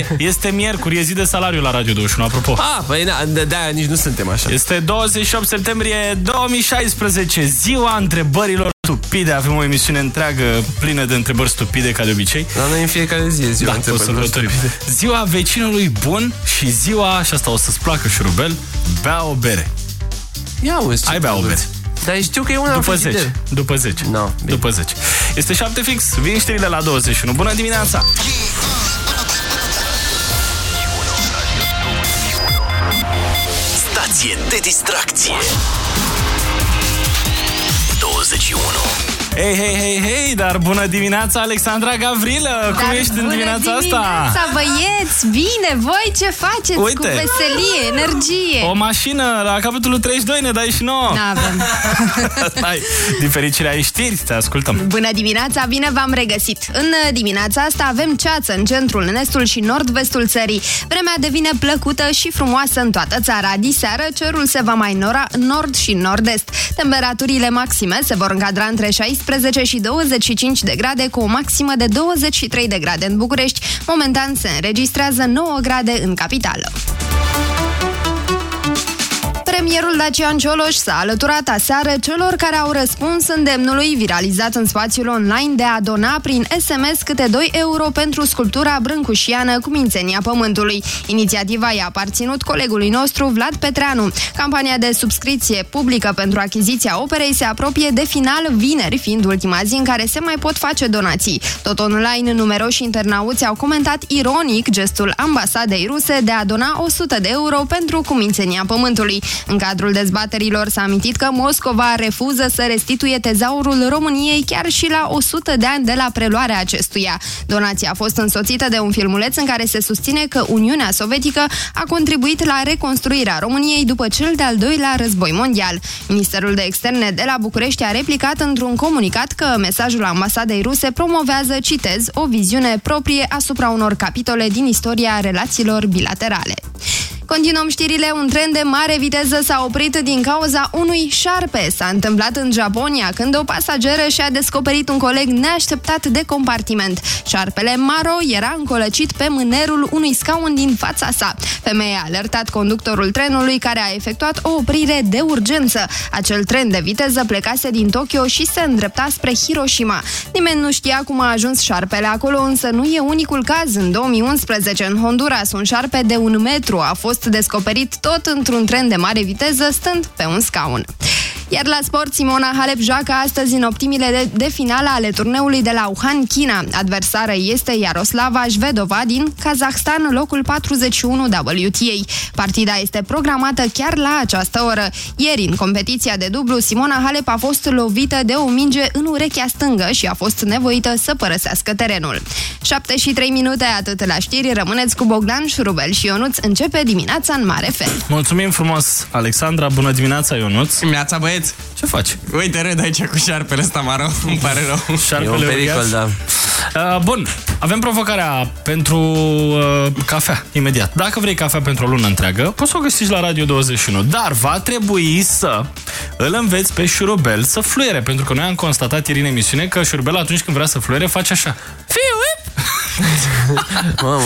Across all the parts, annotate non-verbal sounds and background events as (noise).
Este, (laughs) este miercuri, e zi de salariu la Radio 21, apropo. Ah, păi da, de-aia nici nu suntem așa. Este 28 septembrie 2016, ziua întrebărilor stupide. Avem o emisiune întreagă plină de întrebări stupide, ca de obicei. La noi în fiecare zi e ziua da, întrebărilor stupide. Ziua vecinului bun și ziua, și asta o să-ți placă, șurubel, bea o bere. Ia uzi, Ai bea o bere. Dar știu că e una După 10. După 10. No, După 10. Este 7 fix. Vin știrile la 21. Bună dimineața! Distracție. 21 Hei, hei, hei, hei, dar bună dimineața, Alexandra Gavrilă! Cum Dar ești în dimineața dimineața, asta? băieți! Bine, voi ce faceți? Uite. Cu veselie, energie! O mașină la capitolul 32 ne dai și nouă. N-avem. Hai, (laughs) din fericire ai știri, te ascultăm. Bună dimineața, bine v-am regăsit! În dimineața asta avem ceață în centrul, în estul și nord-vestul țării. Vremea devine plăcută și frumoasă în toată țara. Diseară cerul se va mai nora în nord și nord-est. Temperaturile maxime se vor încadra între 16 și 25 de grade, cu o maximă de 23 de grade în București. Momentan se înregistrează 9 grade în capitală. Premierul Dacian Cioloș s-a alăturat aseară celor care au răspuns îndemnului viralizat în spațiul online de a dona prin SMS câte 2 euro pentru sculptura brâncușiană cu mințenia pământului. Inițiativa i-a aparținut colegului nostru Vlad Petreanu. Campania de subscripție publică pentru achiziția operei se apropie de final vineri, fiind ultima zi în care se mai pot face donații. Tot online, numeroși internauți au comentat ironic gestul ambasadei ruse de a dona 100 de euro pentru cumințenia pământului. În cadrul dezbaterilor s-a amintit că Moscova refuză să restituie tezaurul României chiar și la 100 de ani de la preluarea acestuia. Donația a fost însoțită de un filmuleț în care se susține că Uniunea Sovietică a contribuit la reconstruirea României după cel de-al doilea război mondial. Ministerul de Externe de la București a replicat într-un comunicat că mesajul ambasadei ruse promovează, citez, o viziune proprie asupra unor capitole din istoria relațiilor bilaterale. Continuăm știrile. Un tren de mare viteză s-a oprit din cauza unui șarpe. S-a întâmplat în Japonia când o pasageră și-a descoperit un coleg neașteptat de compartiment. Șarpele Maro era încolăcit pe mânerul unui scaun din fața sa. Femeia a alertat conductorul trenului care a efectuat o oprire de urgență. Acel tren de viteză plecase din Tokyo și se îndrepta spre Hiroshima. Nimeni nu știa cum a ajuns șarpele acolo, însă nu e unicul caz. În 2011, în Honduras, un șarpe de un metru a fost descoperit tot într-un tren de mare viteză, stând pe un scaun. Iar la sport, Simona Halep joacă astăzi în optimile de, de finală ale turneului de la Wuhan, China. Adversară este Yaroslava Shvedova din Kazahstan, locul 41 WTA. Partida este programată chiar la această oră. Ieri, în competiția de dublu, Simona Halep a fost lovită de o minge în urechea stângă și a fost nevoită să părăsească terenul. 7 și 3 minute, atât la știri, rămâneți cu Bogdan, Șurubel și Ionuț. Începe dimineața în mare fel. Mulțumim frumos, Alexandra. Bună dimineața, Ionuț. Dimineața, băieți. Ce faci? Uite, râd aici cu șarpele ăsta maro. (laughs) Îmi pare rău. Șarpele E un pericol, uriaș. da. Uh, bun, avem provocarea pentru uh, cafea, imediat. Dacă vrei cafea pentru o lună întreagă, poți să o găsești la Radio 21, dar va trebui să îl înveți pe șurubel să fluiere, pentru că noi am constatat ieri în emisiune că șurubel atunci când vrea să fluiere face așa. Fiu, whip! (laughs) Mamă,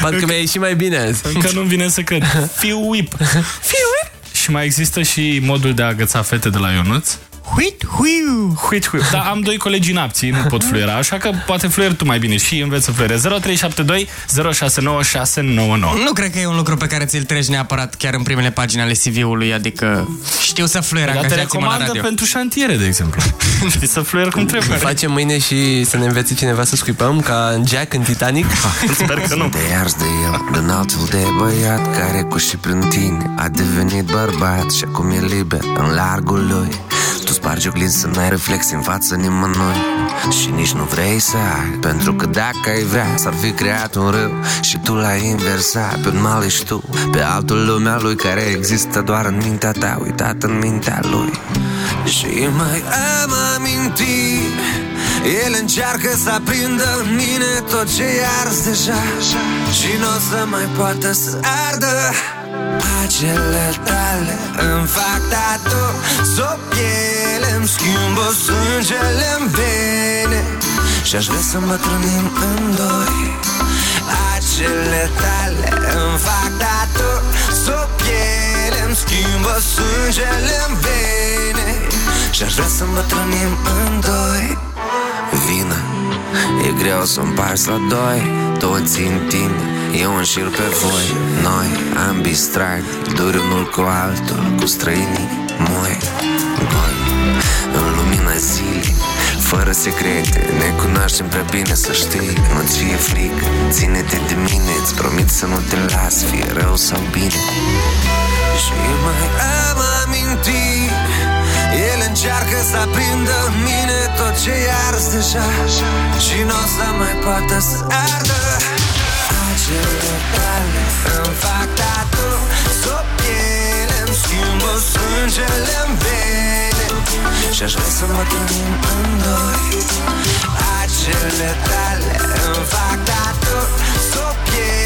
parcă mi-a ieșit mai bine azi. Încă nu-mi vine să cred. (laughs) Fiu, whip! Fiu, whip! Și mai există și modul de a agăța fete de la Ionuț. Huit, huiu. Huit, huit. Dar am doi colegi napții, nu pot fluiera, așa că poate fluier tu mai bine și înveți să fluiere. 0372 069699. Nu cred că e un lucru pe care ți-l treci neapărat chiar în primele pagini ale CV-ului, adică știu să fluier Dar te angajații-mă la recomandă radio. pentru șantiere, de exemplu. (laughs) Știi să fluier cum trebuie. Facem mâine și să ne învețe cineva să scuipăm ca în Jack în Titanic. Sper că nu. (laughs) Te iarzi de el În altul de băiat Care cu și prin tine A devenit bărbat Și acum e liber în largul lui Tu spargi oglinzi să n-ai reflex în față nimănui. Și nici nu vrei să ai Pentru că dacă ai vrea S-ar fi creat un râu. Și tu l-ai inversat Pe un mal ești tu. Pe altul lumea lui Care există doar în mintea ta Uitat în mintea lui. Și mai am amintiri. El încearcă să aprindă în mine tot ce e ars deja. Și nu o să mai poată să ardă Acele tale îmi fac tatu S-o piele îmi schimbă sângele în vene. Și aș vrea să îmbătrânim în doi. Acele tale îmi fac tatu Sub piele îmi schimbă sângele în vene. Și-aș vrea să îmbătrânim în doi. Vină, e greu să împarți la doi. Toți în tine, eu înșir pe voi Noi, ambii stragi, duri unul cu altul Cu străinii, moi, goi În lumina zilei fără secrete Ne cunoaștem prea bine să știi. Nu-ți fie frică, ține-te de mine Îți promit să nu te las, fie rău sau bine. Și mai am amintiri El încearcă să aprindă în mine Tot ce ars deja. Și nu o să mai poată să ardă Acele tale îmi fac tatu Sub piele îmi schimbă sângele în vene Și-aș vrea să mă trăim în doi Acele tale îmi fac tatu Sub piele îmi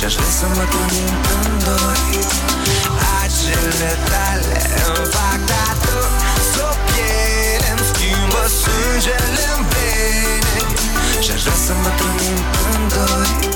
Și-aș vrea să mă trănim în doi. Acele tale îmi fac tatu Sub piele îmi schimbă sângele în vene Și-aș vrea să mă trănim în doi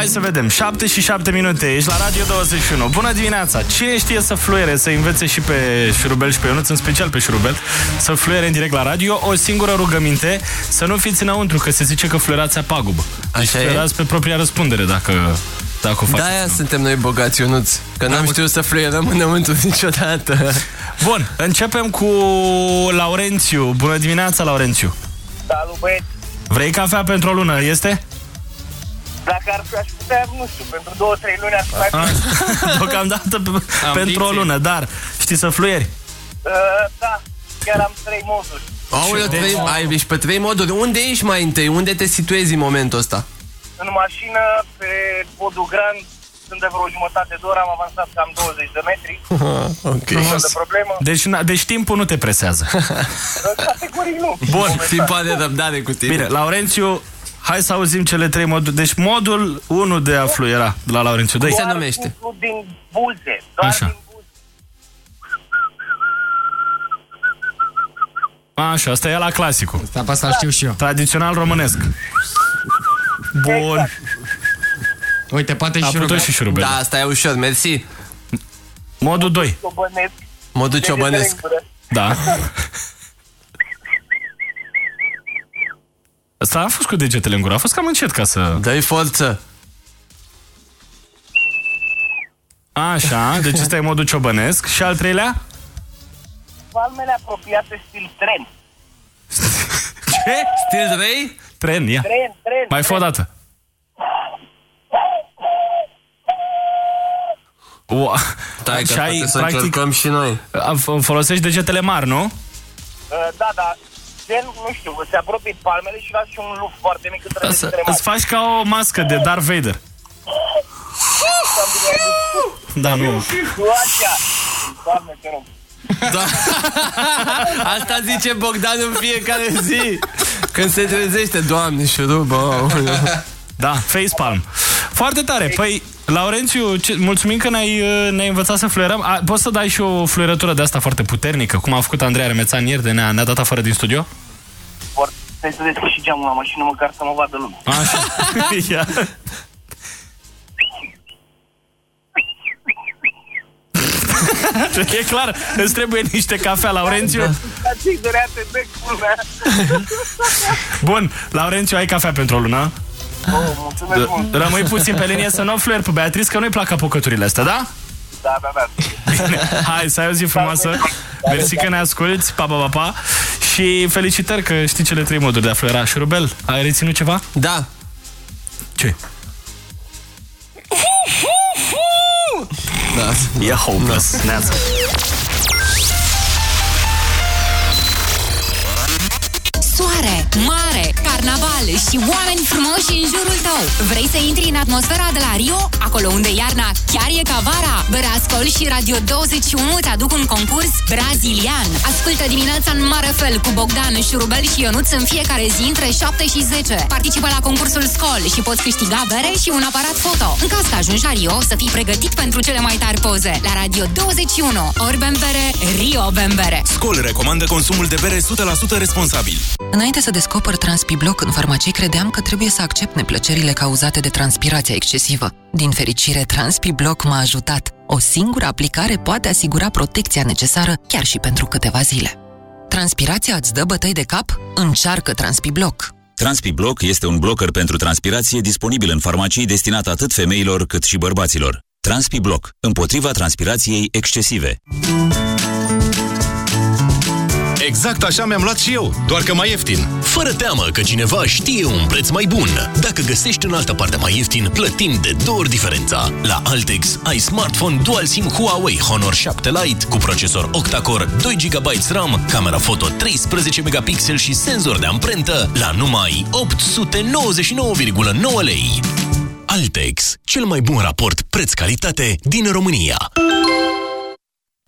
Hai să vedem, 7 și 7 minute, ești la Radio 21 Bună dimineața, cine știe să fluiere Să învețe și pe șurubel și pe Ionuț În special pe șurubel, să fluiere în direct la radio? O singură rugăminte, să nu fiți înăuntru Că se zice că fluierați pagubă Deci Așa e? fluierați pe propria răspundere Dacă, dacă o faceți De-aia suntem noi bogați, Ionuț Că n-am știut să fluierăm înăuntru niciodată. Bun, începem cu Laurențiu. Bună dimineața, Laurențiu. Salut băieți, Vrei cafea pentru o lună, este? Dacă ar fi, aș putea, nu știu, pentru două, trei luni ar fi mai bine. Ah, (laughs) Deocamdată pe- pentru o lună, dar știi să fluieri? Uh, da, chiar am trei moduri. Aoleu, Deci- trei, ai, ești pe trei moduri Unde ești mai întâi? Unde te situezi în momentul ăsta? În mașină, pe podul Grand, sunt de vreo jumătate de oră, am avansat cam 20 de metri. (laughs) ok Nu de problemă. Deci, na- deci timpul nu te presează. (laughs) Categoric nu. Bun. Timp de răbdare cu tine Bine, Laurențiu, hai să auzim cele trei moduri. Deci modul 1 de a fluiera de la Laurențiu. Dă-i. se Doar numește? suflu din buze. Doar Așa. din buze. Așa, asta e la clasicul. Asta pe asta știu și eu. Tradițional românesc. Bun. Exact. Uite, poate A și putut rugă. și șurubel. Da, asta e ușor, mersi Modul 2. Ciobănesc. Modul degetele ciobănesc în gură. Da. (laughs) Asta a fost cu degetele în gură. A fost cam încet ca să... Dă-i forță Așa, deci ăsta e modul ciobănesc. Și al treilea? Palmele apropiate stil tren. (laughs) Ce? Stil Ray? Tren, ia. Tren, tren. Mai fă o dată. Ua. Stai că și ai, poate să practic, încercăm și noi a- f- folosești degetele mari, nu? Uh, da, da. Gen, nu știu, se apropie palmele și lași un lup foarte mic între Să, degetele mari. îți faci ca o mască de Darth Vader. Da, nu. Tu așa. Doamne, te rog. da. (laughs) Asta zice Bogdan în fiecare zi Când se trezește Doamne, șurubă aoleu. Da, facepalm. Foarte tare. Păi, Laurențiu, ce, mulțumim că ne-ai, uh, ne-ai învățat să fluierăm. A, poți să dai și o fluierătură de asta foarte puternică, cum a făcut Andreea Remețan ieri, de ne-a, ne-a dat afară din studio? Vor, trebuie să deschid și geamul la mașină, măcar să mă vadă lumea. Așa. (laughs) Ia. e clar, îți trebuie niște cafea, Laurențiu. Dar ce durează de culmea. Bun, Laurențiu, ai cafea pentru o lună. Oh, mulțumesc mult. Rămâi puțin pe linie să nu o flirt pe Beatrice, că nu-i plac apucăturile astea, da? Da, da, da. Bine, (laughs) hai să ai o zi frumoasă. Mersi că ne asculti, pa, pa, pa, pa. Și felicitări că știi cele trei moduri de a fluiera. Șurubel, ai reținut ceva? Da. Ce? Da. E hopeless. Neața. Soare, mare, carnaval și oameni frumoși în jurul tău. Vrei să intri în atmosfera de la Rio? Acolo unde iarna chiar e ca vara? Berascol și Radio 21 te aduc un concurs brazilian. Ascultă dimineața în mare fel cu Bogdan, Șurubel și Ionuț în fiecare zi între 7 și 10. Participă la concursul Scol și poți câștiga bere și un aparat foto. În caz că ajungi la Rio, să fii pregătit pentru cele mai tari poze. La Radio 21, ori bembere, Rio bembere. Scol recomandă consumul de bere 100% responsabil. Înainte să descoper Transpibloc în farmacii, credeam că trebuie să accept neplăcerile cauzate de transpirația excesivă. Din fericire, Transpibloc m-a ajutat. O singură aplicare poate asigura protecția necesară chiar și pentru câteva zile. Transpirația îți dă bătăi de cap? Încearcă Transpibloc! TranspiBlock este un blocker pentru transpirație disponibil în farmacii destinat atât femeilor cât și bărbaților. TranspiBlock, împotriva transpirației excesive. Exact așa mi-am luat și eu, doar că mai ieftin. Fără teamă că cineva știe un preț mai bun. Dacă găsești în altă parte mai ieftin, plătim de două ori diferența. La Altex ai smartphone dual SIM Huawei Honor 7 Lite cu procesor octa-core, 2 GB RAM, camera foto 13 megapixel și senzor de amprentă la numai 899,9 lei. Altex, cel mai bun raport preț-calitate din România.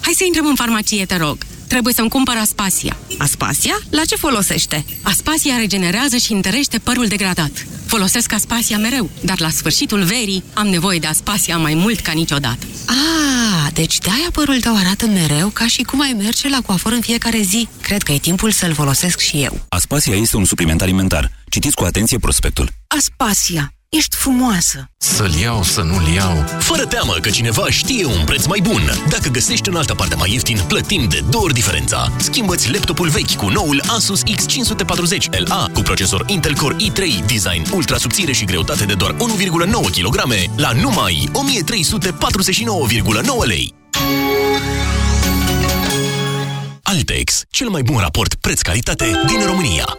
Hai să intrăm în farmacie, te rog. Trebuie să-mi cumpăr Aspasia. Aspasia? La ce folosește? Aspasia regenerează și întărește părul degradat. Folosesc Aspasia mereu, dar la sfârșitul verii am nevoie de Aspasia mai mult ca niciodată. Ah, deci de-aia părul tău arată mereu ca și cum ai merge la coafor în fiecare zi. Cred că e timpul să-l folosesc și eu. Aspasia este un supliment alimentar. Citiți cu atenție prospectul. Aspasia, ești frumoasă. Să-l iau, să nu-l iau. Fără teamă că cineva știe un preț mai bun. Dacă găsești în altă parte mai ieftin, plătim de două ori diferența. Schimbă-ți laptopul vechi cu noul Asus X540 LA cu procesor Intel Core i3, design ultra subțire și greutate de doar 1,9 kg la numai 1349,9 lei. Altex, cel mai bun raport preț-calitate din România.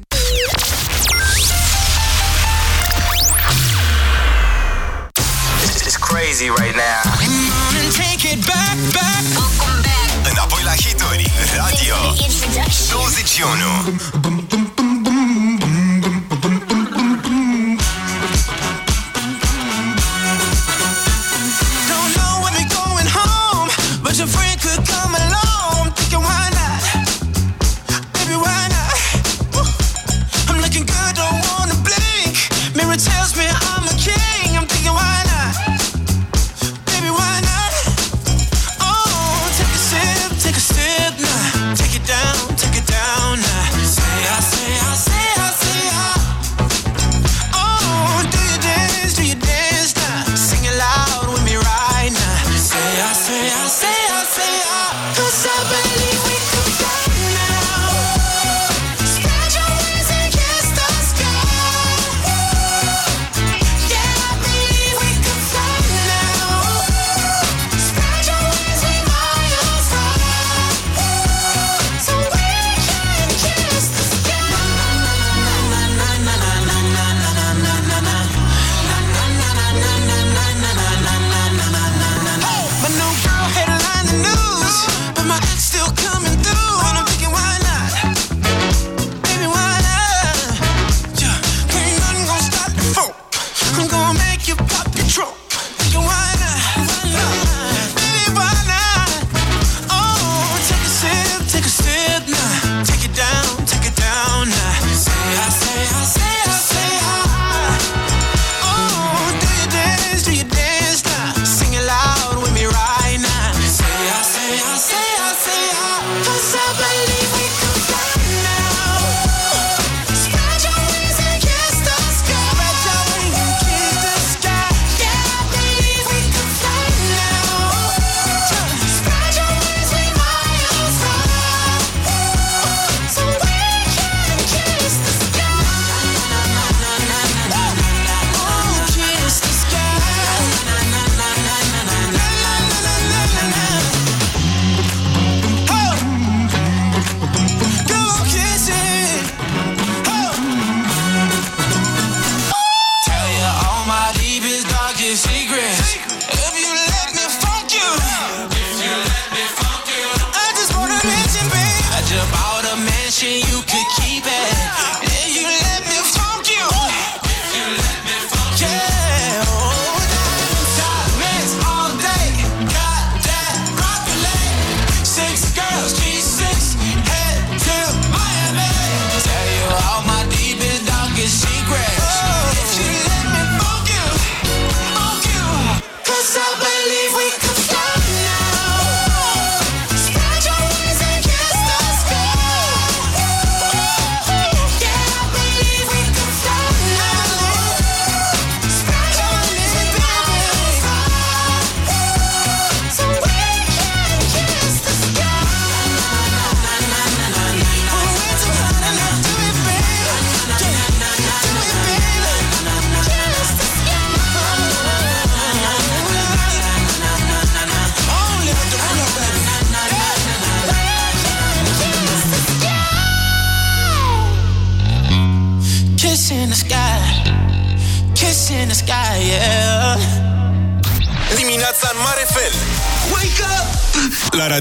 Crazy right now. Take it back, back Înapoi la hituri. Radio 21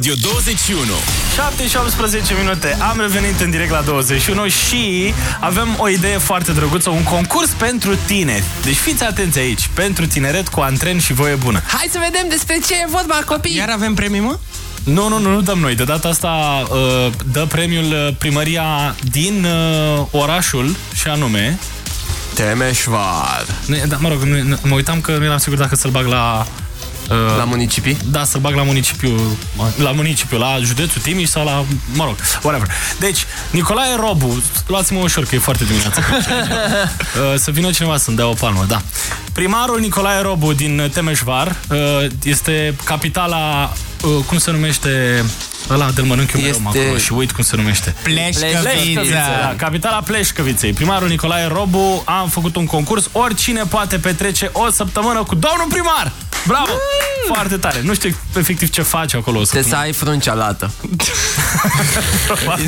Radio 21 7 și 18 minute. Am revenit în direct la 21 și avem o idee foarte drăguță, un concurs pentru tine. Deci fiți atenți aici, pentru tineret cu antren și voie bună. Hai să vedem despre ce e vorba, copii! Iar avem premii, mă? Nu, nu, nu, nu dăm noi. De data asta uh, dă premiul uh, primăria din uh, orașul și anume... Temeșvar. Nu, da, mă rog, nu, mă uitam că nu eram sigur dacă să-l bag la... Uh, La municipii? Da, să-l bag la municipiu, la municipiu, la județul Timiș sau la, mă rog, whatever. Deci, Nicolae Robu, luați-mă ușor că e foarte dimineața. (laughs) Uh, să vină cineva să-mi dea o palmă, da. Primarul Nicolae Robu din Temeșvar uh, este capitala, uh, cum se numește ăla del mănânchiu mereu Este- acolo și uit cum se numește. Pleșcăvița. Da, capitala Pleșcăviței. Primarul Nicolae Robu a făcut un concurs. Oricine poate petrece o săptămână cu domnul primar. Bravo! Foarte tare. Nu știu efectiv ce face acolo o Te săptămână. să ai fruncea lată.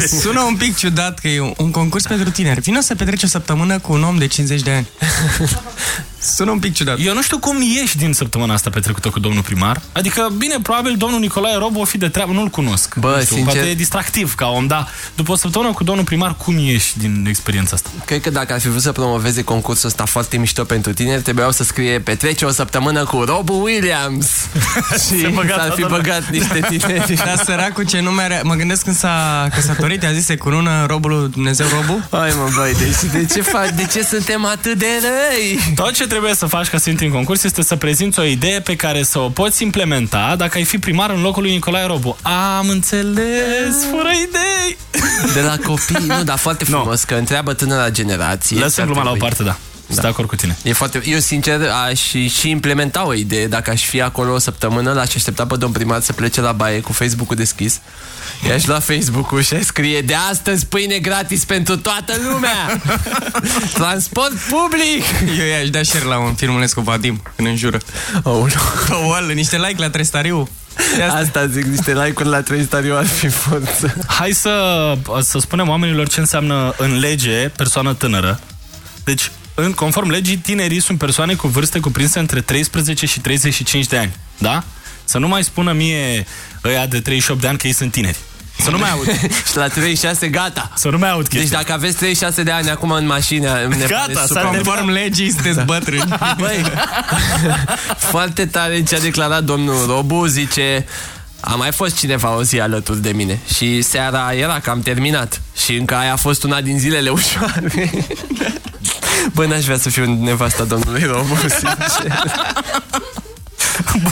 (laughs) Sună un pic ciudat că e un- un concurs pentru tineri. Vino să petreci o săptămână cu un om de 50 de ani. (laughs) Sună un pic ciudat. Eu nu știu cum ieși din săptămâna asta petrecută cu domnul primar. Adică, bine, probabil domnul Nicolae Robu o fi de treabă, nu-l cunosc. Bă, nu știu, sincer- Poate e distractiv ca om, dar după o săptămână cu domnul primar, cum ieși din experiența asta? Cred că dacă ar fi vrut să promoveze concursul ăsta foarte mișto pentru tineri, trebuiau să scrie petrece o săptămână cu Robu Williams. (laughs) și băga s-ar fi toată băgat niște (laughs) tineri. Dar săracul ce nume are... Mă gândesc când s-a căsătorit, a zis se curună robul lui Dumnezeu Robu. Hai mă, băi, deci de ce, fac, de ce suntem atât de răi? Tot ce trebuie să faci ca să intri în concurs este să prezinți o idee pe care să o poți implementa dacă ai fi primar în locul lui Nicolae Robu. Am înțeles, fără idei! De la copii, nu, dar foarte frumos, că întreabă tânăra generație. Lăsăm ce ar gluma la o trebui. parte, da. Sunt de acord cu tine. E foarte... Eu, sincer, aș și implementa o idee. Dacă aș fi acolo o săptămână, l-aș aștepta pe domn primar să plece la baie cu Facebook-ul deschis. I-aș lua Facebook-ul și aș scrie De astăzi pâine gratis pentru toată lumea! (laughs) Transport public! Eu i-aș da share la un filmuleț cu Vadim, când înjură. Oh, Pe wall, niște like la Trestariu. Asta zic, niște like-uri la 3 stariu ar fi forță. Hai să, să spunem oamenilor ce înseamnă în lege persoană tânără. Deci, în conform legii, tinerii sunt persoane cu vârste cuprinse între 13 și 35 de ani. Da? Să nu mai spună mie ăia de 38 de ani că ei sunt tineri. Să nu mai aud. (laughs) și la 36, gata. Să nu mai aud Deci chestia. dacă aveți 36 de ani acum în mașină, ne Gata, pare s-a super. terminat. Conform legii, sunteți bătrâni. (laughs) Băi, (laughs) foarte tare ce a declarat domnul Robu, zice... A mai fost cineva o zi alături de mine și seara era că am terminat și încă aia a fost una din zilele (laughs) ușoare. Bă, n-aș vrea să fiu nevasta domnului Robu, sincer.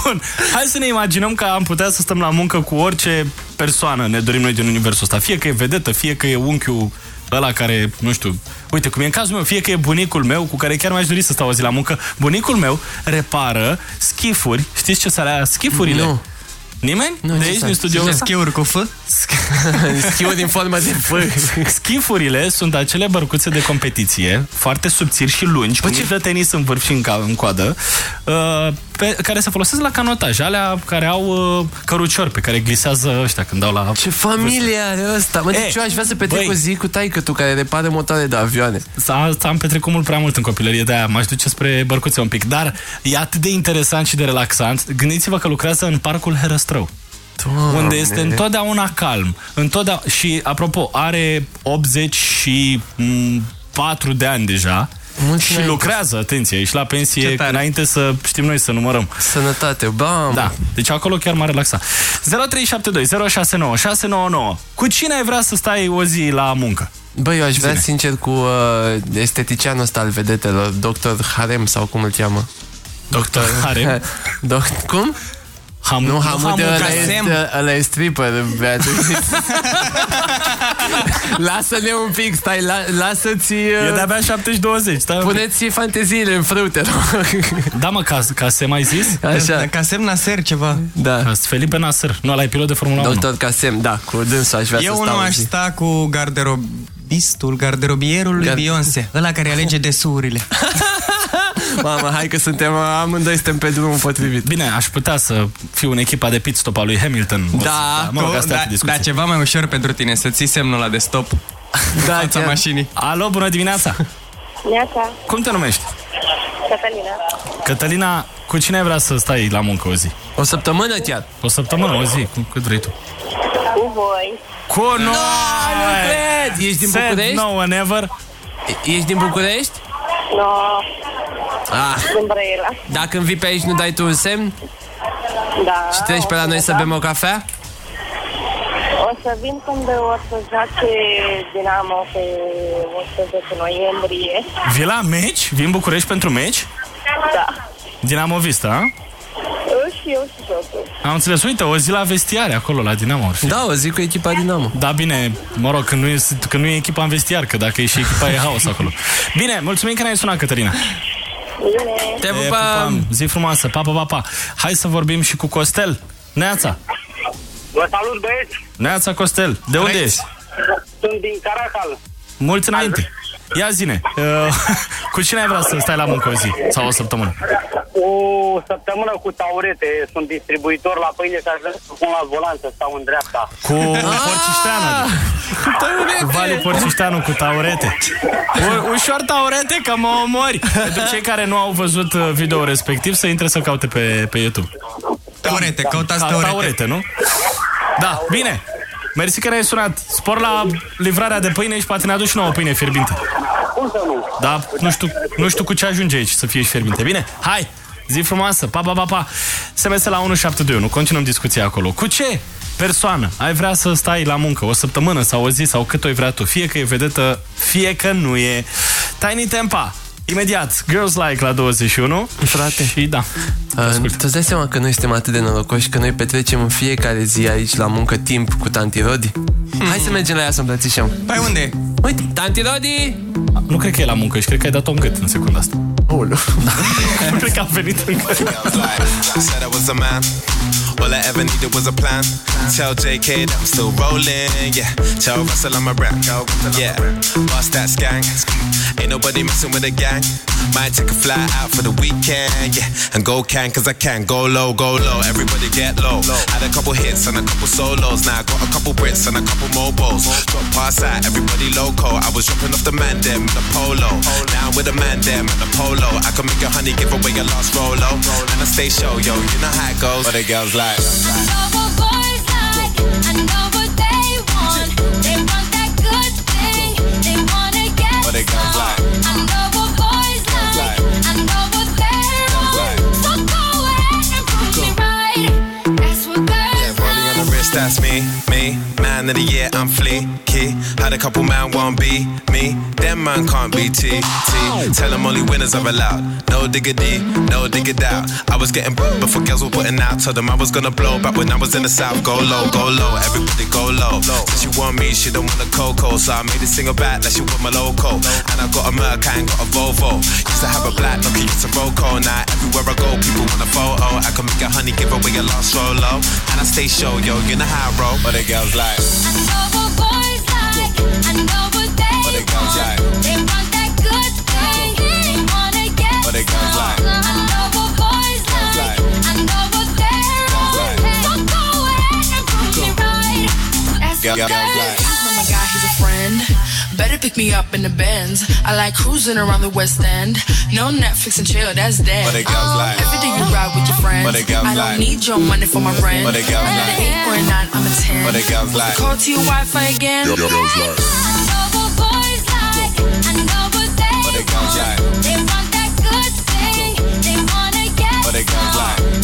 Bun, hai să ne imaginăm că am putea să stăm la muncă cu orice persoană ne dorim noi din universul ăsta. Fie că e vedetă, fie că e unchiul ăla care, nu știu, uite, cum e în cazul meu, fie că e bunicul meu, cu care chiar mi-aș dori să stau o zi la muncă, bunicul meu repară schifuri, știți ce să alea schifurile? Nu. Nimeni? Nu, de ce aici, să- din studioul Ce ăsta? schiuri cu F? (laughs) Schiul din formă de F. (laughs) Schifurile sunt acele bărcuțe de competiție, foarte subțiri și lungi, cu mici de tenis în vârf și în, ca, în coadă, uh, pe, care se folosesc la canotaj, alea care au uh, căruciori pe care glisează ăștia când dau la... Ce familie are ăsta? Mă, E, deci eu aș vrea să petrec băi. o zi cu taică tu care repară motoare de avioane. S-a, am petrecut mult prea mult în copilărie, de-aia m-aș duce spre bărcuțe un pic. Dar e atât de interesant și de relaxant. Gândiți-vă că lucrează în parcul Herăstrău. Doamne. Unde este întotdeauna calm. Întotdeauna, și, apropo, are 84 de ani deja. Mulți și înainte. lucrează, atenție, ești la Ce pensie tare. înainte să știm noi să numărăm. Sănătate, bam! Da, deci acolo chiar m-a relaxat. 0372 069 699. Cu cine ai vrea să stai o zi la muncă? Băi, eu aș vrea Zine. sincer cu uh, esteticianul ăsta al vedetelor, Dr. Harem sau cum îl cheamă. Doctor (laughs) Harem? Doc- cum? Ham, Nu, Hamude, Hamu ăla Casem. este, ăla e stripper, Beatrice. (laughs) Lasă-ne un pic, stai, la, lasă-ți... E Uh, de-abia 70-20, stai un pic. puneți fanteziile în frunte. Da, mă, ca, ca se mai zis? Așa, Ca semn Naser ceva. da. Ca Felipe Nasser. Nu, ăla e pilot de Formula 1. Doctor Casem, da, cu dânsul aș vrea Eu să nu stau o aș zi. sta cu garderobistul, garderobierul lui Gar- Beyoncé, ăla care alege (laughs) desurile. (laughs) Mamă, hai că suntem, amândoi suntem pe drumul potrivit. Bine, aș putea să fiu în echipa de pit stop a lui Hamilton. O să- Da, mă rog, Tu, asta e da, altă discuție. da, ceva mai ușor pentru tine, să ții semnul ăla de stop (laughs) Da, fața chiar. mașinii. Alo, bună dimineața! Neața, Cum te numești? Catalina. Cătălina, cu cine ai vrea să stai la muncă o zi? O săptămână chiar. O săptămână, o zi, cum, cât vrei tu. Cu voi. Cu noi! nu cred! Ești din Said București? no one ever. E- Ești din București? No, Ah. din Brăila. Dacă îmi vii pe aici, nu dai tu un semn? Da. Și treci pe la noi să bem o cafea? O să vin când o să joace Dinamo pe 11 noiembrie. Vii la meci? Vii în București pentru meci? Da. Dinamo Vista, a? Și eu și joc. Am înțeles. Uite, o zi la vestiare acolo, la Dinamo. ar fi. Da, o zi cu echipa Dinamo. Da, bine, mă rog, când nu, e, când nu e echipa în vestiar, că dacă e și echipa e haos acolo. Bine, mulțumim că ne-ai sunat, Cătălina. Bine. Te Te pupăm! pupăm. Zi frumoasă, pa, pa, pa, pa. Hai să vorbim și cu Costel. Neața. Vă salut, băieți! Neața, Costel. De unde ești? Sunt din Caracal. Mulți înainte. Ia zine, uh, (laughs) cu cine ai vrea să stai la muncă o zi sau o săptămână? O săptămână cu taurete. Sunt distribuitor la pâine ca să pun la volan să stau în dreapta. Cu Porcișteanu. Cu Vali Porcișteanu cu taurete. U- ușor taurete că mă omori. Pentru cei care nu au văzut uh, video respectiv, să intre să caute pe, pe YouTube. Taurete, căutați Ca- taurete. taurete, nu? Da, bine. Mersi că ne-ai sunat. Spor la livrarea de pâine și poate ne aduci nouă pâine fierbinte. Cum să nu? Da, nu știu, nu știu cu ce ajunge aici să fie și fierbinte. Bine, hai, zi frumoasă, pa, pa, pa, pa. SMS la 1721, continuăm discuția acolo. Cu ce persoană ai vrea să stai la muncă o săptămână sau o zi sau cât o vrea tu? Fie că e vedetă, fie că nu e. Tiny Tempa, imediat, Girls Like la 21. Frate. Și da. Uh, tu îți dai seama că noi suntem atât de norocoși că noi petrecem în fiecare zi aici la muncă timp cu Tanti Rodi? Hai să mergem la ea să îmbrățișăm. Păi unde? Uite, Tanti Rodi! Nu cred că e la muncă și cred că ai dat-o în gât în secunda asta. Aoleu. (laughs) nu cred că a venit în gât. Said I was a man. All I ever needed was a plan. Tell JK that I'm still rolling. Yeah. Tell Russell I'm a rap. Yeah. Bust that skank. Ain't nobody messing with the gang. Might take a fly out for the weekend. Yeah. And go can cause I can. Go low, go low. Everybody get low. Had a couple hits and a couple solos. Now I got a couple Brits and a couple mobiles. Drop past out, everybody loco. I was dropping off the man them with a polo. Now I'm with a man them at the polo. I can make a honey give away a last rolo. And I stay show, yo. You know how it goes. But the girls like. They want that good thing. They But the girls like. That's me, me. Man of the year, I'm fleeky. Had a couple man won't be me. Them man can't be T, T. Tell them only winners are allowed. No diggity, no digger doubt. I was getting b- before girls were putting out. Told them I was gonna blow back when I was in the south. Go low, go low, everybody go low. She want me, she don't want a cocoa. So I made a single back like she want my loco. And I got a Merc, I ain't got a Volvo. Used to have a black, Nokia, used to Roco. Now everywhere I go, people want a photo. I can make a honey, give away a lost Rolo. And I stay show, yo, you know the high road. But it goes like. I know what boys like. I know what they. Like. They want that good. They wanna get. I know what boys like. I know what they're go ahead and me right. Oh my God, he's a friend Better pick me up in the Benz. I like cruising around the West End. No Netflix and chill, that's dead. But the girls oh, like. Every day you ride with your friends. But the girls I like. don't need your money for my rent. But the girls I'm like. an eight or a nine, I'm a ten. But the girls like. Call to your Wi-Fi again. But the girls like. But the girls like. But the girls like.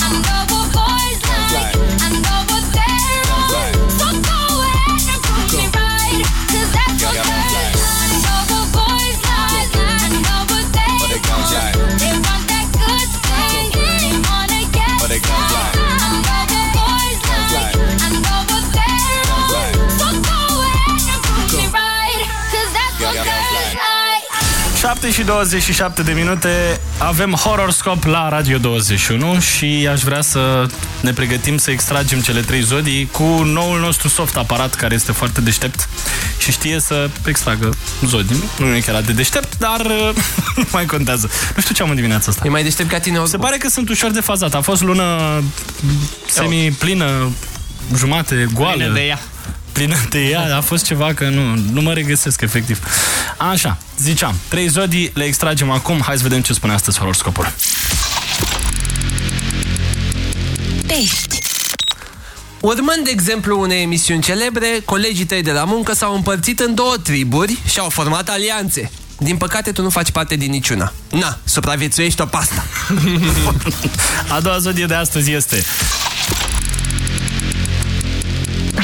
7 și 27 de minute. Avem Horoscop la Radio 21 Și aș vrea să ne pregătim să extragem cele trei zodii Cu noul nostru soft aparat Care este foarte deștept Și știe să extragă zodii. Nu e chiar atât de deștept, dar uh, (laughs) Nu mai contează. Nu știu ce am în dimineața asta. E mai deștept ca tine Se pare că sunt ușor de fazat. A fost lună semi-plină Jumate, goală. Plină de ea. Plină de ea A fost ceva că nu, nu mă regăsesc efectiv Așa ziceam, trei zodii, le extragem acum. Hai să vedem ce spune astăzi horoscopul. Pești. Urmând de exemplu unei emisiuni celebre, colegii tăi de la muncă s-au împărțit în două triburi și au format alianțe. Din păcate, tu nu faci parte din niciuna. Na, supraviețuiești o pasta. (laughs) A doua zodie de astăzi este...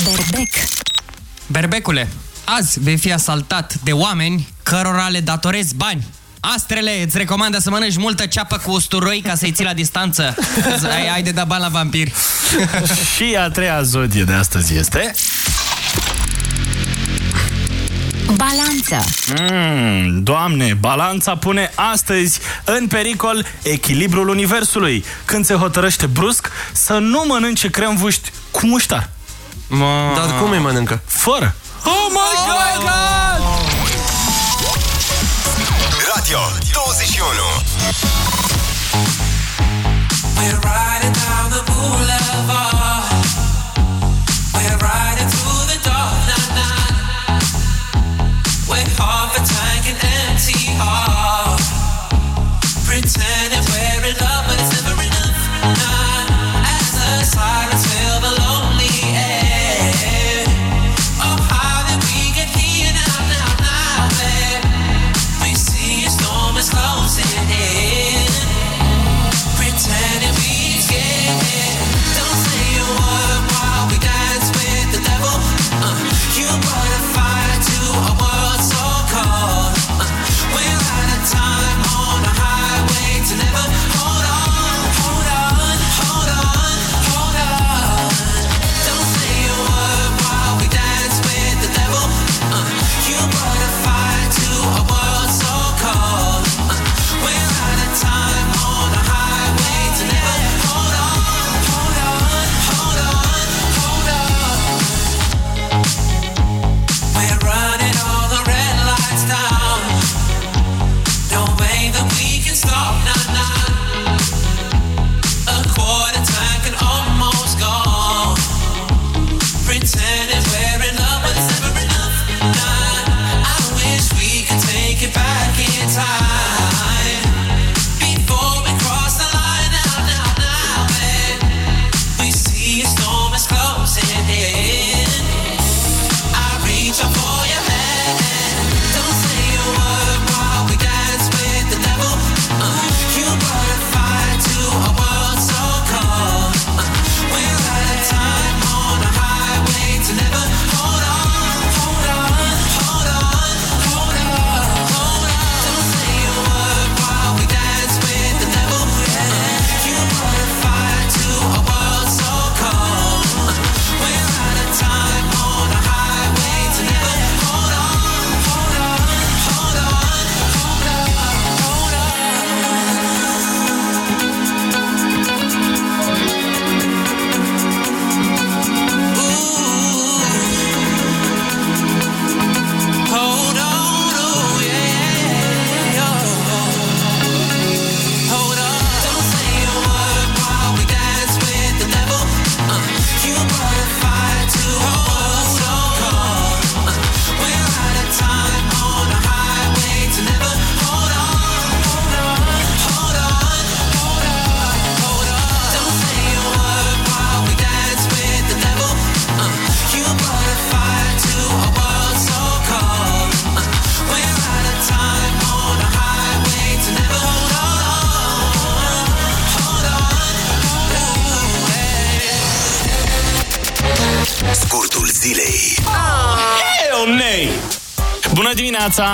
Berbec. Berbecule, azi vei fi asaltat de oameni cărora le datorezi bani. Astrele îți recomandă să mănânci multă ceapă cu usturoi ca să-i ții la distanță. Ai, ai de dat bani la vampiri. (laughs) Și a treia zodie de astăzi este... Balanță. Mm, doamne, balanța pune astăzi în pericol echilibrul universului când se hotărăște brusc să nu mănânce cremvuști cu muștar. Ma... Dar cum îi mănâncă? Fără. Oh my god! Oh my god! Radio 21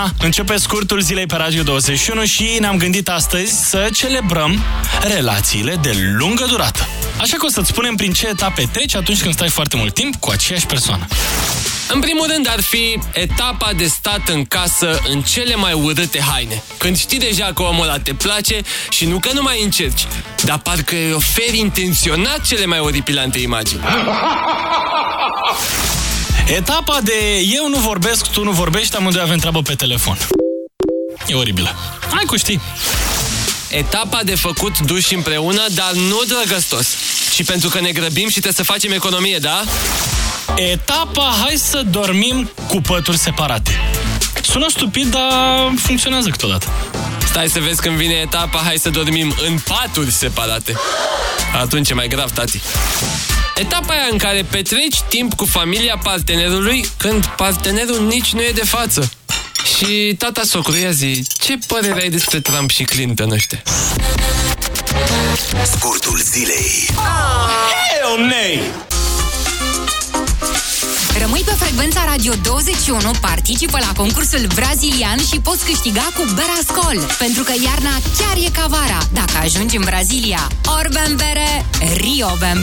dimineața! Începe scurtul zilei pe Radio 21 și ne-am gândit astăzi să celebrăm relațiile de lungă durată. Așa că o să-ți spunem prin ce etape treci atunci când stai foarte mult timp cu aceeași persoană. În primul rând ar fi etapa de stat în casă în cele mai urâte haine. Când știi deja că omul ăla te place și nu că nu mai încerci, dar parcă îi oferi intenționat cele mai oripilante imagini. (laughs) Etapa de eu nu vorbesc, tu nu vorbești, amândoi avem treabă pe telefon. E oribilă. Hai cu știi. Etapa de făcut duș împreună, dar nu drăgăstos. Și pentru că ne grăbim și trebuie să facem economie, da? Etapa hai să dormim cu pături separate. Sună stupid, dar funcționează câteodată. Stai să vezi când vine etapa, hai să dormim în paturi separate. Atunci e mai grav, tati. Etapa aia în care petreci timp cu familia partenerului când partenerul nici nu e de față. Și tata socru ia zi, ce părere ai despre Trump și Clinton ăștia? Scurtul zilei. Hell nay! Rămâi pe frecvența Radio 21, participă la concursul brazilian și poți câștiga cu Berascol. Pentru că iarna chiar e ca vara, dacă ajungi în Brazilia. Ori bem bere, Rio bem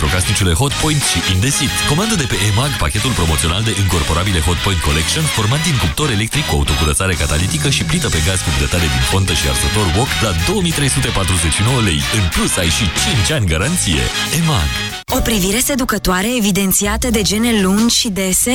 electrocasnicele Hotpoint și Indesit. Comandă de pe EMAG pachetul promoțional de incorporabile Hotpoint Collection format din cuptor electric cu autocurățare catalitică și plită pe gaz cu grătare din fontă și arsător wok la 2349 lei. În plus ai și 5 ani garanție. EMAG. O privire seducătoare evidențiată de gene lungi și dese?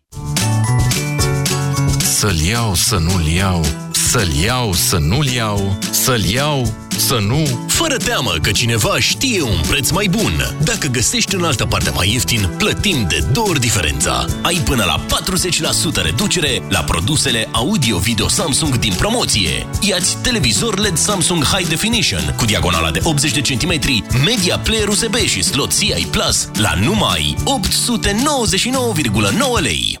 Să-l iau, să nu-l iau, să-l iau, să nu-l iau, să-l iau, să nu... Fără teamă că cineva știe un preț mai bun. Dacă găsești în altă parte mai ieftin, plătim de două ori diferența. Ai până la 40% reducere la produsele audio-video Samsung din promoție. Iați televizor LED Samsung High Definition cu diagonala de 80 de centimetri, media player USB și slot CI Plus la numai 899,9 lei.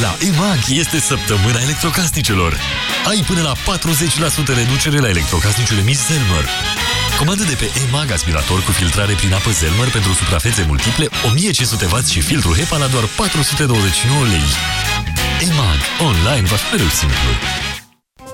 La EMAG este săptămâna electrocasnicelor. Ai până la 40% reducere la electrocasnicele Miss Zelmer. Comandă de pe EMAG aspirator cu filtrare prin apă Zelmer pentru suprafețe multiple, 1500W și filtru HEPA la doar 429 lei. EMAG. Online va fi mereu simplu.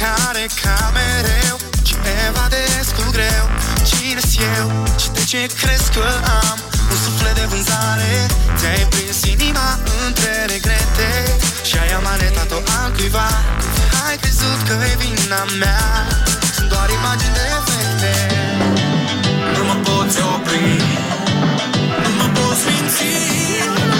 Care ca mereu Ceva destul greu. Cine-s eu și de ce crezi că am Un suflet de vânzare? Ți-ai prins inima între regrete Și ai amanetat-o altcuiva. Ai crezut că e vina mea. Sunt doar imagini de efecte Nu mă poți opri Nu mă poți minți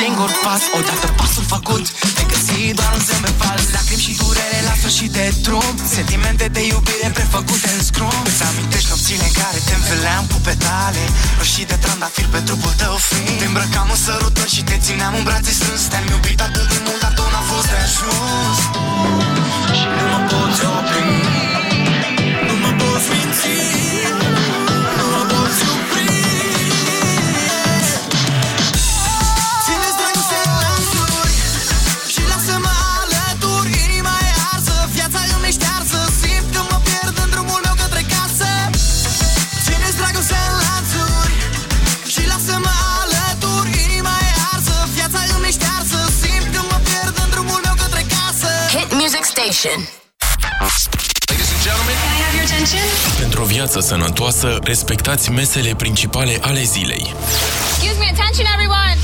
singur pas Odată pasul făcut. Te găsi doar un zâmbet fals. Lacrimi și durere la sfârșit de drum. Sentimente de iubire prefăcute în scrum. Îți amintești nopțile în care te înveleam cu petale? Roșii de trandafir pe trupul tău fin. Te îmbrăcam în sărutări și te țineam în brațe strâns. Te-am iubit atât de mult, dar tu n-a fost de ajuns. Și nu mă poți opri. Nu mă poți minți Music Station. Pentru o viață sănătoasă, respectați mesele principale ale zilei. Excuse me, attention everyone.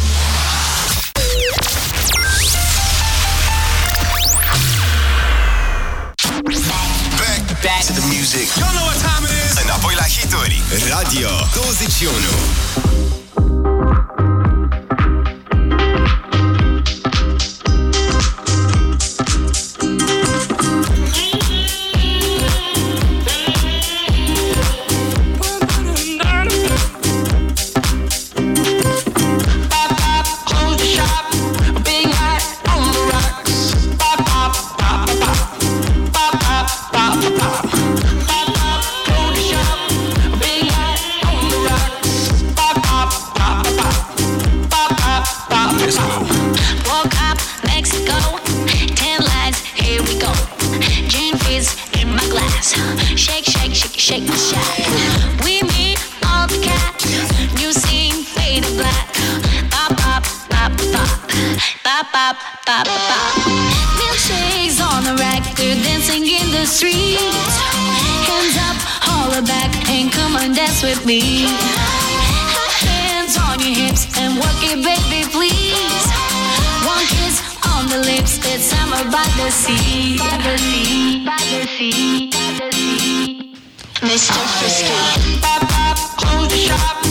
Back, back to the music. You know what time it is. Înapoi la hituri. Radio 21. Me. Hands on your hips and work it, baby, please. One kiss on the lips, it's summer by the sea, by the sea, by the sea, by the sea. Mr. Frisky. Pop, pop, close the shop,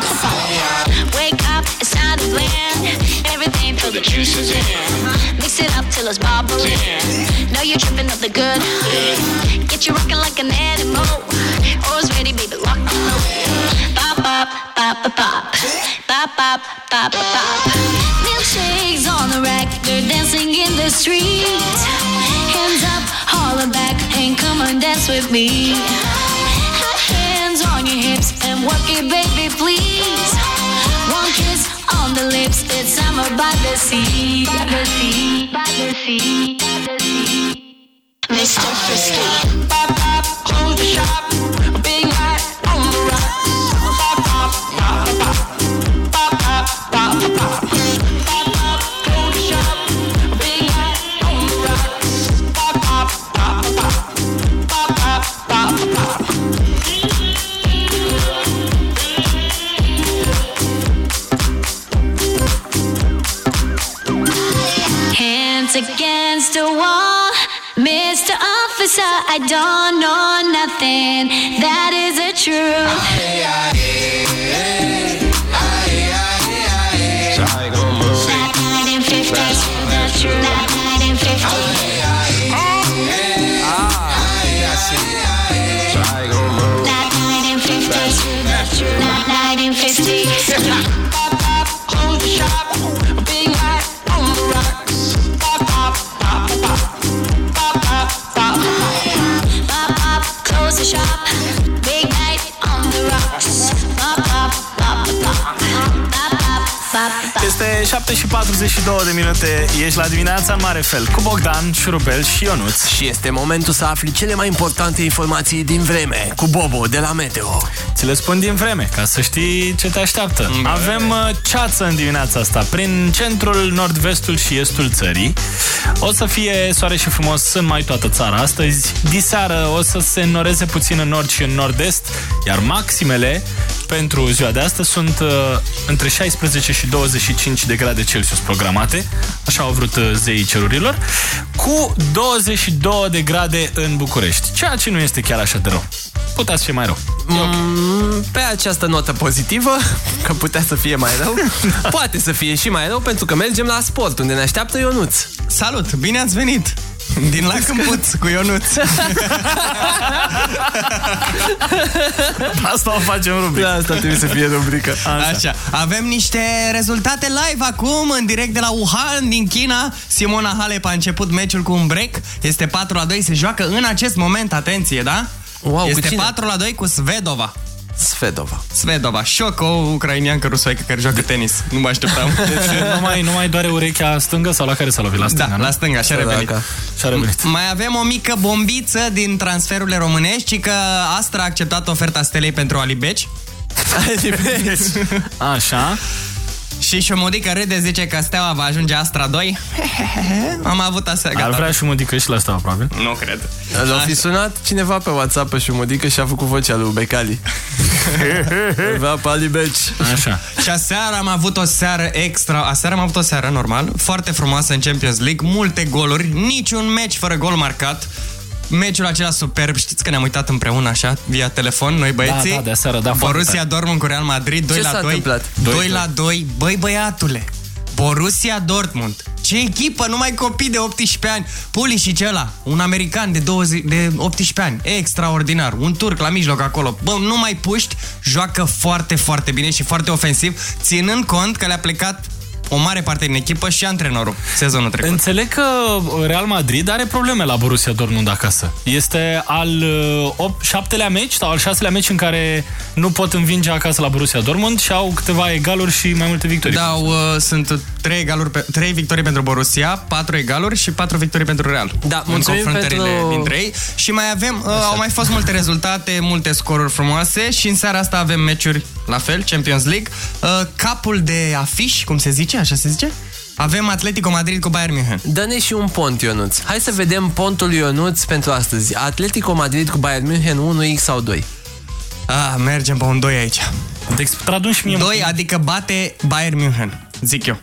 pop. Wake up, it's time to blend. Everything till the juice is in. Mix it up till it's bubbling. Know you're tripping up the good. Get you rocking like an animal. Always ready, baby, lock and load. Pop, pop, pop, pop, pop. Pop, pop, pop, pop, pop. Milkshakes on the rack, they're dancing in the street. Hands up, holler back, and come on, dance with me. Hands on your hips and work it, baby, please. Lips, it's summer by the sea, by the sea, by the sea, by the sea. Mr. Frisky. Pop, pop, close the shop, the wall, Mr. Officer, I don't know nothing. That is the truth. Este 7 și 42 de minute, ești la dimineața în mare fel, cu Bogdan, Șurubel și Ionuț. Și este momentul să afli cele mai importante informații din vreme cu Bobo de la Meteo. Ți le spun din vreme, ca să știi ce te așteaptă. Avem uh, ceață în dimineața asta, prin centrul, nord-vestul și estul țării. O să fie soare și frumos în mai toată țara astăzi. Diseară o să se înnoreze puțin în nord și în nord-est, iar maximele pentru ziua de astăzi sunt uh, între 16 și 25 de grade Celsius programate, așa au vrut uh, zeii cerurilor, cu 22 de grade în București, ceea ce nu este chiar așa de rău. Putea să fie mai rău. Mm, pe această notă pozitivă, (laughs) că putea să fie mai rău, (laughs) poate să fie și mai rău pentru că mergem la sport, unde ne așteaptă Ionuț. Salut, bine ați venit! Din lac în puț cu Ionuț. Asta o facem rubrică. Da, asta trebuie să fie rubrică. Așa. Așa. Avem niște rezultate live acum, în direct de la Wuhan, din China. Simona Halep a început meciul cu un break. Este 4 la 2, se joacă în acest moment, atenție, da? Wow, cu este cine? 4 la 2 cu Svedova. Svedova. Svedova. Șoc, o ucrainiancă rusoaică care joacă tenis. Nu mă așteptam. (laughs) Deci nu mai, nu mai doare urechea stângă sau la care s-a lovit? La stânga, Da, nu? la stânga, și-a revenit. Și-a revenit. Mai avem o mică bombiță din transferurile românești, ci că Astra a acceptat oferta Stelei pentru Alibeci. Alibeci. (laughs) Așa. Și Șomodică râde, zice că Steaua va ajunge Astra 2. (laughs) Am avut asta, Ar gata. vrea și modică și la asta, probabil. Nu cred. L-a fi sunat cineva pe WhatsApp pe Șumodică și a făcut vocea lui Becali. (laughs) Vrea pe Alibeci. Așa. Și aseară am avut o seară extra, aseară am avut o seară normal, foarte frumoasă în Champions League, multe goluri, niciun meci fără gol marcat. Meciul acela superb, știți că ne-am uitat împreună așa, via telefon, noi băieții. Da, da, de aseară, da, foarte Borussia tare. Dortmund cu Real Madrid, 2 Ce la s-a 2. întâmplat? 2 la 2. Băi, băiatule, Borussia Dortmund. Ce echipă, numai copii de 18 ani. Pulisic ăla, un american de, 20, de 18 ani, extraordinar. Un turc la mijloc acolo. Bă, nu mai puști, joacă foarte, foarte bine și foarte ofensiv, ținând cont că le-a plecat o mare parte din echipă și antrenorul sezonul trecut. Înțeleg că Real Madrid are probleme la Borussia Dortmund acasă. Este al uh, 8, șaptelea meci sau al șaselea meci în care nu pot învinge acasă la Borussia Dortmund și au câteva egaluri și mai multe victorii. Da, uh, sunt 3, egaluri pe, 3 victorii pentru Borussia, 4 egaluri și 4 victorii pentru Real. Da, în mulțumim confruntările pentru- dintre ei. Și mai avem, uh, au mai fost multe rezultate, multe scoruri frumoase și în seara asta avem meciuri la fel, Champions League. Uh, capul de afiș, cum se zice, așa se zice? Avem Atletico Madrid cu Bayern München. Dă-ne și un pont, Ionuț. Hai să vedem pontul lui Ionuț pentru astăzi. Atletico Madrid cu Bayern München 1x sau 2? Ah, mergem pe un 2 aici. Deci tradun și mie. 2, adică bate Bayern München, zic eu.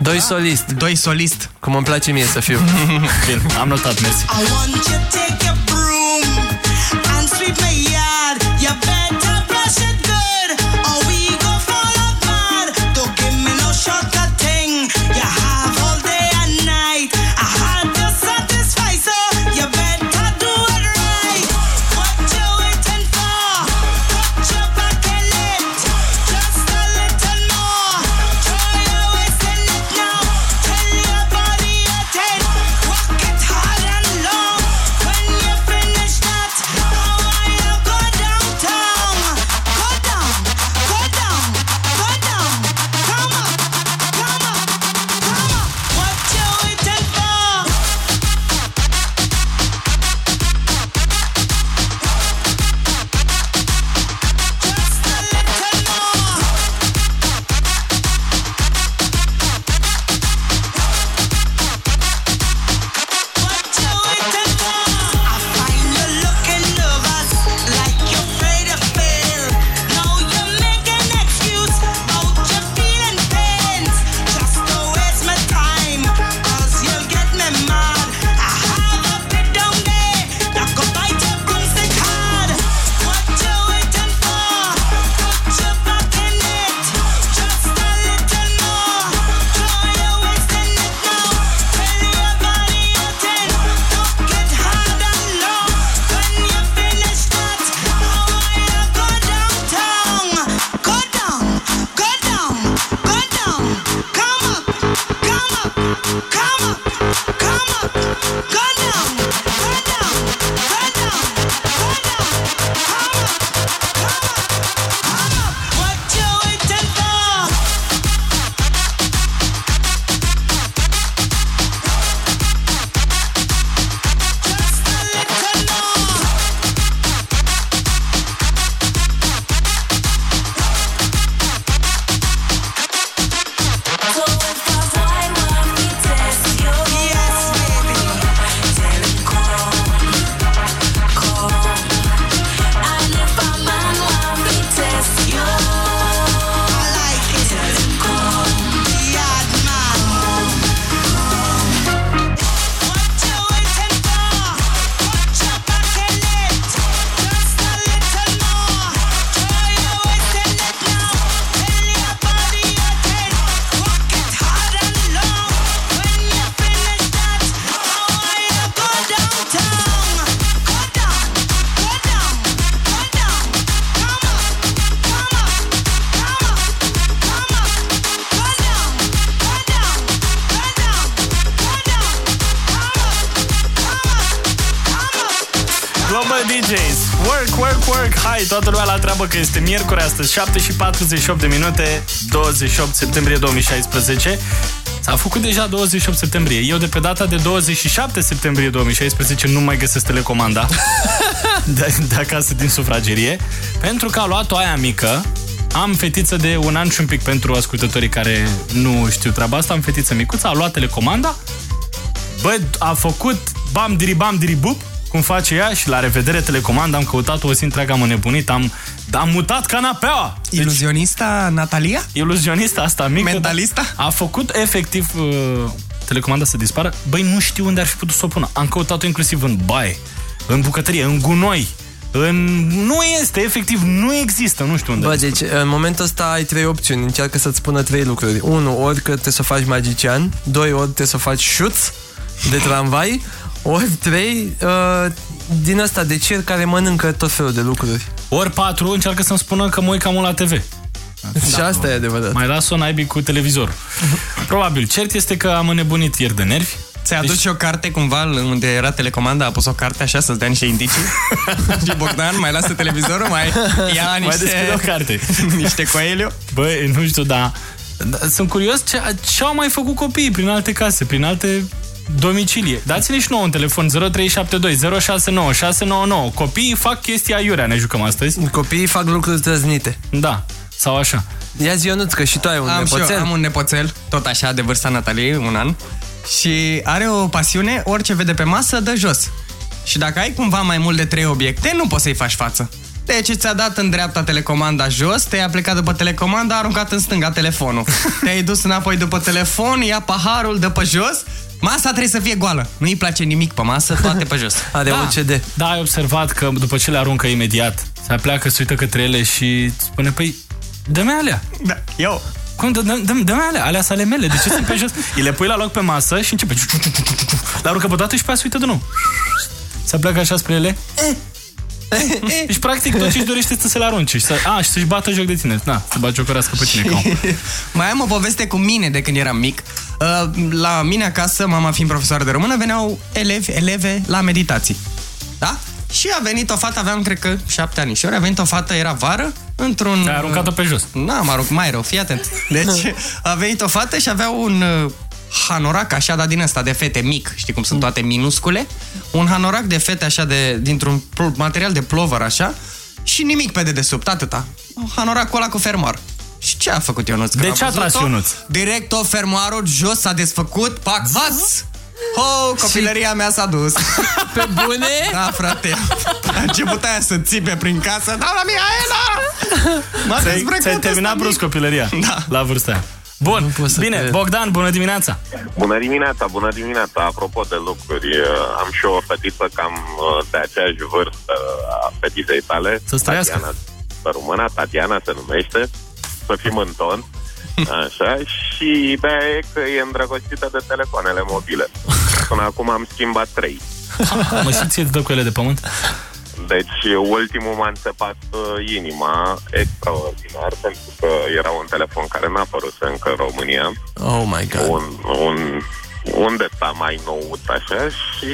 Doi solist. Doi solist. Cum îmi place mie să fiu. (laughs) Bine, am notat, mersi. I want you to take your broom and sweep my yard. You better treabă că este miercuri astăzi, 7 și 48 de minute, 28 septembrie 2016. S-a făcut deja 28 septembrie. Eu de pe data de 27 septembrie 2016 nu mai găsesc telecomanda. (laughs) De, de acasă din sufragerie, pentru că a luat-o aia mică, am fetiță de un an și un pic pentru ascultătorii care nu știu treaba asta, am fetiță micuță, a luat telecomanda, bă, a făcut bam diri bam diri bup, cum face ea și la revedere telecomanda, am căutat o zi întreagă, am înnebunit, am, am mutat canapeaua. Deci, Iluzionista Natalia? iluzionista asta mică. Mentalista? A făcut efectiv uh, telecomanda să dispară. Băi, nu știu unde ar fi putut să o pună. Am căutat-o inclusiv în baie, în bucătărie, în gunoi. În... Nu este, efectiv, nu există, nu știu unde. Bă, deci în momentul ăsta ai trei opțiuni. Încearcă să-ți spună trei lucruri. Unu, ori că te să faci magician. Doi, ori te să faci șuț de tramvai. Ori trei, uh, din asta de cer care mănâncă tot felul de lucruri. Ori patru, încearcă să-mi spună că mă uit cam mult la TV. Și asta e adevărat. Mai las-o naibii cu televizor. Probabil. Cert este că am înnebunit ieri de nervi. Ți-a adus și o carte cumva unde era telecomanda, a pus o carte așa să-ți dea niște indicii? (laughs) și Bogdan mai lasă televizorul, mai ia Mai niște... deschide o carte. (laughs) niște coelio? Băi, nu știu, dar da, sunt curios ce, ce au mai făcut copiii prin alte case, prin alte domicilie. Dați-ne și nouă un telefon 0372 069 699. Copiii fac chestia iurea, ne jucăm astăzi. Copiii fac lucruri trăznite. Da, sau așa. Ia zi, Ionuț, că și tu ai un am Și nepoțel. eu, am un nepoțel, tot așa, de vârsta Nataliei, un an. Și are o pasiune, orice vede pe masă, dă jos. Și dacă ai cumva mai mult de trei obiecte, nu poți să-i faci față. Deci ți-a dat în dreapta telecomanda jos, te-ai plecat după telecomanda, a aruncat în stânga telefonul. (laughs) Te-ai dus înapoi după telefon, ia paharul, dă pe jos, masa trebuie să fie goală. Nu-i place nimic pe masă, toate pe jos. (laughs) Are da. OCD. Da, ai observat că după ce le aruncă imediat, se pleacă, se uită către ele și spune, păi, dă-mi alea. Da, eu. Cum, dă- dă- dă-mi dă alea, alea sale mele, de ce sunt pe jos? (laughs) Îi le pui la loc pe masă și începe. Le aruncă pe toate și pe aia se uită de nou. Se pleacă așa spre ele. (laughs) Deci, practic, tot ce își dorește este să le arunce și să, a, și să-și bată joc de tine. Na, să bată jocorească pe tine. Ca om. (laughs) Mai am o poveste cu mine de când eram mic. Uh, La mine acasă, mama fiind profesoară de română, veneau elevi, eleve la meditații. Da? Și a venit o fată, aveam, cred că, șapte ani. Și ori a venit o fată, era vară, într-un... Ai aruncat-o pe jos. N-am aruncat, mai rău, fii atent. Deci, a venit o fată și avea un uh, hanorac așa, dar din ăsta de fete mic, știi cum sunt toate minuscule? Un hanorac de fete așa, de, dintr-un pl- material de plover așa, și nimic pe dedesubt, atâta. Hanoracul ăla cu fermoar. Și ce a făcut Ionuț? Când De am ce a văzut-o, tras Ionuț? Direct o fermoarul jos s-a desfăcut, pac, vaț! Oh, copilăria mea s-a dus. Pe bune? Da, frate. A început aia să țipe prin casă. Da, la Mihaela! M-a Ți-ai, dezbrăcat ți-ai ăsta terminat mic. brusc copilăria Da. la vârsta aia. Bun, bine, cred. Bogdan, bună dimineața! Bună dimineața, bună dimineața. Apropo de lucruri, uh, am și eu o fetiță cam uh, de aceeași vârstă a fetiței tale. Să-ți trăiască. Tatiana, pe română, Tatiana se numește. Să fim în ton. Așa, și ideea e că e îndrăgostită de telefoanele mobile. Până acum am schimbat trei. Mă și ție îți dă cu ele de pământ? Deci ultimul m-a înțepat uh, inima extraordinar pentru că era un telefon care n-a apărut încă în România. Oh my god. Un, un, un de mai nou așa și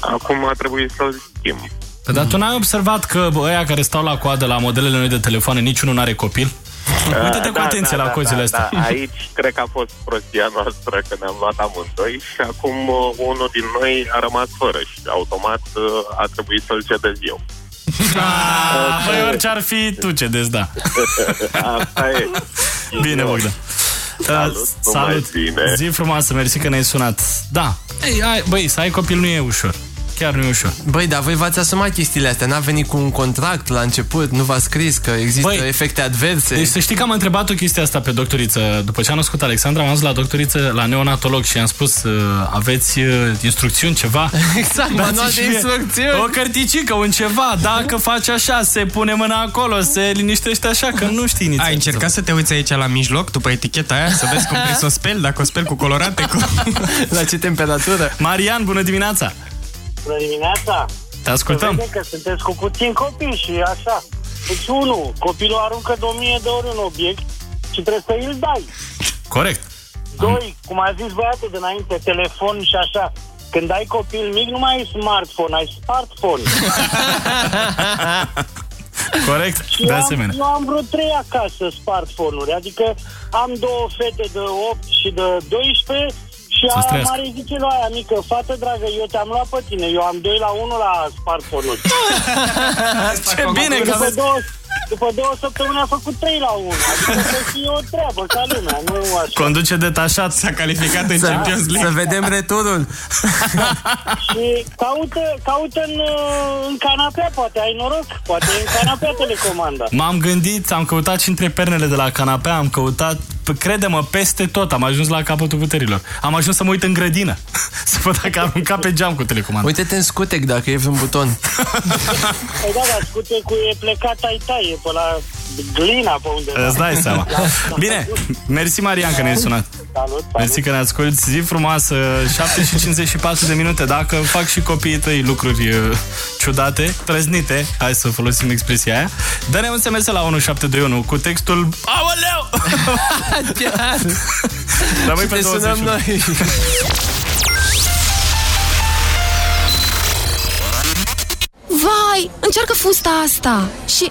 acum a trebuit să-l schimb. Păi, Dar tu n-ai observat că bă, ăia care stau la coadă la modelele noi de telefoane, niciunul n-are copil? Uită-te cu Da, atenție da, la da, cozile da, astea. Da, aici cred că a fost prostia noastră că ne-am luat amândoi și acum uh, unul din noi a rămas fără și automat uh, a trebuit să-l cedez eu. Ah, Băi, orice ar fi, tu cedezi, da. (laughs) Asta e. Bine, Bogdan. Salut, Uh, Salut. numai bine. Zi frumoasă, mersi că ne-ai sunat. Da. Ei, ai, băi, să ai copil nu e ușor. Chiar nu e ușor. Băi, dar voi v-ați asumat chestiile astea. N-a venit cu un contract la început, nu v-a scris că există Băi, efecte adverse. Deci să știi că am întrebat o chestie asta pe doctoriță. După ce a născut Alexandra, am zis la doctoriță, la neonatolog și am spus, uh, aveți uh, instrucțiuni, ceva? (laughs) Exact, Dați manual și de mie instrucțiuni. O cărticică, un ceva. Dacă faci așa, se pune mâna acolo, se liniștește așa, că nu știi inițial. Ai încercat să te uiți aici la mijloc, după eticheta aia, să vezi cum trebuie să (laughs) o speli, dacă o speli cu colorante, cu... La ce temperatură? Marian, bună dimineața! Bună dimineața! Te ascultăm. Se vede că sunteți cu puțin copii și așa. Deci, unu, copilul aruncă de o mie de ori un obiect și trebuie să îl dai. Corect. Doi, cum a zis băiatul dinainte, telefon și așa. când ai copil mic, nu mai ai smartphone, ai smartphone. (laughs) Corect, Și de eu am, asemenea. eu am vreo trei acasă smartphone-uri, adică am două fete de 8 și de 12 și Să aia trăiască. mare zice la aia mică, fată dragă, eu te-am luat pe tine, eu am 2 la 1 la smartphone-uri. (laughs) Ce bine că după aveți... două, după două săptămâni a făcut 3 la 1, adică să fie o treabă ca lumea, nu așa. Conduce detașat. S-a calificat în Champions Să League. vedem returul. (laughs) Și caută, caută în, în canapea, poate ai noroc, poate în canapea telecomanda. M-am gândit, am căutat și între pernele de la canapea, am căutat, p- crede-mă, peste tot, am ajuns la capătul puterilor. Am ajuns să mă uit în grădină, (laughs) să văd dacă am aruncat pe geam cu telecomanda. Uite-te în scutec dacă e vreun buton. Păi da, dar scute cu e plecat tai tai, e pe la glina pe undeva. Îți dai seama. Bine, mersi Marian că ne-ai sunat. Salut, salut. Mersi că ne asculti. Zi frumoasă, 7 și 54 de minute. Dacă fac și copiii tăi lucruri uh, ciudate, trăznite, hai să folosim expresia aia, dă-ne un SMS la 1721 cu textul Aoleu! (laughs) Chiar. Rămâi Și pe te sunăm 21. noi. Vai, încearcă fusta asta Și...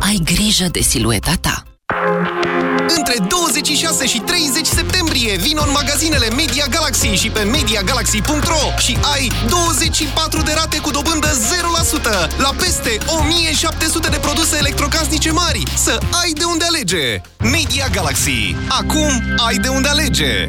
Ai grijă de silueta ta. Între 26 și 30 septembrie vin în magazinele Media Galaxy și pe MediaGalaxy.ro și ai 24 de rate cu dobândă 0% la peste 1700 de produse electrocasnice mari. Să ai de unde alege! Media Galaxy. Acum ai de unde alege!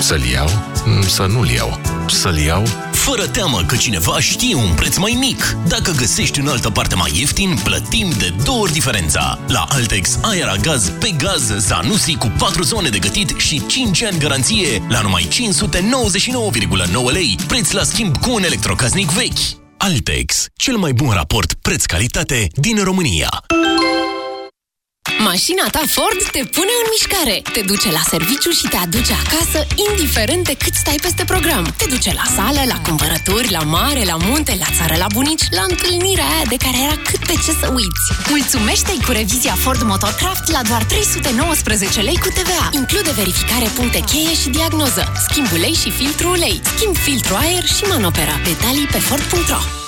să-l iau, mm, să nu-l iau, să-l iau. Fără teamă că cineva știe un preț mai mic. Dacă găsești în altă parte mai ieftin, plătim de două ori diferența. La Altex, aer gaz pe gaz Zanussi cu 4 zone de gătit și 5 ani garanție la numai 599,9 lei, preț la schimb cu un electrocasnic vechi. Altex, cel mai bun raport preț-calitate din România. Mașina ta Ford te pune în mișcare. Te duce la serviciu și te aduce acasă, indiferent de cât stai peste program. Te duce la sală, la cumpărături, la mare, la munte, la țară, la bunici, la întâlnirea aia de care era cât pe ce să uiți. Mulțumește-i cu revizia Ford Motorcraft la doar 319 lei cu TVA. Include verificare puncte cheie și diagnoză, schimb ulei și filtru ulei, schimb filtru aer și manopera. Detalii pe Ford.ro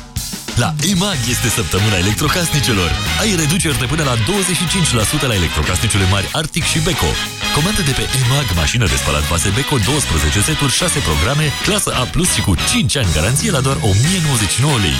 La EMAG este săptămâna electrocasnicelor. Ai reduceri de până la 25% la electrocasnicele mari Arctic și Beko. Comandă de pe EMAG mașină de spălat vase Beko 12 seturi, 6 programe, clasă A+, și cu 5 ani garanție la doar 1099 lei.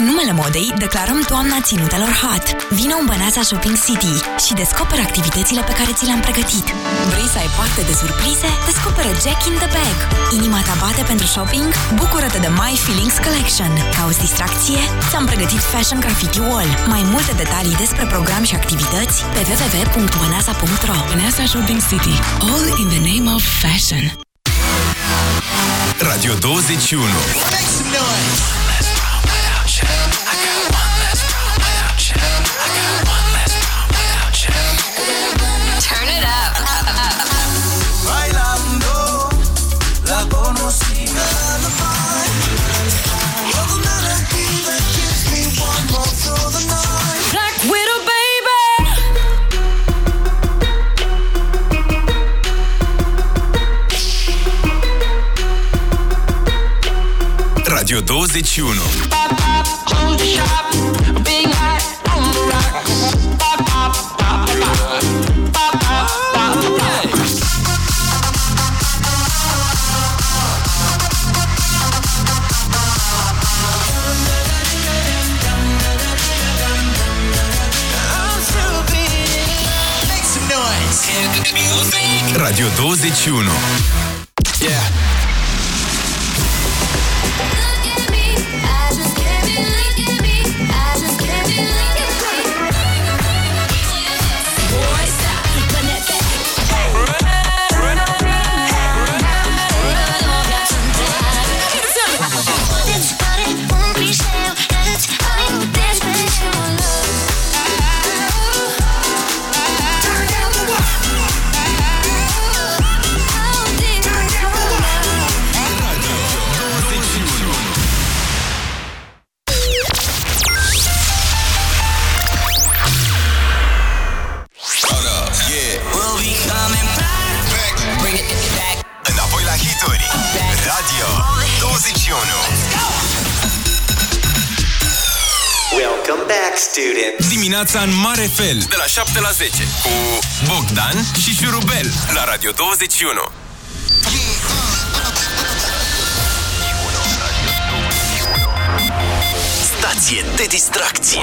În În numele modei, declarăm toamna ținutelor hot. Vino în Băneasa Shopping City și descoperă activitățile pe care ți le-am pregătit. Vrei să ai parte de surprize? Descoperă Jack in the Bag. Inima ta bate pentru shopping? Bucură-te de My Feelings Collection. Cauți distracție? Ți-am pregătit Fashion Graffiti Wall. Mai multe detalii despre program și activități pe www.băneasa.ro Băneasa Shopping City. All in the name of fashion. Radio 21 Turn Radio 21 Make some noise. Radio 21 Yeah. Dimineața în mare fel. De la 7 la 10 Cu Bogdan și Șurubel La Radio 21 Stație de distracție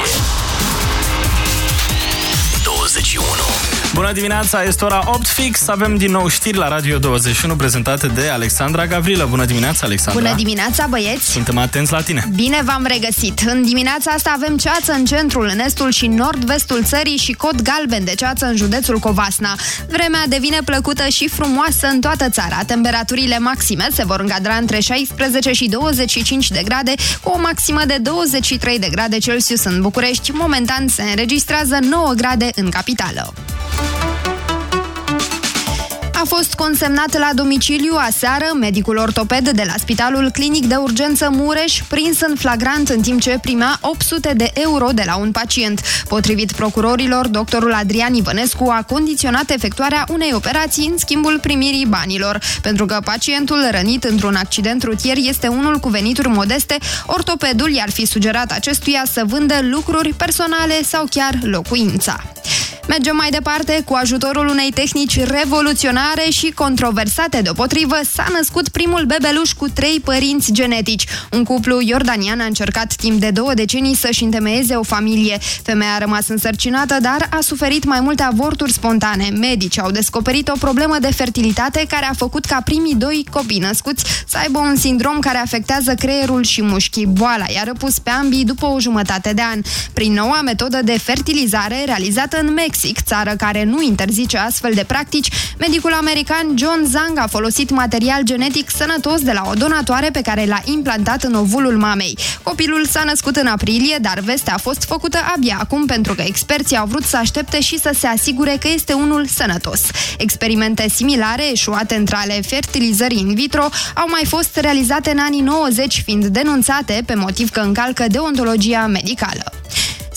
21 Bună dimineața, este ora 8 fix. Avem din nou știri la Radio 21 prezentate de Alexandra Gavrilă. Bună dimineața, Alexandra. Bună dimineața, băieți! Suntem atenți la tine. Bine v-am regăsit! În dimineața asta avem ceață în centrul, în estul și nord-vestul țării și cod galben de ceață în județul Covasna. Vremea devine plăcută și frumoasă în toată țara. Temperaturile maxime se vor încadra între 16 și 25 de grade, cu o maximă de 23 de grade Celsius în București. Momentan se înregistrează 9 grade în capitală. A fost consemnat la domiciliu aseară medicul ortoped de la Spitalul Clinic de Urgență Mureș, prins în flagrant în timp ce primea 800 de euro de la un pacient. Potrivit procurorilor, doctorul Adrian Ivănescu a condiționat efectuarea unei operații în schimbul primirii banilor. Pentru că pacientul rănit într-un accident rutier este unul cu venituri modeste, ortopedul i-ar fi sugerat acestuia să vândă lucruri personale sau chiar locuința. Mergem mai departe, cu ajutorul unei tehnici revoluționare și controversate deopotrivă, s-a născut primul bebeluș cu trei părinți genetici. Un cuplu iordanian a încercat timp de două decenii să-și întemeieze o familie. Femeia a rămas însărcinată, dar a suferit mai multe avorturi spontane. Medici au descoperit o problemă de fertilitate care a făcut ca primii doi copii născuți să aibă un sindrom care afectează creierul și mușchii. Boala i-a răpus pe ambii după o jumătate de an. Prin noua metodă de fertilizare realizată în Mexic, țară care nu interzice astfel de practici, medicul american John Zhang a folosit material genetic sănătos de la o donatoare pe care l-a implantat în ovulul mamei. Copilul s-a născut în aprilie, dar vestea a fost făcută abia acum pentru că experții au vrut să aștepte și să se asigure că este unul sănătos. Experimente similare, eșuate între ale fertilizării in vitro, au mai fost realizate în anii 90, fiind denunțate pe motiv că încalcă deontologia medicală.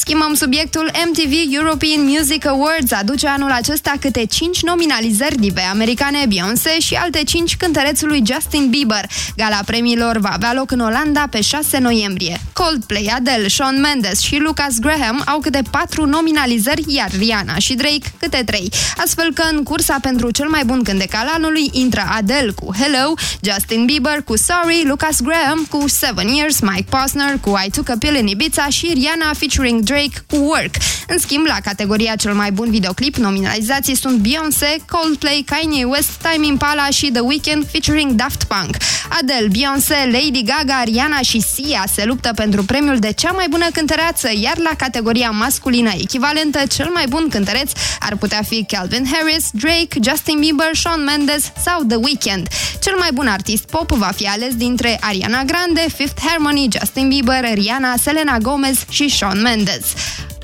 Schimbăm subiectul. MTV European Music Awards aduce anul acesta câte 5 nominalizări dive americane Beyoncé și alte 5 cântărețului Justin Bieber. Gala premiilor va avea loc în Olanda pe 6 noiembrie. Coldplay, Adele, Shawn Mendes și Lucas Graham au câte 4 nominalizări, iar Rihanna și Drake câte 3. Astfel că în cursa pentru cel mai bun cântec al anului intră Adele cu Hello, Justin Bieber cu Sorry, Lucas Graham cu Seven Years, Mike Posner cu I Took a Pill in Ibiza și Rihanna featuring Drake cu Work. În schimb, la categoria cel mai bun videoclip, nominalizații sunt Beyoncé, Coldplay, Kanye West, Time Impala și The Weeknd featuring Daft Punk. Adele, Beyoncé, Lady Gaga, Rihanna și Sia se luptă pentru premiul de cea mai bună cântăreață, iar la categoria masculină echivalentă, cel mai bun cântăreț ar putea fi Calvin Harris, Drake, Justin Bieber, Shawn Mendes sau The Weeknd. Cel mai bun artist pop va fi ales dintre Ariana Grande, Fifth Harmony, Justin Bieber, Rihanna, Selena Gomez și Shawn Mendes.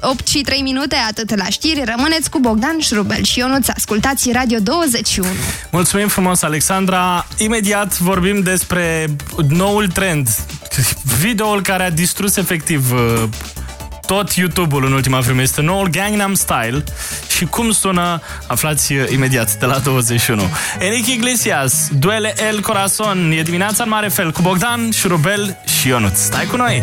8 și 3 minute, atât la știri, rămâneți cu Bogdan Șrubel și Ionuț, ascultați Radio 21. Mulțumim frumos, Alexandra. Imediat vorbim despre noul trend, videoul care a distrus efectiv uh, tot YouTube-ul în ultima vreme. Este noul Gangnam Style și cum sună, aflați uh, imediat de la 21. Enrique Iglesias, Duele El Corazon, e dimineața în mare fel cu Bogdan, Șurubel și Ionuț. Stai cu noi!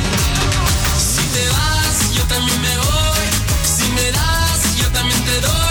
Te vas, yo también me voy. Si me das, yo también te doy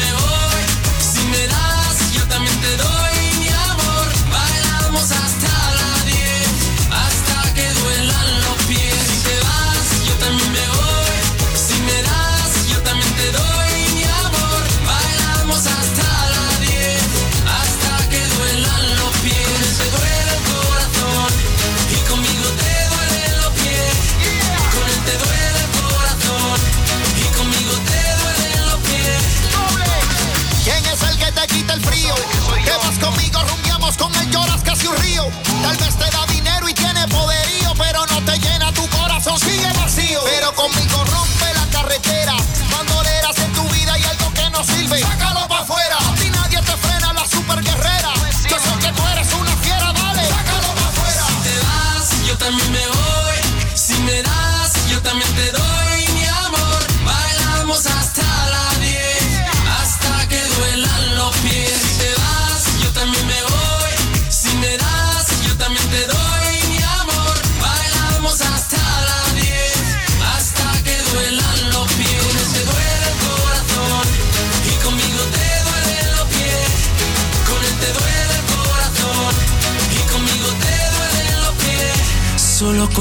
casi un río. Tal vez te da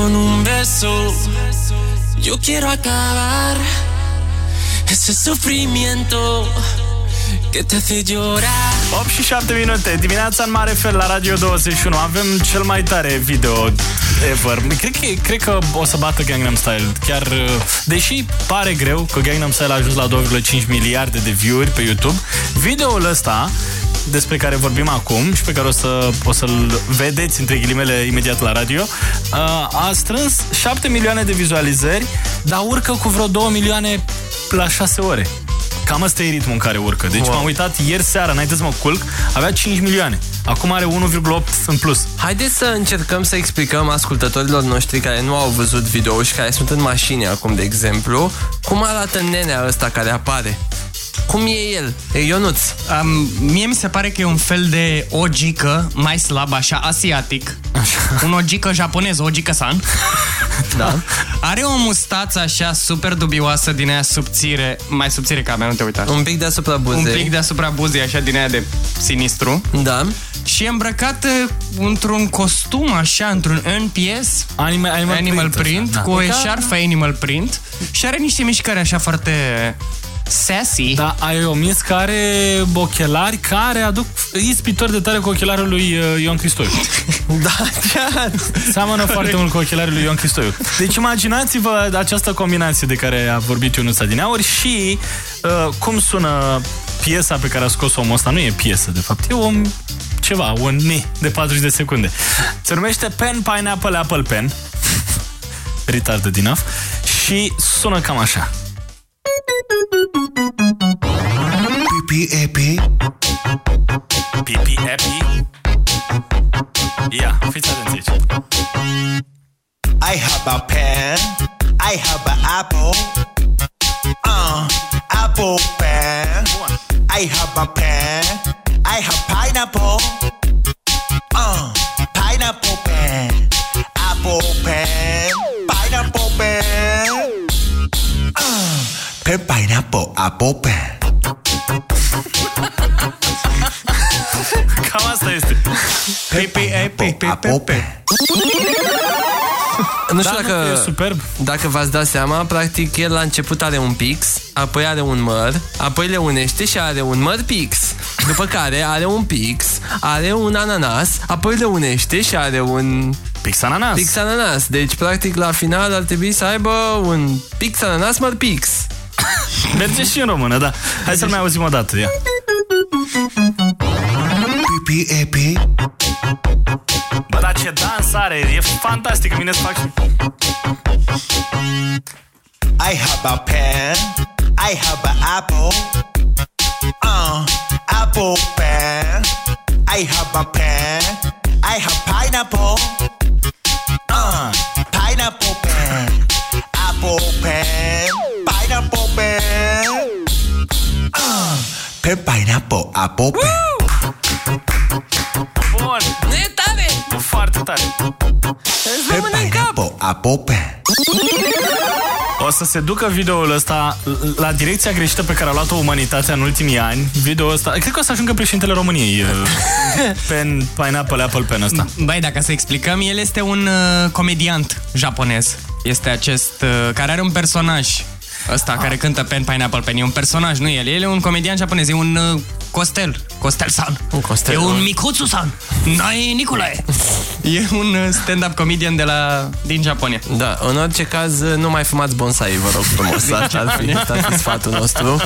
con un beso. Yo quiero acabar ese sufrimiento que te hace llorar. 8 și 7 minute, dimineața în mare fel la Radio 21 Avem cel mai tare video ever. Cred că, cred că o să bată Gangnam Style. Chiar, uh, deși pare greu că Gangnam Style a ajuns la 2,5 miliarde de view-uri pe YouTube Videoul ăsta despre care vorbim acum și pe care o, să, o să-l vedeți între ghilimele imediat la radio, uh, a strâns 7 milioane de vizualizări, dar urcă cu vreo 2 milioane la 6 ore. Cam ăsta e ritmul în care urcă. Deci Wow. m-am uitat ieri seara, înainte să mă culc, avea 5 milioane. Acum are 1,8 în plus. Haideți să încercăm să explicăm ascultătorilor noștri care nu au văzut video și care sunt în mașini acum, de exemplu, cum arată nenea ăsta care apare. Cum e el? E Ionuț. Um, mie mi se pare că e un fel de ogică mai slab, așa, asiatic. Așa. Un ogică japonez, ogică-san. (laughs) Da. Are o mustață așa super dubioasă din aia subțire, mai subțire ca a mea, nu te uita. Un pic deasupra buzei. Un pic deasupra buzei, așa, din aia de sinistru. Da. Și e îmbrăcat uh, într-un costum, așa, într-un NPS. Animal, animal, animal print, print, așa, da. cu o E ca- eșarfă animal print. Și are niște mișcări așa foarte sassy. Da, ai omis că are ochelari care aduc ispitori de tare cu ochelarii lui uh, Ion Cristoiu. (laughs) da, chiar. Seamănă foarte mult cu ochelarii lui Ion Cristoiu. Deci imaginați-vă această combinație de care a vorbit Ionuț Adineauri și uh, cum sună piesa pe care a scos omul ăsta. Nu e piesă, de fapt, e un ceva, un ni de 40 de secunde. Se numește Pen Pineapple Apple Pen. (laughs) Retarded enough. Și sună cam așa. Pipi epi. Pipi epi. Ia, fiți. I have a pen. I have an apple. Uh, apple pen. I have a pen. I have pineapple. Uh, pineapple pen. Apple pen. Pen pineapple apple pen. Cam asta este. Pepe, pepe, pepe. Nu știu Da, dacă, nu, e superb. dacă v-ați dat seama, practic el la început are un pix, apoi are un măr, apoi le unește și are un măr pix. După care are un pix, are un ananas, apoi le unește și are un... Pix ananas. Pix ananas. Deci, practic, la final ar trebui să aibă un pix ananas măr pix. Merge și în română, da. Hai să-l mai auzim o dată. Ia. Pipi epi. Bă, dar ce dans are, e fantastic, mine să fac și... I have a pen. I have an apple. Uh, apple pen. I have a pen. I have pineapple. Uh, pineapple pen pineapple apple pen. Bun. Nu e tare! Foarte tare. Pen pineapple apple pen. O să se ducă videoul ăsta la direcția greșită pe care a luat-o umanitatea în ultimii ani. Videoul ăsta, cred că o să ajungă președintele României. uh, (laughs) Pen, pineapple, apple pen ăsta. Băi, dacă să explicăm, el este un uh, comediant japonez. Este acest, uh, care are un personaj ăsta, care cântă Pen Pineapple Pen. E un personaj, nu el. El e un comedian japonez, e un uh, Costel. Costel-san. Un Costel. E un Mikutsu-san. Nai Nicolae. (laughs) E un uh, stand-up comedian de la, din Japonia. Da, în orice caz, nu mai fumați bonsai, vă rog frumos. (laughs) Asta ar fi, asta ar fi sfatul nostru.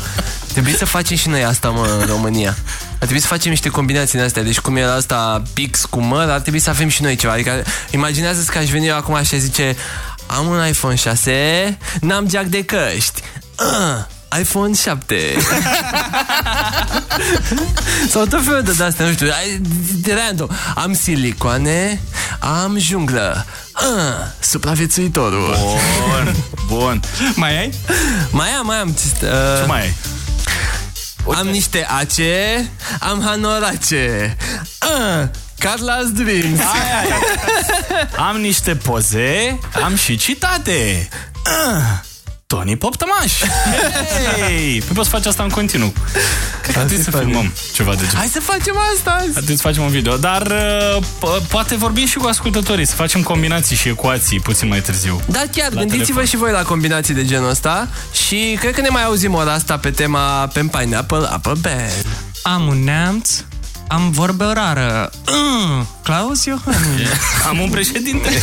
Trebuie să facem și noi asta, mă, în România. Ar trebui să facem niște combinații din astea. Deci cum era asta pix cu măr, ar trebui să avem și noi ceva. Adică imaginează-ți că aș veni eu acum și aș zice am un iPhone 6, n-am jack de căști. Uh, iPhone 7 (laughs) Sau tot felul de astea, nu știu ai- de random. Am silicoane Am junglă. Uh, Supraviețuitorul. Bun, bun. Mai ai? Mai am, mai am uh, Ce mai ai? Am niște ace Am hanorace. Uh, Carla's Dreams Ai, ai. Am niște poze, am și citate. Ah, Tony Poptămaș. Hey! Păi poți face asta în continuu. Cred că trebuie să filmăm ceva de genul. Hai să facem asta azi. Trebuie să facem un video, dar uh, po- poate vorbim și cu ascultătorii, să facem combinații și ecuații puțin mai târziu. Da, chiar, La gândiți-vă telefon. și voi la combinații de genul ăsta Și cred că ne mai auzim ora asta pe tema Pen Pineapple Apple Pen Am un neamț, am vorbă rară. Mm, Claus Iohannis. Am un președinte. (laughs)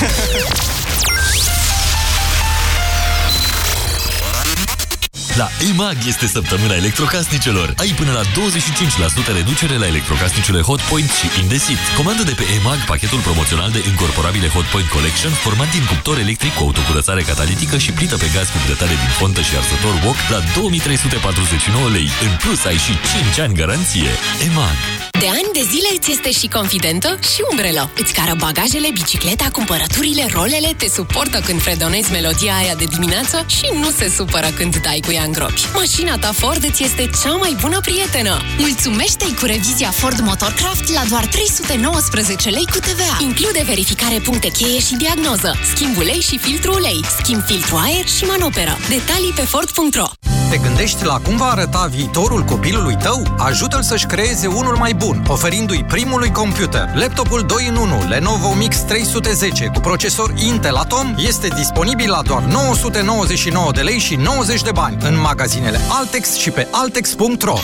La EMAG este săptămâna electrocasnicelor. Ai până la 25% reducere la electrocasnicele Hotpoint și Indesit. Comandă de pe EMAG pachetul promoțional de incorporabile Hotpoint Collection format din cuptor electric cu autocurățare catalitică și plită pe gaz cu grătare din fontă și arsător wok la 2349 lei. În plus ai și 5 ani garanție. EMAG. De ani de zile îți este și confidentă și umbrelă. Îți cară bagajele, bicicleta, cumpărăturile, rolele, te suportă când fredonezi melodia aia de dimineață și nu se supără când dai cu ea în gropi. Mașina ta Ford îți este cea mai bună prietenă. Mulțumește-i cu revizia Ford Motorcraft la doar 319 lei cu TVA. Include verificare puncte cheie și diagnoză, schimb ulei și filtru ulei, schimb filtru aer și manoperă. Detalii pe Ford.ro Te gândești la cum va arăta viitorul copilului tău? Ajută-l să-și creeze unul mai bun, oferindu-i primului computer. Laptopul 2 în 1 Lenovo Mix 310 cu procesor Intel Atom este disponibil la doar 999 de lei și 90 de bani în magazinele Altex și pe altex.ro.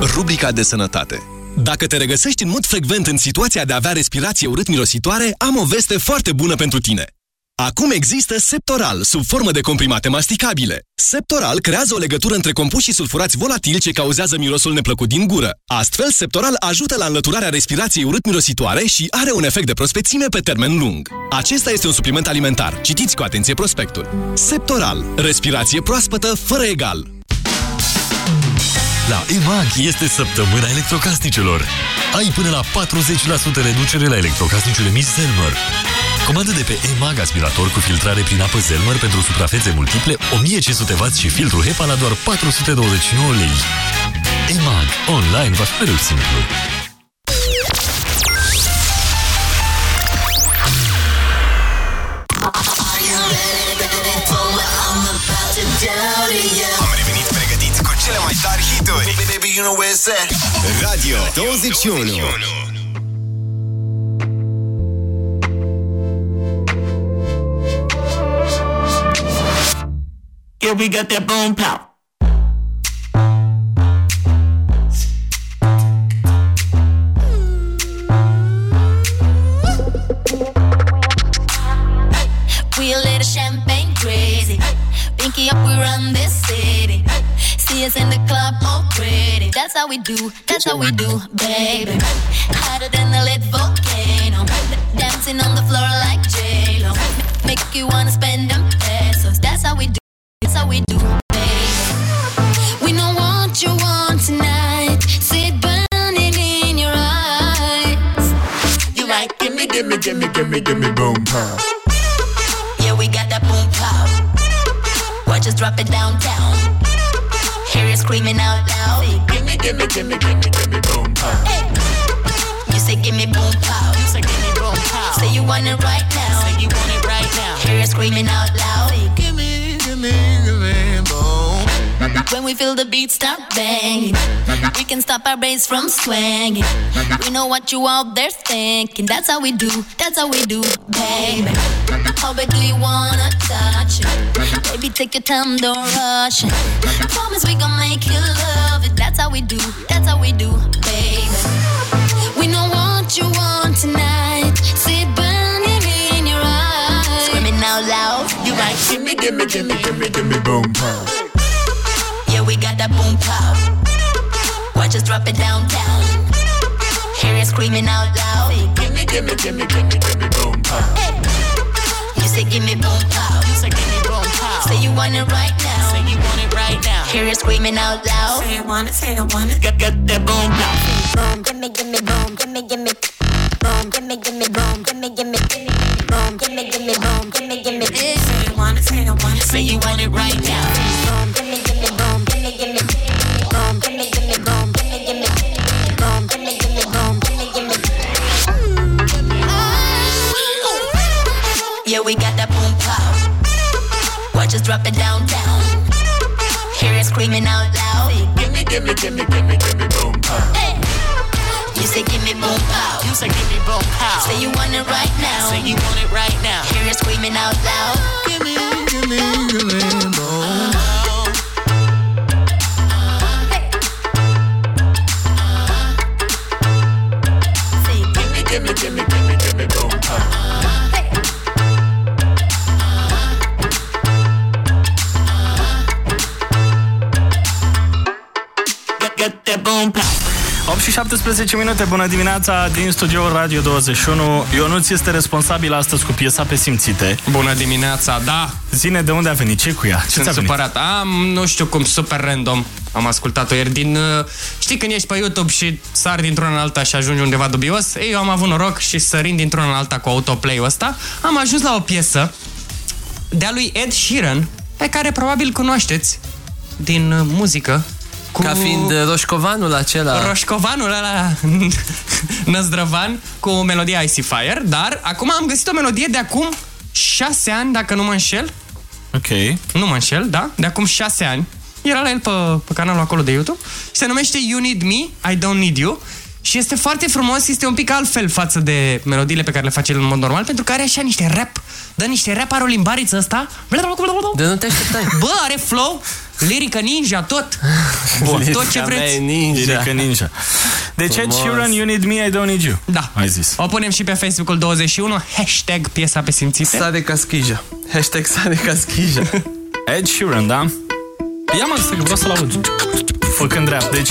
Rubrica de sănătate. Dacă te regăsești în mod frecvent în situația de a avea respirație urât-mirositoare, am o veste foarte bună pentru tine. Acum există Septoral, sub formă de comprimate masticabile. Septoral creează o legătură între compuși sulfurați volatili ce cauzează mirosul neplăcut din gură. Astfel, Septoral ajută la înlăturarea respirației urât-mirositoare și are un efect de prospețime pe termen lung. Acesta este un supliment alimentar. Citiți cu atenție prospectul. Septoral. Respirație proaspătă fără egal. La EMAG este săptămâna electrocasnicelor. Ai până la 40% reducere la electrocasnicele Miss Zelmer. Comandă de pe EMAG aspirator cu filtrare prin apă Zelmer pentru suprafețe multiple, 1500W și filtru HEPA la doar 429 lei. EMAG. Online va fi mereu simplu. Am revenit pregătiți cu cele mai tari hituri Baby, you know where it's at Radio 21 Yeah, we got that boom pow. We a little champagne crazy. Pinky up, we run this city. See us in the club, all pretty. That's how we do, that's how we do, baby. Hotter than a lit volcano. Dancing on the floor like J-Lo. Make you wanna spend them pesos. That's how we do, how we do, baby. We know what you want tonight. See it burning in your eyes. You like, gimme, gimme, gimme, gimme, gimme, boom pow. Yeah, we got that boom pow. Watch us drop it downtown. Hear you screaming out loud. Gimme, gimme, gimme, gimme, gimme, boom pow. You say give me boom pow. You say give me boom pow. Say you want it right now. Say you want it right now. Hear you screaming out loud. When we feel the beat start banging, we can stop our bass from swinging. We know what you out there thinking. That's how we do. That's how we do, baby. How bad do you wanna touch it? Baby, take your time, don't rush it. Promise we gon' make you love it. That's how we do. That's how we do, baby. We know what you want tonight. Gimme, gimme, gimme, gimme, gimme, boom pow. Yeah, we got that boom pow. Watch us drop it downtown. Hear you screaming out loud. Gimme, gimme, gimme, gimme, gimme, boom pow. You say give me boom pow. You say give me boom pow. Say you want it right now. Say you want it right now. Hear you screaming out loud. Say you want it, say you want it. Got, got that boom pow. Boom, gimme, gimme, boom, gimme, gimme. Boom, gimme, gimme, boom, gimme, gimme, gimme. Boom, give me, give me, boom, give me, give me. Say you want it, say you want it, say you want it right now. Boom, give me, give me, boom, give me, give me. Boom, give me, give me, boom, give me, give me. Boom, give me, give me, boom, give me, give me. Yeah, we got that boom pop. Watch us drop it down. Hear it screaming out loud. Gimme, gimme, gimme, gimme, gimme, boom pop. Hey. You say give me boom pow. You say give me boom pow. Say you want it right now. Say you want it right now. Hear it screaming out loud. Give me, give me, give me boom pow. Gimme, gimme, gimme, gimme, boom pow. get that boom pow. 8 și 17 minute, bună dimineața din studioul Radio 21. Ionuț este responsabil astăzi cu piesa pe simțite. Bună dimineața, da. Zine de unde a venit, ce cu ea? Ce Sunt ți-a venit? supărat. Am, nu știu cum, super random. Am ascultat-o ieri din... uh, Știi când ești pe YouTube și sari dintr-una în alta și ajungi undeva dubios? Ei, eu am avut noroc și sărind dintr-una în alta cu autoplay-ul ăsta, am ajuns la o piesă de-a lui Ed Sheeran, pe care probabil cunoașteți din uh, muzică. Cu... Ca fiind uh, roșcovanul acela. Roșcovanul ăla (laughs) năzdrăvan cu melodia Icy Fire, dar acum am găsit o melodie de acum șase ani, dacă nu mă înșel. Ok. Nu mă înșel, da? De acum șase ani. Era la el pe, pe canalul acolo de YouTube. Și se numește You Need Me, I Don't Need You. Și este foarte frumos, este un pic altfel față de melodiile pe care le face el în mod normal, pentru că are așa niște rap. Dă niște rap, are o limbariță asta. De nu te așteptai. Bă, are flow, lirică ninja, tot. Bun. Tot ce vreți. Lirică ninja. Deci Ed Frumos. Sheeran, You Need Me, I Don't Need You. Da. Ai zis. O punem și pe Facebook-ul 21, hashtag piesa pe simțite. Sare ca schija. Hashtag sare ca schija. Ed Sheeran, da? Ia mă, să vreau să-l aud. Făcând rap, deci...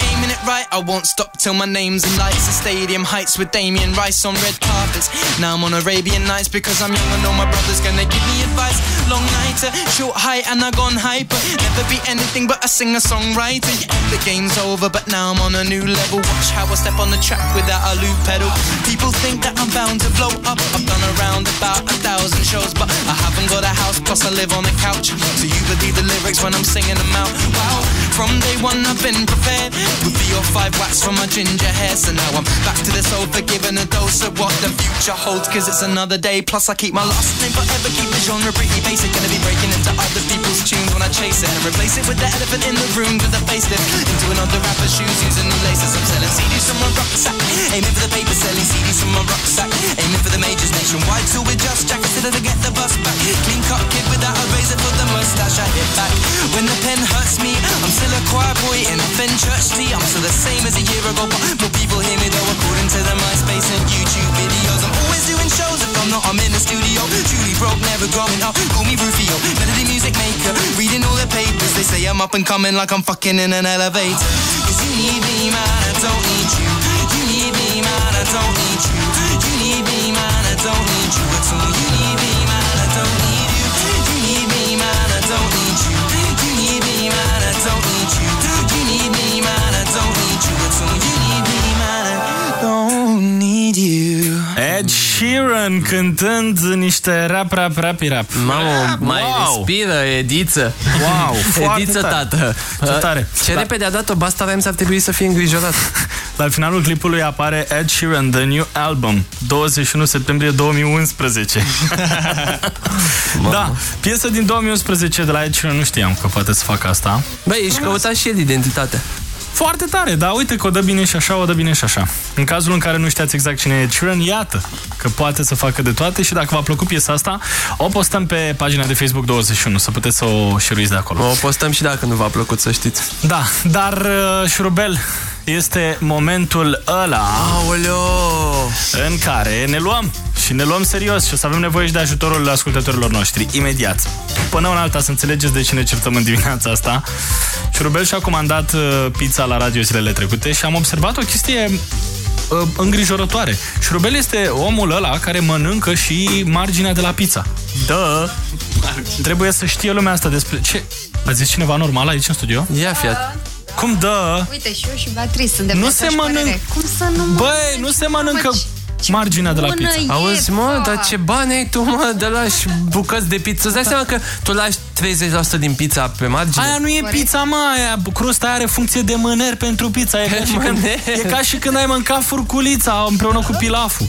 right I won't stop till my name's in lights. The stadium heights with Damien Rice on red carpets. Now I'm on Arabian Nights because I'm young I know my brother's gonna give me advice. Long nighter, short height and I gone hyper. Never be anything but a singer-songwriter. Yeah, the game's over but now I'm on a new level. Watch how I step on the track without a loop pedal. People think that I'm bound to blow up. I've done around about a thousand shows But I haven't plus I live on the couch. So you believe the lyrics when I'm singing them out. Wow, from day one I've been prepared. With three or five wax from my ginger hair. So now I'm back to this old forgiven a dose of what the future holds. Cause it's another day Plus I keep my last name forever. Keep the genre pretty basic. Gonna be breaking into other people's tunes when I chase it. And replace it with the elephant in the room with a facelift. Into another rapper's shoes using new laces. I'm selling CDs from my rucksack. Aiming for the paper selling CDs from my rucksack. Aiming for the majors nationwide. So we're just jack Consider to get the bus back. Clean cut kid without a razor for the mustache I hit back. When the pen hurts me I'm still a choir boy in a Fen church tee I'm still the same as a year ago But more people hear me though According to the MySpace and YouTube videos. I'm always doing shows If I'm not I'm in the studio. Truly broke never growing up. Call me Rufio Melody music maker. Reading all the papers They say I'm up and coming Like I'm fucking in an elevator. Cause you need me man I don't need you. You need me man I don't need you. You need me man I don't need you at all. You need me Sheeran cântând niște rap, rap, rap, rap. Mamă, mai respiră, Ediță. Wow, (laughs) foarte Ediță, tare. tată. Ce tare. Ce Da. repede a dat-o Basta Rhymes ar trebui să fie îngrijorat. (laughs) La finalul clipului apare Ed Sheeran, The New Album, 21 septembrie 2011. (laughs) da, piesă din 2011 de la Ed Sheeran, nu știam că poate să facă asta. Băi, ești căutat și el identitatea. Foarte tare, dar uite că o dă bine și așa, o dă bine și așa. În cazul în care nu știați exact cine e Ed Sheeran, iată că poate să facă de toate și dacă v-a plăcut piesa asta, o postăm pe pagina de Facebook 21, să puteți să o șeruiți de acolo. O postăm și dacă nu v-a plăcut, să știți. Da, dar uh, șurubel, este momentul ăla Aoleo! în care ne luăm și ne luăm serios și o să avem nevoie și de ajutorul ascultătorilor noștri, imediat. Până în alta să înțelegeți de ce ne certăm în dimineața asta. Șurubel și-a comandat uh, pizza la radio zilele trecute și am observat o chestie uh, îngrijorătoare. Șurubel este omul ăla care mănâncă și marginea de la pizza. Da. Trebuie să știe lumea asta despre... Ce? A zis cineva normal aici în studio? Ia fiat. Cum dă? Uite, și eu și Beatrice sunt de Nu pe se aceeași mănâncă. părere. Cum să nu Băi, nu se mănâncă marginea de la bună pizza. e, Auzi, mă, dar ce bani ai tu, mă, de lași bucăți de pizza? Îți dai seama că tu lași 30% din pizza pe margine? Aia nu e pizza, mă, aia, crusta aia are funcție de mâner pentru pizza. E ca, și când, Mâner? e ca și când ai mâncat furculița împreună cu pilaful.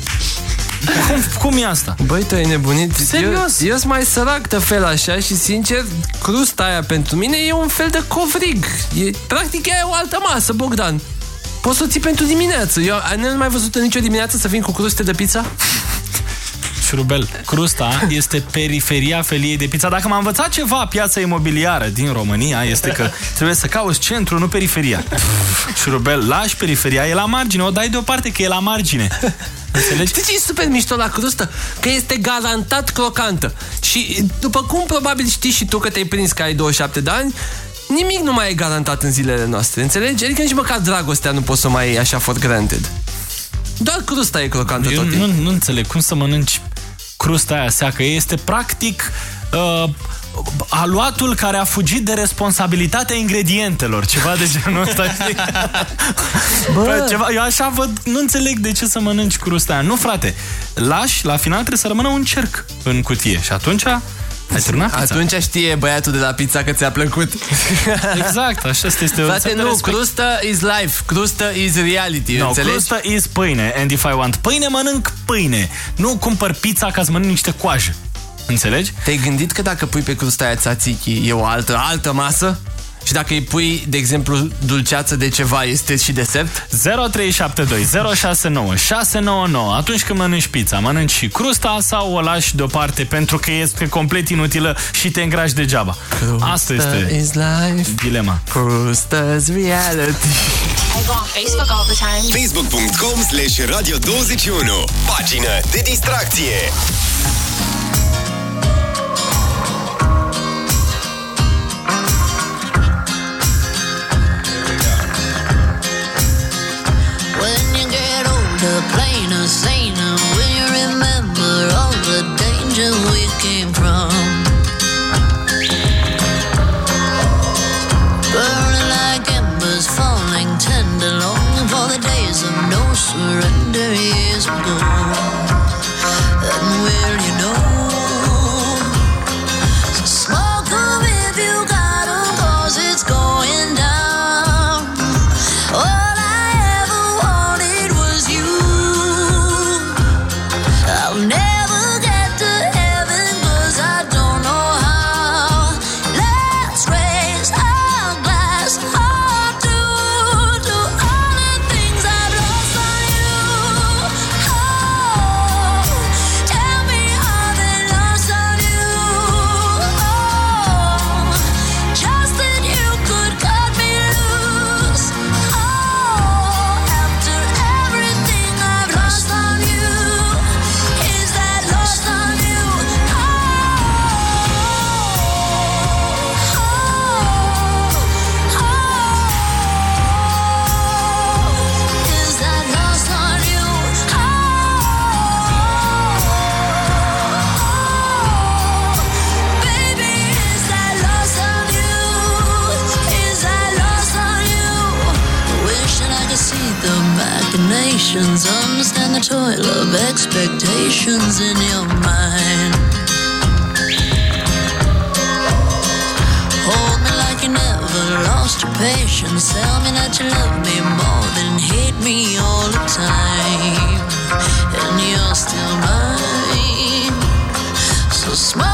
Cum, (laughs) cum e asta? Băi, tu ai nebunit. Serios? Eu, eu sunt mai sărac de fel așa și sincer, crusta aia pentru mine e un fel de covrig. E, practic e o altă masă, Bogdan. Poți să o ții pentru dimineață. Eu nu mai văzut în nicio dimineață să vin cu cruste de pizza? (laughs) Șurubel, crusta este periferia feliei de pizza. Dacă m-a învățat ceva piața imobiliară din România, este că trebuie să cauți centru, nu periferia. Șurubel, lași periferia, e la margine, o dai deoparte că e la margine. Înțelegi? Știi ce e super mișto la crustă? Că este garantat crocantă. Și după cum probabil știi și tu că te-ai prins că ai 27 de ani, nimic nu mai e garantat în zilele noastre, înțelegi? Adică nici măcar dragostea nu poți să o mai iei așa for granted. Doar crusta e crocantă Eu tot nu, timpul. nu înțeleg cum să mănânci crusta aia seacă. Este practic uh, aluatul care a fugit de responsabilitatea ingredientelor. Ceva de genul ăsta, știi? Bă. Ceva, eu așa văd, nu înțeleg de ce să mănânci crusta aia. Nu, frate, lași, la final trebuie să rămână un cerc în cutie și atunci ai terminat pizza. Atunci știe băiatul de la pizza că ți-a plăcut. Exact, așa este. este Frate, înseamnă nu, respect. crustă is life, crustă is reality, No, înțelegi? crustă is pâine and if I want pâine, mănânc pâine. Nu cumpăr pizza ca să mănânc niște coajă. Înțelegi? Te-ai gândit că dacă pui pe crusta aia tzatziki e o altă, altă masă? Și dacă îi pui, de exemplu, dulceață de ceva, este și desert? 0372 069 699 Atunci când mănânci pizza, mănânci și crusta sau o lași deoparte pentru că este complet inutilă și te îngrași degeaba? Asta este is life. dilema. Crusta's reality. I go on Facebook all the time. Facebook.com slash Radio 21 Pagină de distracție expectations in your mind. Hold me like you never lost your patience. Tell me that you love me more than hate me all the time. And you're still mine. So smoke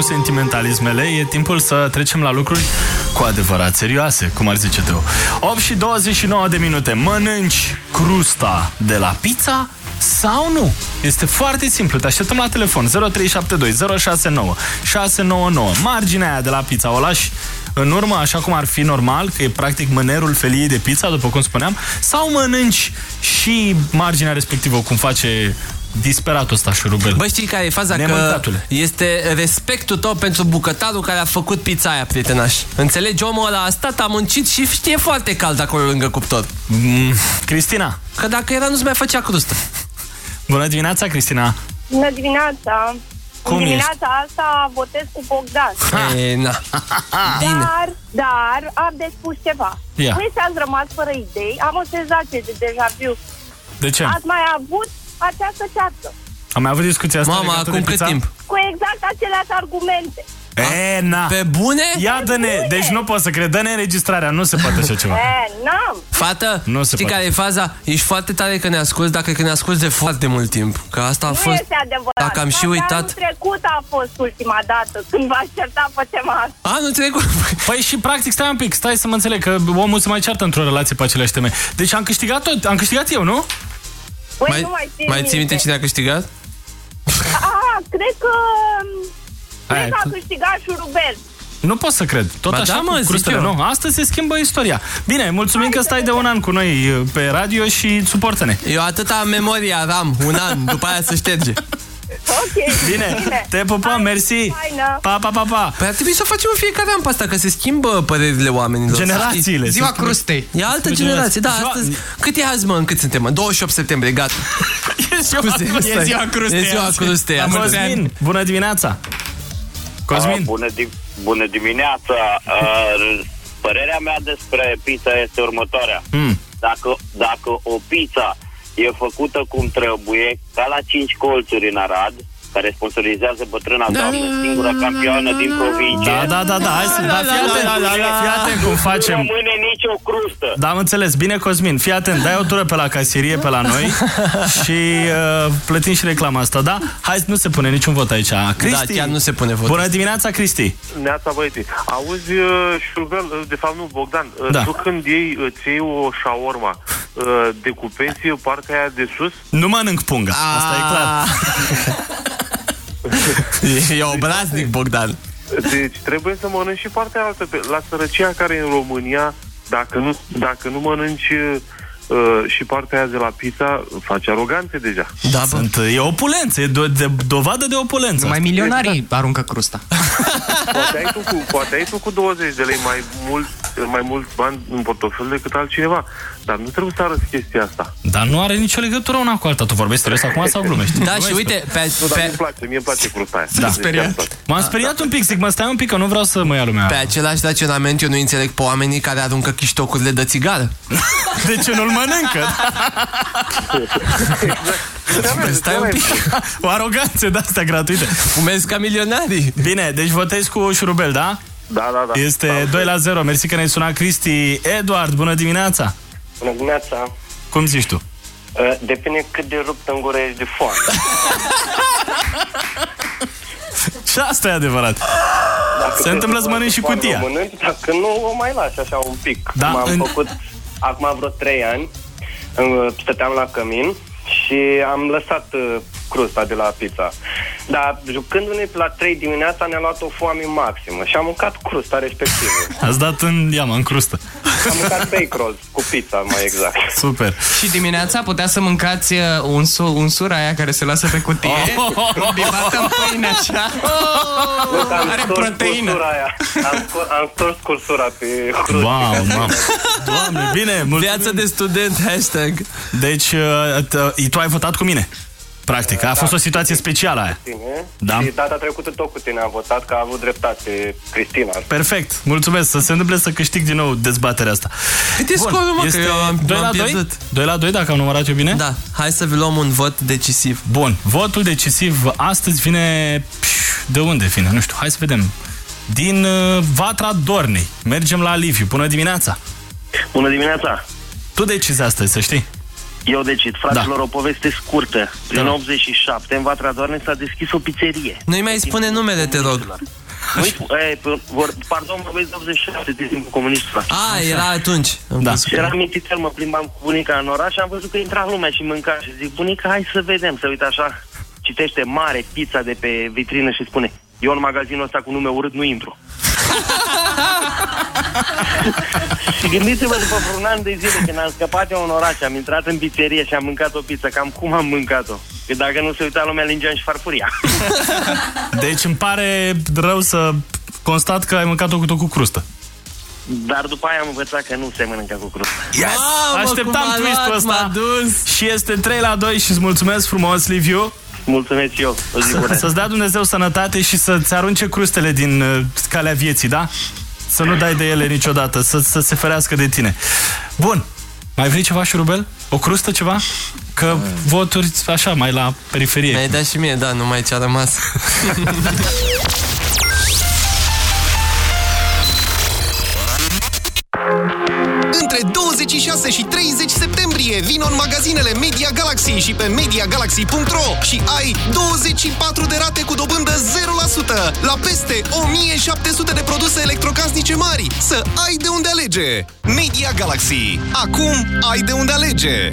cu sentimentalismele, e timpul să trecem la lucruri cu adevărat serioase, cum ar zice Teo. 8 și 29 de minute. Mănânci crusta de la pizza sau nu? Este foarte simplu. Te așteptăm la telefon 0372 069 699. Marginea aia de la pizza o lași în urmă, așa cum ar fi normal, că e practic mânerul feliei de pizza, după cum spuneam, sau mănânci și marginea respectivă, cum face disperatul ăsta șurubel. Bă, știi care e faza? Că Nemâncatule. este respectul tău pentru bucătarul care a făcut pizza aia, prietenaș. Înțelegi? Omul ăla a stat, a muncit și știe foarte cald acolo lângă cuptor. Mm, Cristina. Că dacă era, nu-ți mai făcea crustă. Bună dimineața, Cristina. Bună dimineața! Cum În dimineața asta votez cu Bogdan. E, na. (laughs) Dar, dar, am de spus ceva. Ia. Voi ați rămas fără idei, am o senzație de deja vu. De ce? Ați mai avut această ceață. Am mai avut discuția asta Mama, legată acum de cât pizza? timp? Cu exact aceleași argumente. E, na. Pe bune? Ia dă-ne, deci nu pot să cred, dă-ne înregistrarea, nu se poate așa ceva. E, n-am. Fată, Nu se știi poate. care e faza? Ești foarte tare că ne asculti, dacă că ne asculti de foarte mult timp. Că asta a Nu fost... este adevărat. Dacă am și Poate uitat... Anul trecut a fost ultima dată când v-ați certat pe tema asta. Anul trecut? (laughs) Păi și practic, stai un pic, stai să mă înțeleg, că omul se mai ceartă într-o relație pe aceleași teme. Deci am câștigat tot, am câștigat eu, nu? Băi, mai, nu mai țin mai ții minte cine a câștigat? A, cred că... Cred Aia, că a tu- câștigat șurubel. Nu pot să cred. Tot Ba așa da, cu mă, zic crustele, eu. nu? Astăzi se schimbă istoria. Bine, mulțumim că stai de un an cu noi uh, pe radio și suportă-ne. Eu atâta memoria am, un an, după aia se șterge. (laughs) Ok, Bine, te pupăm, mersi. Faină. Pa, pa, pa, pa. Păi ar trebui să o facem în fiecare an pe asta, că se schimbă părerile oamenilor. Generațiile. Știi? se Ziua schimbă. crustei. E altă Schimbă generație, da, generații. astăzi... Cât e azi, mă, în cât suntem, mă? 28 septembrie, gata. (laughs) E ziua Scuze, crustei. e ziua crustei E ziua azi. crustei. Am Cosmin, bună dimineața. Cosmin. Ah, bună, di- bună dimineața! Uh, părerea mea despre pizza este următoarea. Mm. Dacă, dacă o pizza e făcută cum trebuie, ca la 5 colțuri în Arad, care sponsorizează bătrâna doamnă, singura campioană din provincie. Da, da, da, da, hai să... Da, fii atent, fii atent cum facem. Nu rămâne nicio crustă. Da, am înțeles. Bine, Cosmin, fii atent, dai o tură pe la casierie pe la noi (laughs) și uh, plătim și reclama asta, da? Hai, nu se pune niciun vot aici. Cristi, Da, chiar nu se pune vot. Bună dimineața, Cristi. Neața, băieții. Auzi, uh, Șurubel, uh, de fapt nu, Bogdan, uh, Da. tu când iei, îți iei o șaorma, uh, decupezi partea aia de sus? Nu mănânc punga, asta e clar. (laughs) (laughs) E obraznic, Bogdan. Deci trebuie să mănânci și partea altă. Pe- La sărăcia care e în România, dacă nu, dacă nu mănânci uh, și partea aia de la pizza, faci aroganțe deja. Da, bă. Sunt, e opulență, e do- de, dovadă de opulență. Numai milionarii aruncă crusta. (laughs) Poate ai, tu cu, poate ai tu cu 20 de lei mai mult mai mulți bani în portofel decât altcineva. Dar nu trebuie să arăți chestia asta. Dar nu are nicio legătură una cu alta. Tu vorbești serios acum sau glumești? Da, și Glumesc. uite, pe, Nu, dar pe, mi-e place, mie îmi place crusta aia. Da. Deci, chiar îmi place. M-am speriat un pic, zic, mă stai un pic, că nu vreau să mă ia lumea. pe același raționament eu nu înțeleg pe oamenii care aruncă chiștocurile de țigară. (laughs) De ce nu-l mănâncă? Păi Stai un pic. O aroganță de asta gratuită. Fumezi ca milionarii. Bine, deci votezi cu șurubel, da? Da, da, da. Este 2 la 0. Mersi că ne-ai sunat, Cristi. Eduard, bună dimineața. Bună dimineața. Cum zici tu? Uh, Depinde cât de rupt în gură ești de foame. (laughs) Și asta e adevărat. Dacă Se întâmplă să mănânci și foame, cutia. o Mănânci, dacă nu, o mai lași așa un pic. Da, M-am în- făcut acum vreo 3 ani. uh, Stăteam la cămin și am lăsat uh, crusta de la pizza. Dar jucându-ne la 3 dimineața ne-a luat o foame maximă și am mâncat crusta respectivă. (laughs) Ați dat în iama, în crustă. Am mâncat (laughs) bake rolls cu pizza, mai exact. Super. Și dimineața putea să mâncați uh, un su, unsura aia care se lasă pe cutie, Oh! (laughs) bifată în pâine așa. Look, am Are stors proteină. cursura aia. Am, scor- am stors cursura pe crustă. Wow, mamă. Doamne, bine, mulțumim. Viață de student, hashtag. Deci, uh, t- tu ai votat cu mine. Practic, a fost o situație specială aia. Tine. Da. Și data trecută tot cu tine am votat, că a avut dreptate Cristina. Perfect, mulțumesc. Să se întâmple să câștig din nou dezbaterea asta. Cât e scorul, mă, că eu am, 2 la am 2? pierdut. 2 la 2, dacă am numărat eu bine? Da, hai să luăm un vot decisiv. Bun, votul decisiv astăzi vine... pș, De unde vine? Nu știu, hai să vedem. Din uh, Vatra Dornei. Mergem la Liviu. Bună dimineața! Bună dimineața! Tu decizi astăzi, să știi. Eu decid, fraților, Da. o poveste scurtă. Prin Da. 87, în Vatra Doarne s-a deschis o pizzerie. Nu-i mai spune numele, te rog. Nu-i spu- e, p- vor, pardon, vorbesc de 87, de timpul comunistul. A, era atunci. Da. Și eram mititel, mă plimbam cu bunica în oraș și am văzut că intra lumea și mânca și zic, bunica, hai să vedem, să uite așa, citește mare pizza de pe vitrină și spune, eu în magazinul ăsta cu nume urât nu intru. (laughs) și gândiți-vă după vreun an de zile când am scăpat eu în oraș, am intrat în pizzerie și am mâncat o pizza, cam cum am mâncat-o. Că dacă nu se uita lumea, lingeam și farfuria. (laughs) Deci îmi pare rău să constat că ai mâncat-o cu tot cu crustă. Dar după aia am învățat că nu se mănâncă cu crustă. Yes! Mamă, Așteptam cum a twist-ul luat, ăsta. m-a dus. Și este 3 la 2 și îți mulțumesc frumos, Liviu. Mulțumesc și eu. O zi bună. Să-ți dea Dumnezeu sănătate și să-ți arunce crustele din uh, calea vieții, da? Să nu dai de ele niciodată, să, să se ferească de tine. Bun. Mai vrei ceva, șurubel? O crustă, ceva? Că voturi așa, mai la periferie. Mi-ai dat și mie, da, numai ce a rămas. (laughs) 26 și 30 septembrie vino în magazinele Media Galaxy și pe MediaGalaxy.ro și ai 24 de rate cu dobândă 0% la peste 1700 de produse electrocasnice mari. Să ai de unde alege! Media Galaxy. Acum ai de unde alege!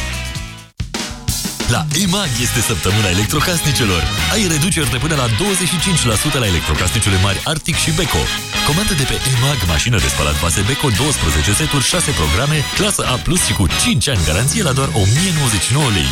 La EMAG este săptămâna electrocasnicelor. Ai reduceri de până la 25% la electrocasnicele mari Arctic și Beko. Comandă de pe EMAG mașină de spălat vase Beko 12 seturi, 6 programe, clasă A+, și cu 5 ani garanție la doar 1099 lei.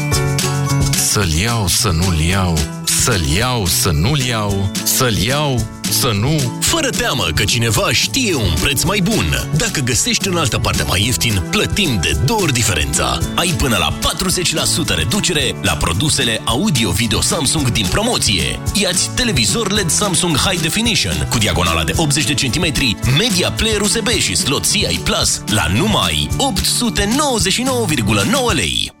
Să-l iau, să nu-l iau, să-l iau, să nu-l iau, să-l iau, Să nu? Fără teamă că cineva știe un preț mai bun. Dacă găsești în altă parte mai ieftin, plătim de două ori diferența. Ai până la 40% reducere la produsele audio-video Samsung din promoție. Iați televizor LED Samsung High Definition cu diagonala de 80 de centimetri, media player USB și slot CI Plus la numai 899,9 lei.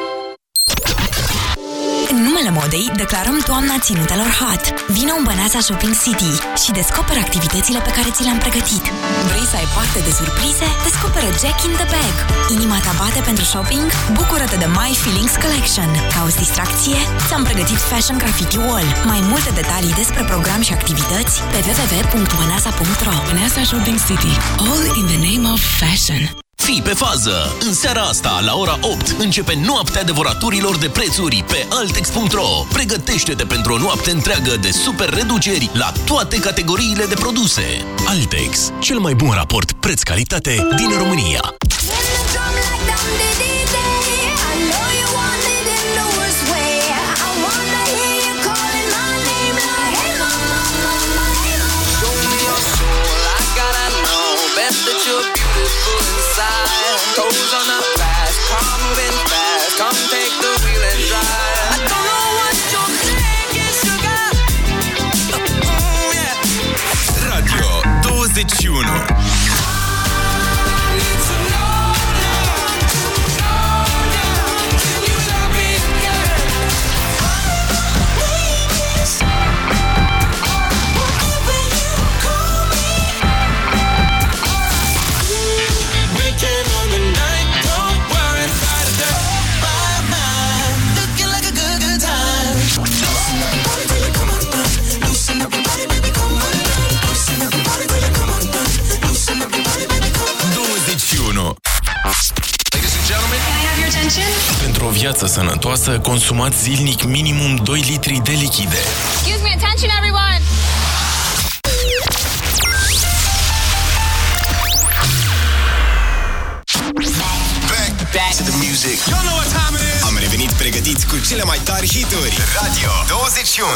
În numele modei, declarăm toamna ținutelor hot. Vino în Băneasa Shopping City și descoperă activitățile pe care ți le-am pregătit. Vrei să ai parte de surprize? Descoperă Jack in the Bag. Inima ta bate pentru shopping? Bucură-te de My Feelings Collection. Cauți distracție? Ți-am pregătit Fashion Graffiti Wall. Mai multe detalii despre program și activități pe www.băneasa.ro Băneasa Shopping City. All in the name of fashion. Fii pe fază! În seara asta, la ora 8, începe noaptea devoraturilor de prețuri pe Altex.ro. Pregătește-te pentru o noapte întreagă de super reduceri la toate categoriile de produse. Altex, cel mai bun raport preț-calitate din România. Show me your soul, I gotta know. Best that you're beautiful inside. Toes on the glass, car moving fast. Come take the wheel and drive. I don't know what you're thinking, sugar. Oh, yeah. Radio 21 sănătoasă, consumați zilnic minimum 2 litri de lichide. Excuse me, attention everyone! Back to the music. You know what time it is. Am revenit pregătiți cu cele mai tari hituri. Radio 21.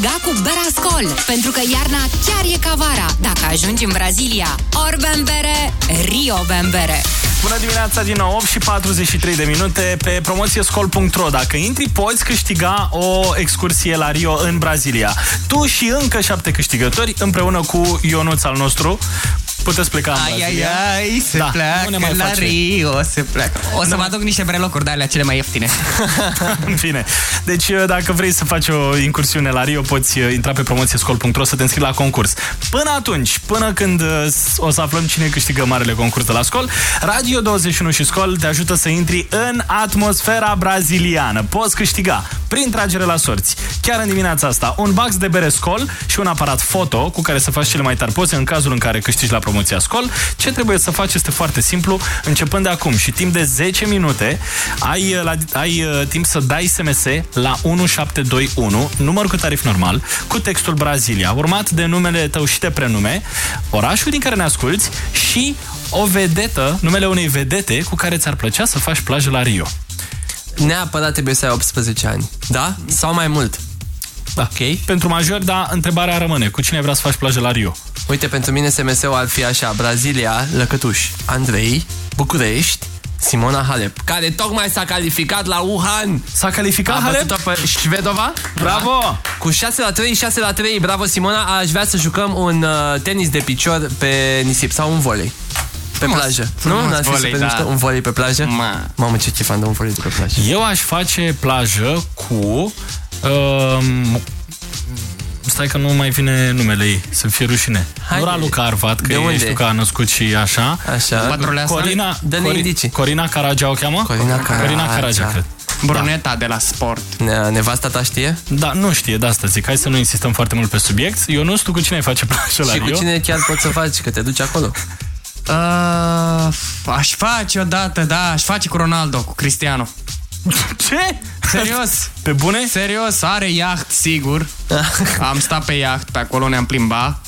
Câștiga cu Berascol. Pentru că iarna chiar e ca vara. Dacă ajungi în Brazilia, ori bembere, Rio bembere. Bună dimineața din nou, 8 și 43 de minute pe promoțiescol.ro Dacă intri, poți câștiga o excursie la Rio în Brazilia. Tu și încă șapte câștigători împreună cu Ionuț al nostru. Puteți pleca în Ai, ai, Brazilia. ai, se Da, pleacă nu ne mai la face. Rio, se pleacă. O să vă aduc niște brelocuri de alea cele mai ieftine. (laughs) în fine. Deci, dacă vrei să faci o incursiune la Rio, poți uh, intra pe promoțiescol.ro să te înscrii la concurs. Până atunci, până când uh, o să aflăm cine câștigă marele concurs de la Scol, Radio 21 și Scol te ajută să intri în atmosfera braziliană. Poți câștiga prin tragere la sorți. Chiar în dimineața asta, un box de bere Scol și un aparat foto cu care să faci cele mai tari poze în cazul în care câștigi la promoția Scol. Ce trebuie să faci este foarte simplu, începând de acum și timp de 10 minute ai, uh, la, ai uh, timp să dai SMS la 1721, număr cu tarif normal, cu textul Brazilia, urmat de numele tău și de prenume, orașul din care ne asculti și o vedetă, numele unei vedete cu care ți-ar plăcea să faci plajă la Rio. Neapărat trebuie să ai 18 ani. Da? Sau mai mult. Da. Ok. Pentru major, da, întrebarea rămâne. Cu cine vrea să faci plajă la Rio? Uite, pentru mine SMS-ul ar fi așa. Brazilia, Lăcătuș, Andrei, București, Simona Halep, care tocmai s-a calificat la Wuhan. S-a calificat A Halep? bătut-o pe Șvedova. Bravo! Da. Cu 6 la 3, 6 la 3. Bravo, Simona. Aș vrea să jucăm un uh, tenis de picior pe nisip sau un volei. Pe Frumos, plajă. frumos, nu? N-ar fi volei, super da. mișto? Un volei pe plajă? Ma. Mamă, ce chifam de un volei de pe plajă. Eu aș face plajă cu... Um, stai că nu mai vine numele ei, să fie rușine. Haide. Nu Raluca Arvat, că De e, unde? știu că a născut și așa. Așa. Patruleasa? Corina, Dă-ne indicii. Corina Caragea o cheamă? Corina Caragea. Corina Caragea, cred. Bruneta de la sport. Ne- Nevasta ta știe? Da, nu știe, de asta zic. Hai să nu insistăm foarte mult pe subiect. Eu nu știu cu cine ai face plajă la Și Rio. cu cine chiar poți să faci, că te duci acolo. Uh, aș face odată, da, aș face cu Ronaldo, cu Cristiano. (laughs) Ce? Serios? Pe bune? Serios, are iaht, sigur. Am stat pe iaht, pe acolo ne-am plimbat.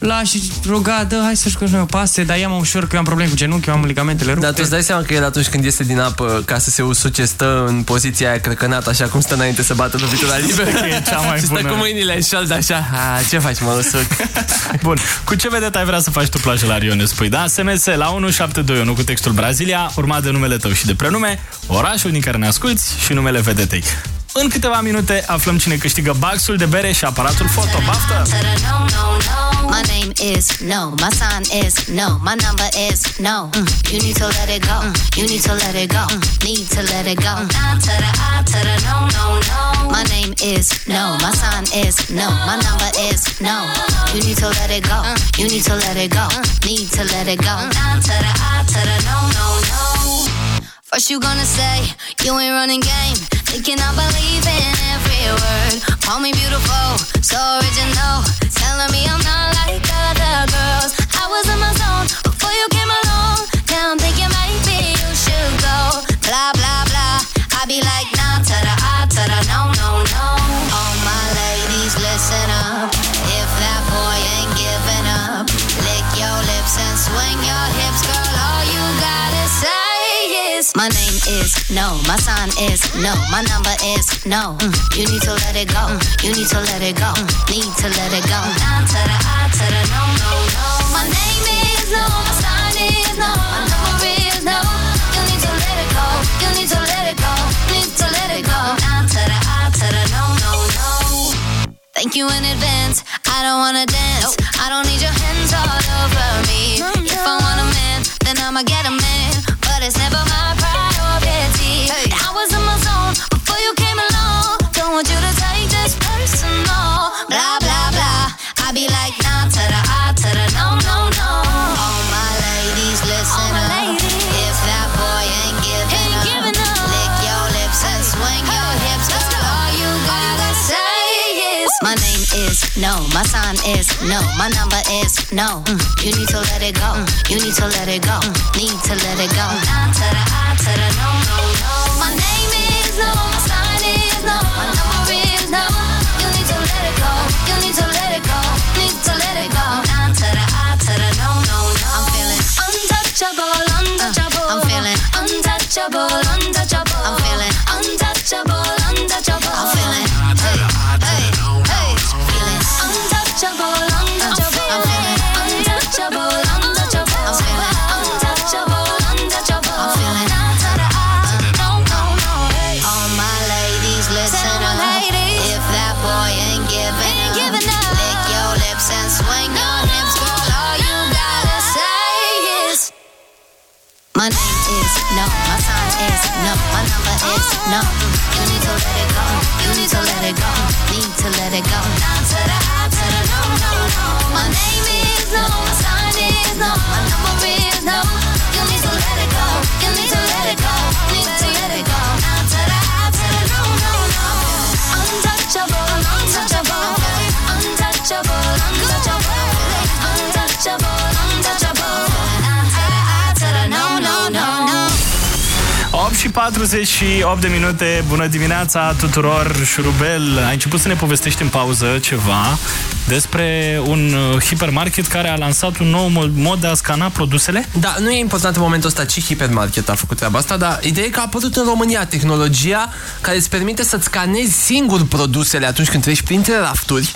L-aș ruga, dă, hai să jucăm și noi o pase, dar ia-mă ușor că eu am probleme cu genunchi, eu am ligamentele rupte. Dar tu îți dai seama că el atunci când iese din apă ca să se usuce stă în poziția aia crăcănată așa cum stă înainte să bată lovitura (laughs) liberă. Că e cea mai și stă bună. cu mâinile în șold așa. A, ce faci mă usuc? (laughs) Bun. Cu ce vedetă ai vrea să faci tu plajă la Rio, ne spui, da? SMS la 1721 cu textul Brazilia, urmat de numele tău și de prenume, orașul din care ne asculti și numele vedetei. În câteva minute aflăm cine câștigă baxul de bere și aparatul foto. Baftă! No, no, no. My name is no. My sign is no. My number is no. Mm. You need to let it go. Mm. You need to let it go. Mm. Need to let it go. Nah to the I to the no, no, no. My name is no. My sign is no. My number is no. You need to let it go. Mm. You need to let it go. Mm. Need to let it go. Nah to the I to the no, no, no. First you gonna say you ain't running game, thinking I believe in every word. Call me beautiful, so original, telling me I'm not like other girls. I was in my zone before you came along. Is my name is no. My sign is no. My number is no. Mm. You need to let it go. Mm. You need to let it go. Mm. Need to let it go. Down to the I to the no no no. My name is no. My sign is no. My number is no. You need to let it go. You need to let it go. Need to let it go. Down to the I to the no no no. Thank you in advance. I don't wanna dance. I don't need your hands all over me. If I want a man, then I'ma get a man. But it's never my no. My sign is no. My number is no. Mm. You need to let it go. Mm. You need to let it go. Mm. Need to let it go. Nah to the I to the no, no, no. My name is no. My sign is no. My number is no. You need to let it go. You need to let it go. Need to let it go. Nah to the I to the no, no, no. I'm feeling untouchable, untouchable. I'm feeling untouchable, untouchable. I'm feeling untouchable. Is no. You need to let it go, you need to let it go, need to let it go. Și 48 de minute, bună dimineața tuturor, șurubel. Ai început să ne povestești în pauză ceva despre un uh, hipermarket care a lansat un nou mod- mod de a scana produsele? Da, nu e important în momentul ăsta ce hipermarket a făcut treaba asta, dar ideea e că a apărut în România tehnologia care îți permite să-ți scanezi singur produsele atunci când treci printre rafturi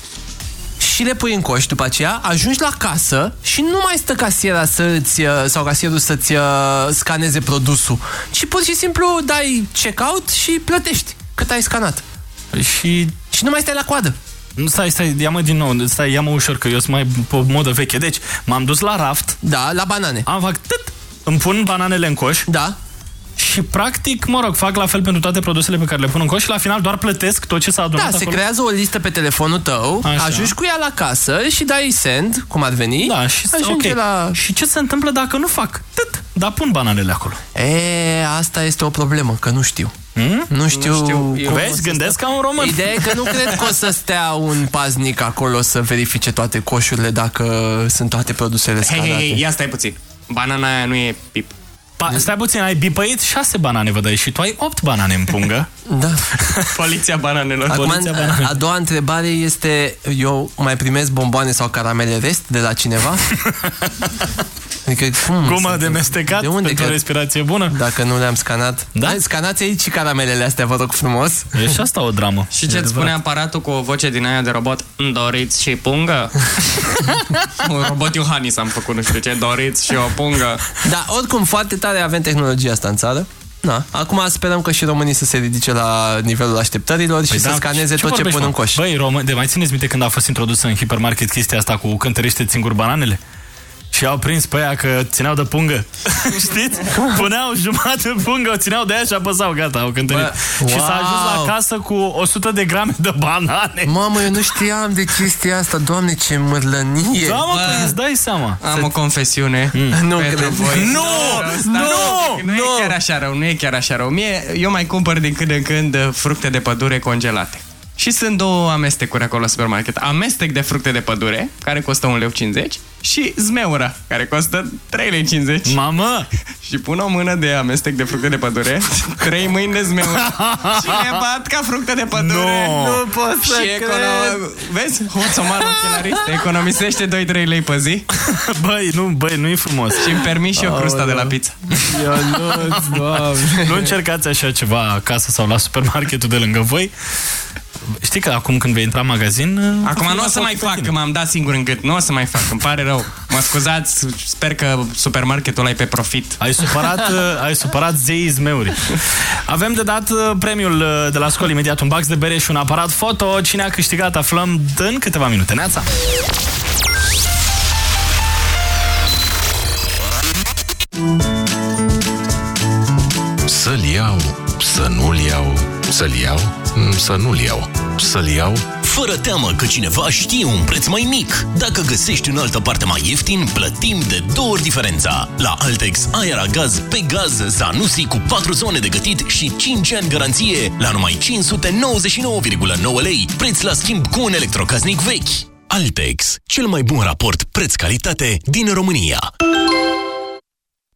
și le pui în coș după aceea, ajungi la casă și nu mai stă casiera să-ți, uh, sau casierul să-ți uh, scaneze produsul, ci pur și simplu dai checkout și plătești cât ai scanat. Și... Și nu mai stai la coadă. Nu, stai, stai, ia-mă din nou, stai, ia-mă ușor, că eu sunt mai pe modă veche. Deci, m-am dus la raft. Da, la banane. Am fac tât, îmi pun bananele în coș. Da. Și practic, mă rog, fac la fel pentru toate produsele pe care le pun în coș și la final doar plătesc tot ce s-a adunat Da, se acolo. creează o listă pe telefonul tău, Așa. ajungi cu ea la casă și dai send, cum ar veni. Da, și ajunge ok. la... Și ce se întâmplă dacă nu fac? Tât, dar pun bananele acolo. E, asta este o problemă, că nu știu. Hmm? Nu știu, Nu știu. cum Eu- o Vezi, să gândesc stea. ca un român. Ideea e că nu cred că o să stea un paznic acolo să verifice toate coșurile dacă sunt toate produsele Hei, scanate. hei, hei, ia stai puțin. Banana aia nu e pip. Pa, stai puțin, ai bipăit șase banane, vă dai, și tu ai opt banane în pungă. (laughs) Da. Poliția bananelor. Acum, Poliția bananelor. a doua întrebare este, eu mai primesc bomboane sau caramele rest de la cineva? (laughs) Adică, cum? Gumă Sunt- de mestecat de unde pentru că- respirație bună. Dacă nu le-am scanat. Da? Hai, Scanați aici și caramelele astea, vă rog frumos. E și asta o dramă. Și ce-ți spune aparatul cu o voce din aia de robot? Doriți și pungă? (laughs) Un robot Iohannis am făcut, nu știu ce, doriți și o pungă. Da, oricum, foarte tare avem tehnologia asta în țară. Na. Acum sperăm că și românii să se ridice la nivelul așteptărilor și să scaneze tot ce Păi da, vorbești, pun în mă? coș. Băi, român, de mai țineți minte când a fost introdusă în hipermarket chestia asta cu cântărește singur bananele? Și au prins pe aia că țineau de pungă. (laughs) Știți? Puneau jumătate de pungă, o țineau de aia și apăsau, gata, au cântărit. Bă, Și s-a ajuns wow! la casă cu 100 de grame de banane. Mamă, eu nu știam de chestia asta, doamne, ce mărlănie! Da, mă, păi îți dai seama. Am o confesiune Nu pentru cred. voi. Nu! Stai, Nu! Nu e chiar așa rău, nu e chiar așa rău. Mie, eu mai cumpăr din când în când uh, fructe de pădure congelate. Și sunt două amestecuri acolo la supermarket. Amestec de fructe de pădure, care costă 1,50 lei și zmeură, care costă 3,50 lei. Mamă! (laughs) Și pun o mână de amestec de fructe de pădure, trei mâini de zmeură (laughs) și le bat ca fructe de pădure. No. Nu pot să și econo... Vezi? Hoțomar ochelarist economisește 2-3 lei pe zi (laughs) Băi, nu, băi, nu e frumos. și îmi permis și o crustă de la pizza. Nu încercați așa ceva acasă sau la supermarketul de lângă voi. Știi că acum când vei intra în magazin... Acum nu o să mai fac, că m-am dat singur în gât. Nu o să mai fac, îmi pare rău. Mă scuzați, sper că supermarketul ăla e pe profit. Ai supărat, (laughs) uh, ai supărat zeii zmeuri. Avem de dat uh, premiul uh, de la școală imediat un bax de bere și un aparat foto. Cine a câștigat aflăm în câteva minute. Neața! Să-l iau, să nu-l iau, să-l iau, mm, să nu-l iau, să-l iau. Fără teamă că cineva știe un preț mai mic. Dacă găsești în altă parte mai ieftin, plătim de două ori diferența. La Altex, aeragaz pe gaz Zanussi cu 4 zone de gătit și 5 ani garanție la numai 599,9 lei, preț la schimb cu un electrocasnic vechi. Altex, cel mai bun raport preț-calitate din România.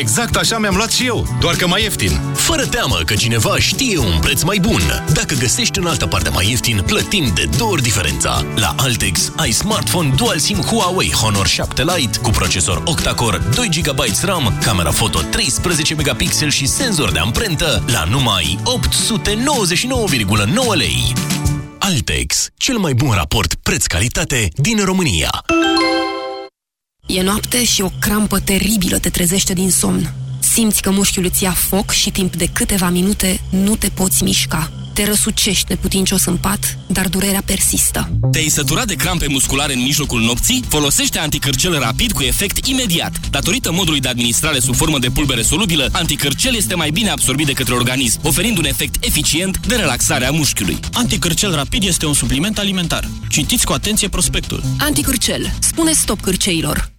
Exact așa mi-am luat și eu, doar că mai ieftin. Fără teamă că cineva știe un preț mai bun. Dacă găsești în altă parte mai ieftin, plătim de două ori diferența. La Altex ai smartphone dual SIM Huawei Honor 7 Lite cu procesor octa-core, 2 GB RAM, camera foto 13 megapixel și senzor de amprentă la numai 899,9 lei. Altex, cel mai bun raport preț-calitate din România. E noapte și o crampă teribilă te trezește din somn. Simți că mușchiul îți ia foc și timp de câteva minute nu te poți mișca. Te răsucești neputincios în pat, dar durerea persistă. Te-ai săturat de crampe musculare în mijlocul nopții? Folosește anticârcel rapid cu efect imediat. Datorită modului de administrare sub formă de pulbere solubilă, anticârcel este mai bine absorbit de către organism, oferind un efect eficient de relaxare a mușchiului. Anticârcel rapid este un supliment alimentar. Citiți cu atenție prospectul. Anticârcel. Spune stop cârceilor.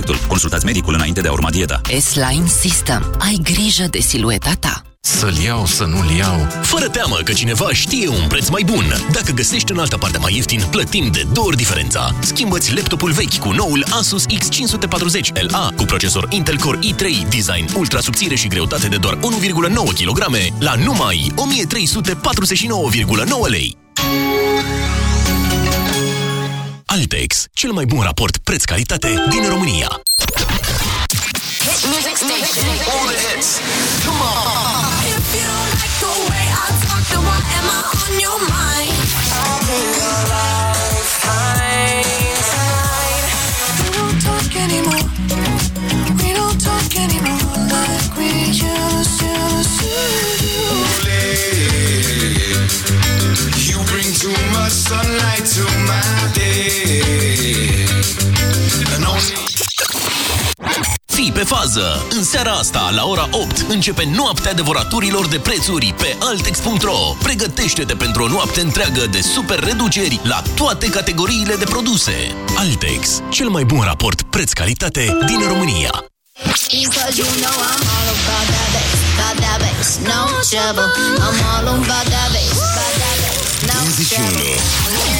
prospectul. Consultați medicul înainte de a urma dieta. S-Line System. Ai grijă de silueta ta. Să-l iau, să nu-l iau. Fără teamă că cineva știe un preț mai bun. Dacă găsești în altă parte mai ieftin, plătim de două ori diferența. Schimbă-ți laptopul vechi cu noul Asus X540 LA cu procesor Intel Core i3, design ultra subțire și greutate de doar 1,9 kg la numai 1349,9 lei. Altex, cel mai bun raport preț-calitate din România. Music station. All the hits. Come on. If you don't like the way I talk, then why am I on your mind? I'll be your lifeline. We don't talk anymore. We don't talk anymore like we used to. You bring too much sunlight to my day. Fii pe fază! În seara asta, la ora 8, începe noaptea devoraturilor de prețuri pe Altex.ro. Pregătește-te pentru o noapte întreagă de super reduceri la toate categoriile de produse. Altex, cel mai bun raport preț-calitate din România. Because you know I'm all about that bass, about that bass, no trouble. I'm all about that bass, about that bass, no trouble.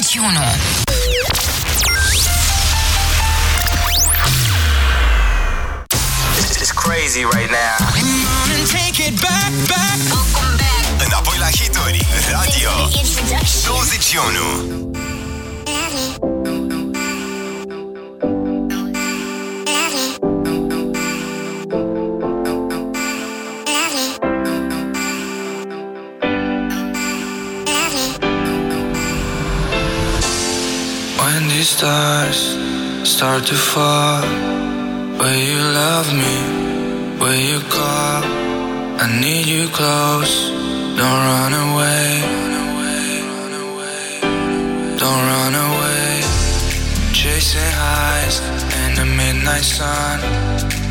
21 This is crazy right now. Take it back, back. Înapoi la hituri. Radio 21. Stars start to fall. Will you love me? Will you call? I need you close. Don't run away. Don't run away. Chasing highs in the midnight sun.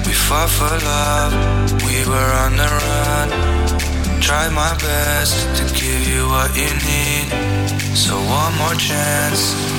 We fought for love. We were on the run. Tried my best to give you what you need. So one more chance.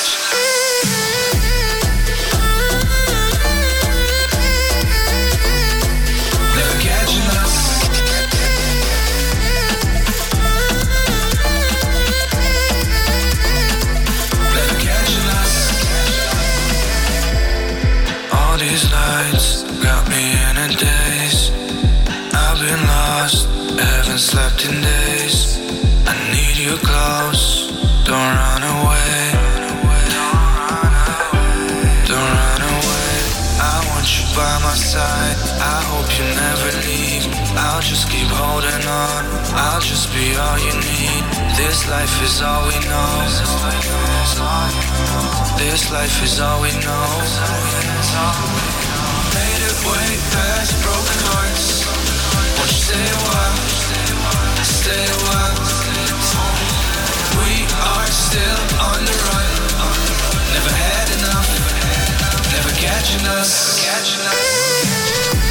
Slept in days. I need you close, don't run away. Don't run away. I want you by my side. I hope you never leave. I'll just keep holding on. I'll just be all you need. This life is all we know. This life is all we know. Made it way past broken hearts. Won't you stay a catching us. Never catching us.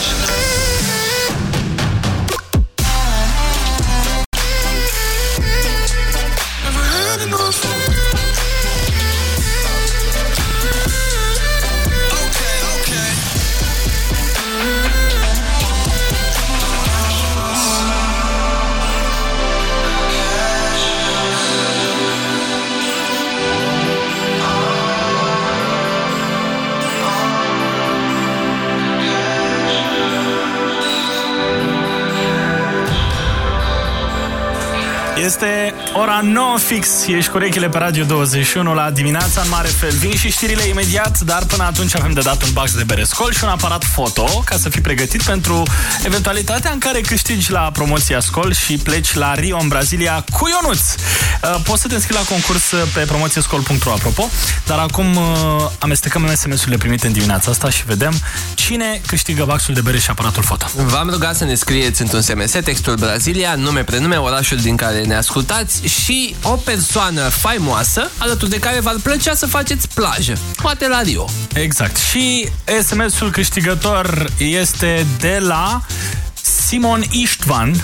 International. Este ora 9 fix, ești cu urechile pe Radio 21 la dimineața în mare fel. Vin și știrile imediat, dar până atunci avem de dat un box de bere Scol și un aparat foto ca să fii pregătit pentru eventualitatea în care câștigi la promoția Scol și pleci la Rio în Brazilia cu Ionuț. Uh, Poți să te înscrii la concurs pe promoțiescol.ro apropo, dar acum uh, amestecăm SMS-urile primite în dimineața asta și vedem cine câștigă boxul de bere și aparatul foto. V-am rugat să ne scrieți într-un SMS textul Brazilia, nume, prenume, orașul din care ne ascultați și o persoană faimoasă alături de care v-ar plăcea să faceți plajă. Poate la Rio. Exact. Și SMS-ul câștigător este de la Simon Istvan,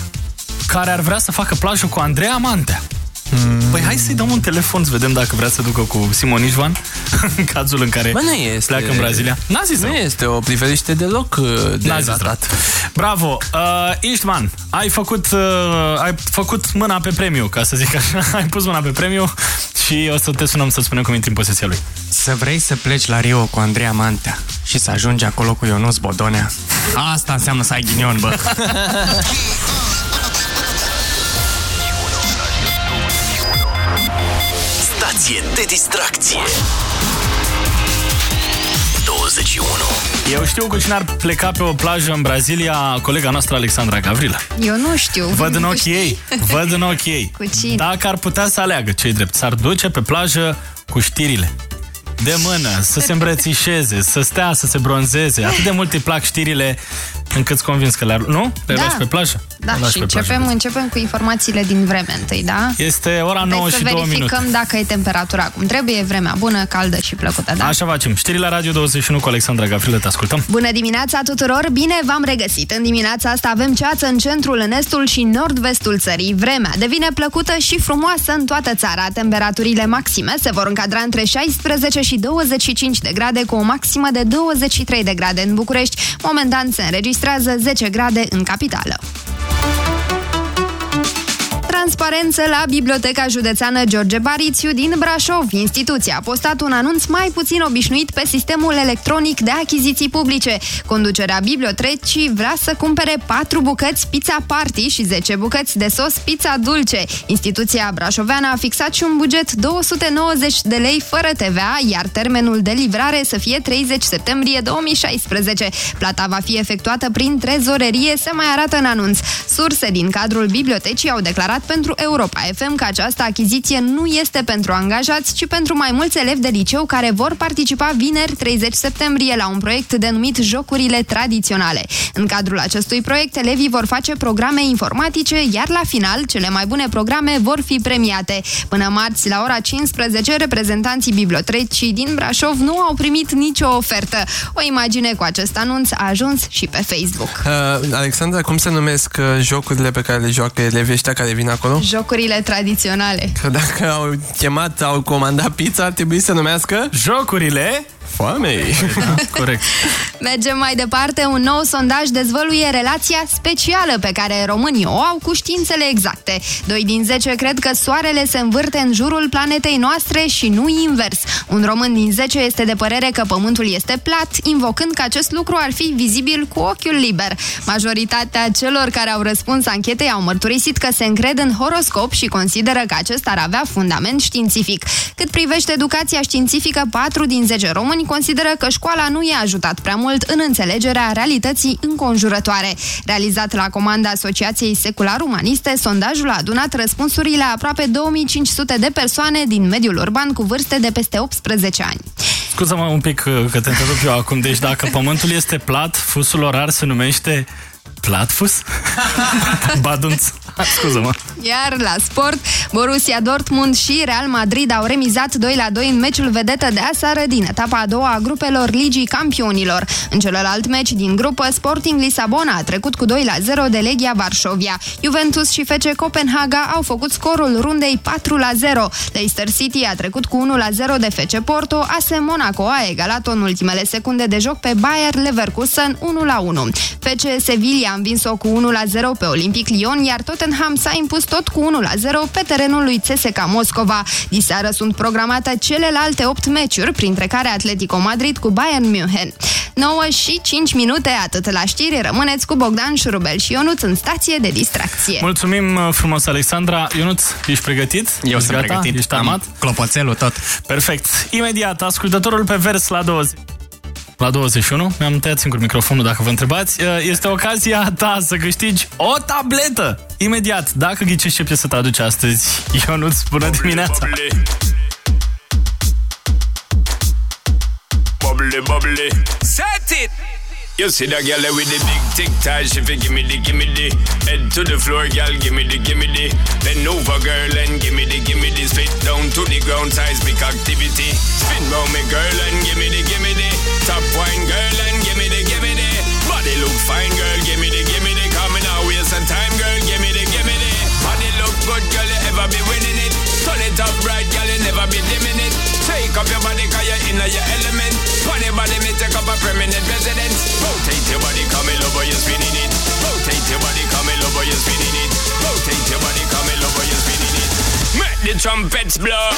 care ar vrea să facă plajă cu Andreea Mantea. Mm. Păi hai să-i dăm un telefon să vedem dacă vrea să ducă cu Simon Istvan (laughs) în cazul în care Bă, nu este... pleacă în Brazilia. N-a zis Nu este o priveliște deloc uh, de N-a zis ratrat. Bravo! Uh, Istvan, ai făcut, uh, ai făcut mâna pe premiu, ca să zic așa. (laughs) Ai pus mâna pe premiu și o să te sunăm să spunem cum intri în posesia lui. Să vrei să pleci la Rio cu Andreea Mantea și să ajungi acolo cu Ionuț Bodonea. Asta înseamnă să ai ghinion, bă. (laughs) Stație de distracție 21 Eu știu cu cine ar pleca pe o plajă în Brazilia colega noastră Alexandra Gavrila. Eu nu știu. Văd în Tu ochii știi? ei, (laughs) văd în ochii ei. Cu cine? Dacă ar putea să aleagă cei drept, s-ar duce pe plajă cu știrile. De mână, să se îmbrățișeze, să stea, să se bronzeze. Atât de mult îi plac știrile încât ți convins că le-ar... Nu? Le Da. lași pe plajă? Da, Le lași și pe plajă. începem, începem cu informațiile din vreme întâi, da? Este ora 9 Deci și să 2 verificăm minute. dacă e temperatura cum trebuie, vremea bună, caldă și plăcută, da? Așa facem. Știri la Radio 21 cu Alexandra Gavrilă, te ascultăm. Bună dimineața tuturor! Bine v-am regăsit! În dimineața asta avem ceață în centrul, în estul și nord-vestul țării. Vremea devine plăcută și frumoasă în toată țara. Temperaturile maxime se vor încadra între 16 și 25 de grade, cu o maximă de 23 de grade în București. Momentan se înregistrează 10 grade în capitală. Transparență la Biblioteca Județeană George Barițiu din Brașov. Instituția a postat un anunț mai puțin obișnuit pe sistemul electronic de achiziții publice. Conducerea bibliotecii vrea să cumpere 4 bucăți pizza party și 10 bucăți de sos pizza dulce. Instituția brașoveană a fixat și un buget 290 de lei fără TVA, iar termenul de livrare să fie 30 septembrie 2016. Plata va fi efectuată prin trezorerie, se mai arată în anunț. Surse din cadrul bibliotecii au declarat pentru Europa FM că această achiziție nu este pentru angajați, ci pentru mai mulți elevi de liceu care vor participa vineri 30 septembrie la un proiect denumit Jocurile Tradiționale. În cadrul acestui proiect, elevii vor face programe informatice, iar la final, cele mai bune programe vor fi premiate. Până marți, la ora 15, reprezentanții bibliotecii din Brașov nu au primit nicio ofertă. O imagine cu acest anunț a ajuns și pe Facebook. Uh, Alexandra, cum se numesc uh, jocurile pe care le joacă elevii ăștia care vin acolo? Jocurile tradiționale. Că dacă au chemat, au comandat pizza, ar trebui să numească... Jocurile Foamei. (laughs) Corect. Mergem mai departe. Un nou sondaj dezvăluie relația specială pe care românii o au cu științele exacte. Doi din 10 cred că soarele se învârte în jurul planetei noastre și nu invers. Un român din 10 este de părere că pământul este plat, invocând că acest lucru ar fi vizibil cu ochiul liber. Majoritatea celor care au răspuns anchetei au mărturisit că se încred în horoscop și consideră că acesta ar avea fundament științific. Cât privește educația științifică, 4 din 10 români consideră că școala nu i-a ajutat prea mult în înțelegerea realității înconjurătoare. Realizat la comanda Asociației Secular Umaniste, sondajul a adunat răspunsurile a aproape 2500 de persoane din mediul urban cu vârste de peste 18 ani. Scuză-mă un pic uh, că te întrerup eu acum. Deci dacă pământul este plat, fusul orar se numește platfus? (laughs) Badunț. (laughs) Scuză-mă. Iar la sport, Borussia Dortmund și Real Madrid au remizat 2 la 2 în meciul vedetă de aseară din etapa a doua a grupelor Ligii Campionilor. În celălalt meci din grupă, Sporting Lisabona a trecut cu 2 la 0 de Legia Varșovia. Juventus și FC Copenhaga au făcut scorul rundei 4 la 0. Leicester City a trecut cu 1 la 0 de FC Porto, AS Monaco a egalat-o în ultimele secunde de joc pe Bayer Leverkusen 1 la 1. FC Sevilla a învins-o cu 1 la 0 pe Olympic Lyon, iar Tottenham s-a impus tot cu 1 la 0 pe terenul lui CSKA Moscova. Diseară sunt programate celelalte 8 meciuri, printre care Atletico Madrid cu Bayern München. 9 și 5 minute, atât la știri, rămâneți cu Bogdan Șurubel și Ionuț în stație de distracție. Mulțumim uh, frumos, Alexandra. Ionuț, ești pregătit? Eu ești sunt gata? pregătit. Ești Am armat? clopoțelul tot. Perfect. Imediat, ascultătorul pe vers la 20. La 21, mi-am tăiat singur microfonul dacă vă întrebați. Uh, Este ocazia ta să câștigi o tabletă. Imediat, dacă ghicești ce piesă te aduce astăzi. Ionuț, bună dimineața! Bubbly, bubbly. Set it! You see that girl with the big tic tac, she fi gimme the gimme the head to the floor, girl, gimme the gimme the bend over, girl, and gimme the gimme the spit down to the ground, seismic activity. Spin round me, girl, and gimme the gimme the top wine, girl, and gimme the gimme the body look fine, girl, gimme the gimme the coming out waste some time, girl, gimme the gimme the body look good, girl, you ever be winning it. Turn it up right, girl, you never be dimming it. Take up your body, cause you're in your element. Funny body, me take up a permanent residence. The trumpets blow.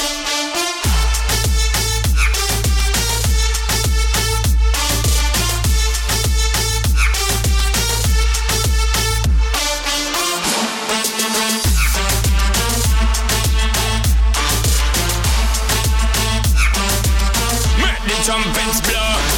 Trumpets blow.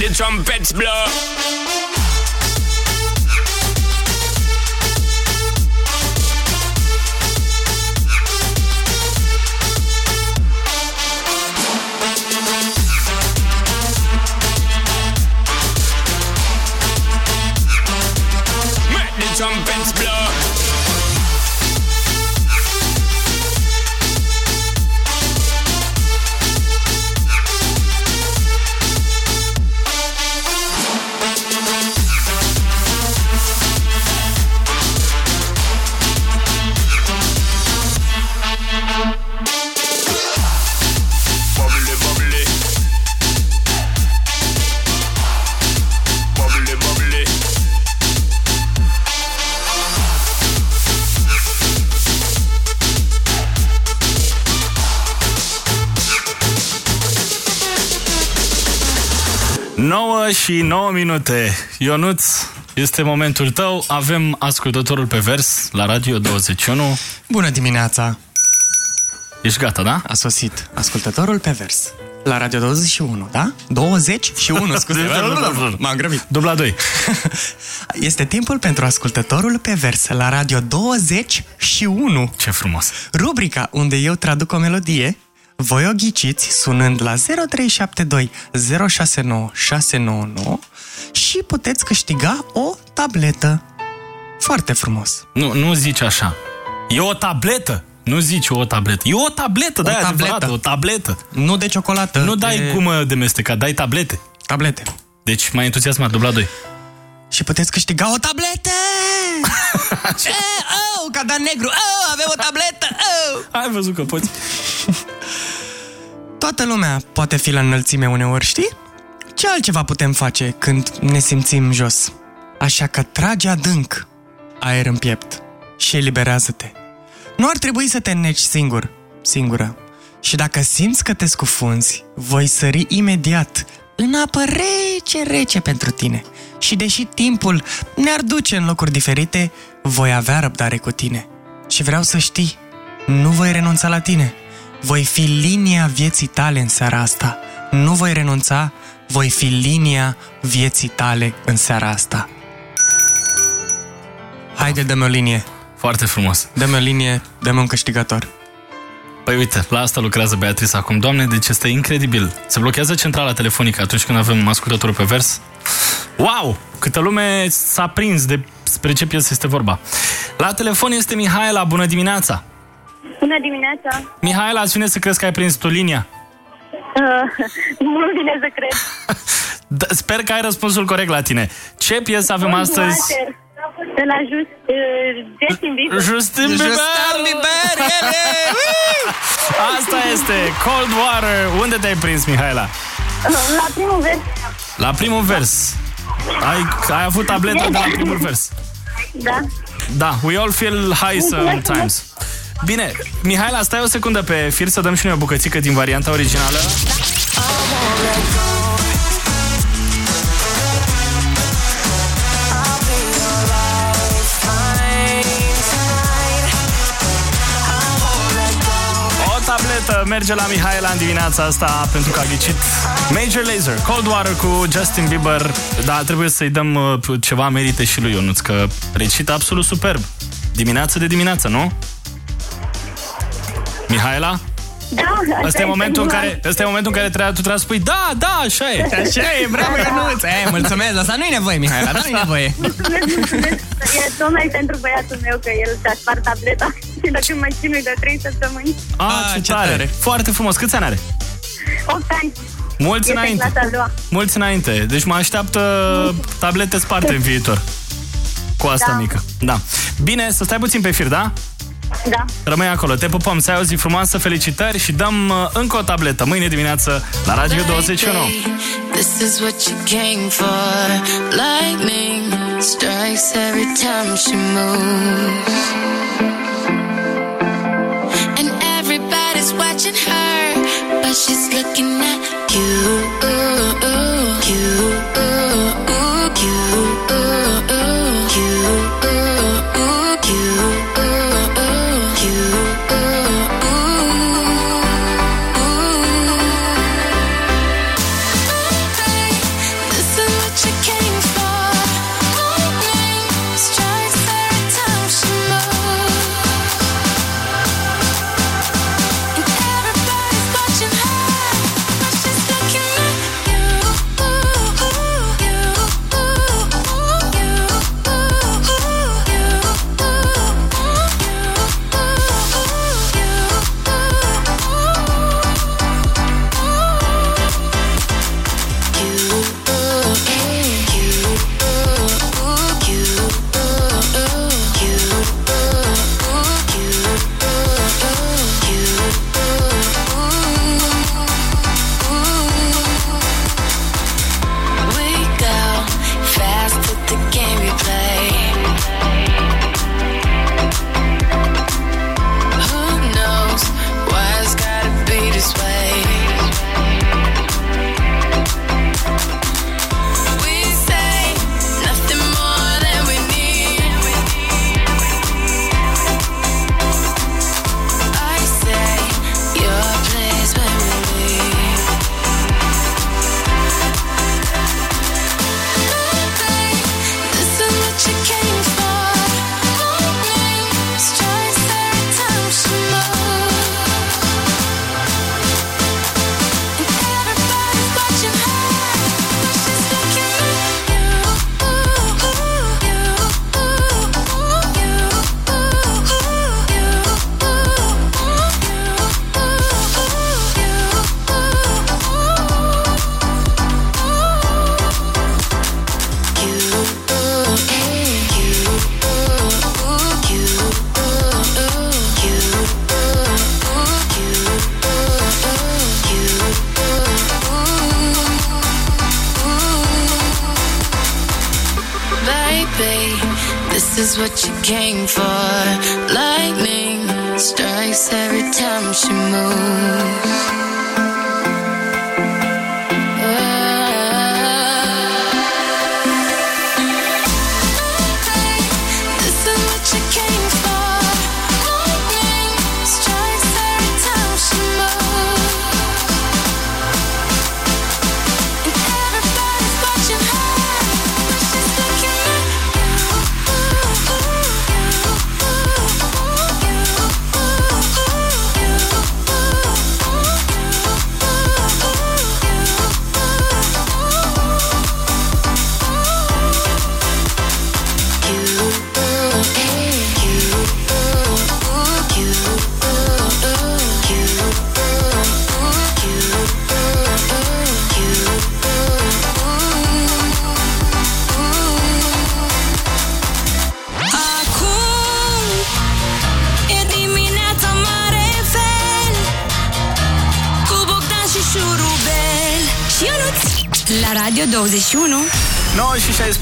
The trumpets blow. Make the trumpets blow. Și 9 minute. Ionuț, este momentul tău. Avem ascultătorul pe vers la Radio 21. Bună dimineața! Ești gata, da? A sosit ascultătorul pe vers. La Radio 21, da? 21, (laughs) scuze. M-am grăbit. Dubla 2. (laughs) Este timpul pentru ascultătorul pe vers la Radio 21. Ce frumos. Rubrica unde eu traduc o melodie, voi o ghiciți sunând la 0372 069 699 și puteți câștiga o tabletă. Foarte frumos. Nu, nu zici așa. E o tabletă. Nu zici o tabletă. E o tabletă, da, O tabletă. adevărat, o tabletă. Nu de ciocolată. Nu dai de... gumă de mestecat, dai tablete. Tablete. Deci mai entuziasmat, dubla 2. Și puteți câștiga o tabletă! (laughs) e, oh, ca Dan Negru! Oh, avem o tabletă! Oh! Ai văzut că poți. Toată lumea poate fi la înălțime uneori, știi? Ce altceva putem face când ne simțim jos? Așa că trage adânc aer în piept și eliberează-te. Nu ar trebui să te înneci singur, singură. Și dacă simți că te scufunzi, voi sări imediat în apă rece-rece pentru tine. Și deși timpul ne-ar duce în locuri diferite, voi avea răbdare cu tine. Și vreau să știi, nu voi renunța la tine. Voi fi linia vieții tale în seara asta. Nu voi renunța, voi fi linia vieții tale în seara asta. Haide, dă-mi o linie. Foarte frumos. Dă-mi o linie, dă-mi un câștigător. Păi uite, la asta lucrează Beatrice acum. Doamne, deci este incredibil. Se blochează centrala telefonică atunci când avem ascultătorul pe vers. Wow! Câtă lume s-a prins de spre ce piesă este vorba. La telefon este Mihaela. Bună dimineața! Bună dimineața! Mihaela, îți vine să crezi că ai prins tu linia? Uh, (laughs) nu vine să cred. (laughs) Da, sper că ai răspunsul corect la tine. Ce piesă avem astăzi? Water. De la just, uh, Justin Bieber. Justin Bieber! (laughs) Asta este Cold Water. Unde te-ai prins, Mihaela? Uh, La primul vers. La primul vers. Ai, ai avut tableta de la primul vers. Da. Da, we all feel high sometimes. Bine, Mihaela, stai o secundă pe fir să dăm și noi o bucățică din varianta originală. O tabletă merge la Mihaela în dimineața asta pentru că a ghicit Major Lazer, Cold Water cu Justin Bieber. Da, trebuie să-i dăm uh, ceva merite și lui Ionuț, că recită absolut superb. Dimineață de dimineață, nu? Mihaela? Da, Ăsta e momentul în care, ăsta e momentul în care trebuie, tu trebuie să spui Da, da, așa e Așa e, bravo Ionuț! E, mulțumesc, asta nu-i nevoie, Mihaela, da, nu-i nevoie. Mulțumesc, mulțumesc. E tocmai pentru băiatul meu că el și-a spart tableta și dacă mai chinui de 3 săptămâni. A, ce, tare. Foarte frumos, câți ani are? 8 ani. Mulți Este înainte. clasa a doua. Mulți înainte. Deci mă așteaptă tablete sparte în viitor. Cu asta Da. mică. Da. Bine, să stai puțin pe fir, da? Da. Rămâi acolo. Te pupăm, să ai o zi frumoasă, felicitări și dăm uh, încă o tabletă mâine dimineață la Radio 21. This is what you came for. Lightning strikes every time she moves. And everybody's watching her, but she's looking at you. You. You.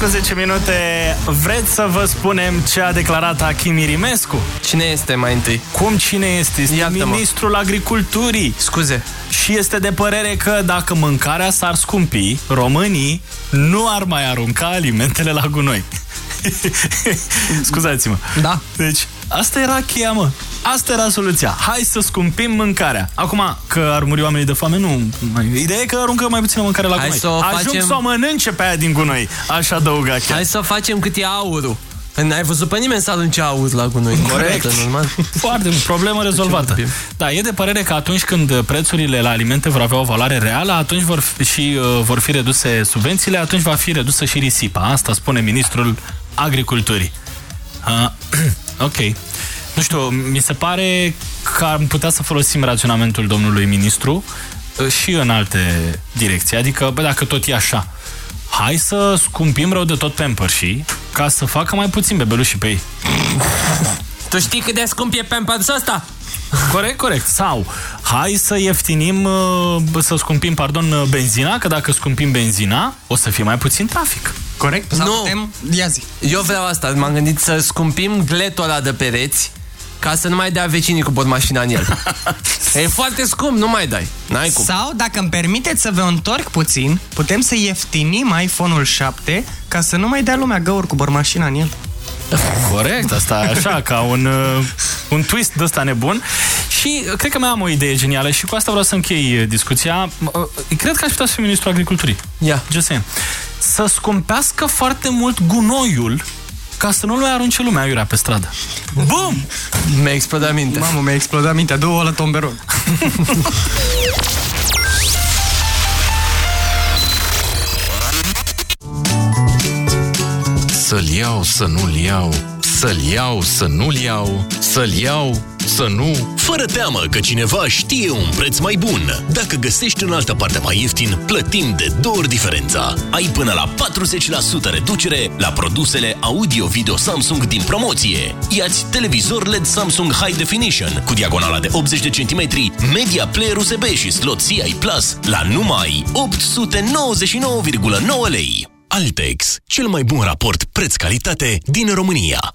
9 și 16 minute. Vreți să vă spunem ce a declarat Achim Irimescu? Cine este mai întâi? Cum cine este? Este Iartă-mă. ministrul agriculturii. Scuze. Și este de părere că dacă mâncarea s-ar scumpi, românii nu ar mai arunca alimentele la gunoi. (laughs) Scuzați-mă. Da. Deci, asta era cheia, mă. Asta era soluția. Hai să scumpim mâncarea. Acum, că ar muri oamenii de foame, nu. Mai... Ideea e că aruncă mai puțină mâncare la Hai gunoi. să o Ajung facem- să o mănânce pe aia din gunoi. Așa adăuga chiar. Hai să facem cât e aurul. N-ai văzut pe nimeni să arunce aur la gunoi. Corect. Niciodată, normal. Foarte problemă rezolvată. Da, e de părere că atunci când prețurile la alimente vor avea o valoare reală, atunci vor fi, și uh, vor fi reduse subvențiile, atunci va fi redusă și risipa. Asta spune ministrul agriculturii. Uh, (clears throat) ok. Nu știu, mi se pare că am putea să folosim raționamentul domnului ministru uh, și în alte direcții. Adică, bă, dacă tot e așa, hai să scumpim rău de tot pampers ca să facă mai puțin bebeluși pe ei. Tu știi cât de scump e pampers ăsta? Corect, corect. Sau hai să ieftinim, uh, să scumpim, pardon, uh, benzina, că dacă scumpim benzina, o să fie mai puțin trafic. Corect? Sau nu. putem... Ia zi. Eu vreau asta. M-am gândit să scumpim gletul ăla de pereți ca să nu mai dea vecinii cu mașina în el. (laughs) e foarte scump, nu mai dai. N-ai cum. Sau, dacă îmi permiteți să vă întorc puțin, putem să ieftinim iPhone-ul 7 ca să nu mai dea lumea găuri cu bormașina în el. Corect, asta e așa, ca un, uh, un twist de ăsta nebun. Și uh, cred că mai am o idee genială și cu asta vreau să închei uh, discuția. Uh, Cred că aș putea să fiu ministrul agriculturii. Ia. Just saying. Să scumpească foarte mult gunoiul ca să nu le arunce lumea iurea pe stradă. Bum! Mi-a explodat mintea. Mamă, mi-a explodat mintea. Două la tomberon. Să-l iau, să nu-l iau, să-l iau, să nu-l iau, să-l iau, să nu... Fără teamă că cineva știe un preț mai bun. Dacă găsești în altă parte mai ieftin, plătim de două ori diferența. Ai până la 40% reducere la produsele audio-video Samsung din promoție. Iați televizor LED Samsung High Definition cu diagonala de 80 de centimetri, media player USB și slot CI Plus la numai 899,9 lei. Altex, cel mai bun raport preț-calitate din România.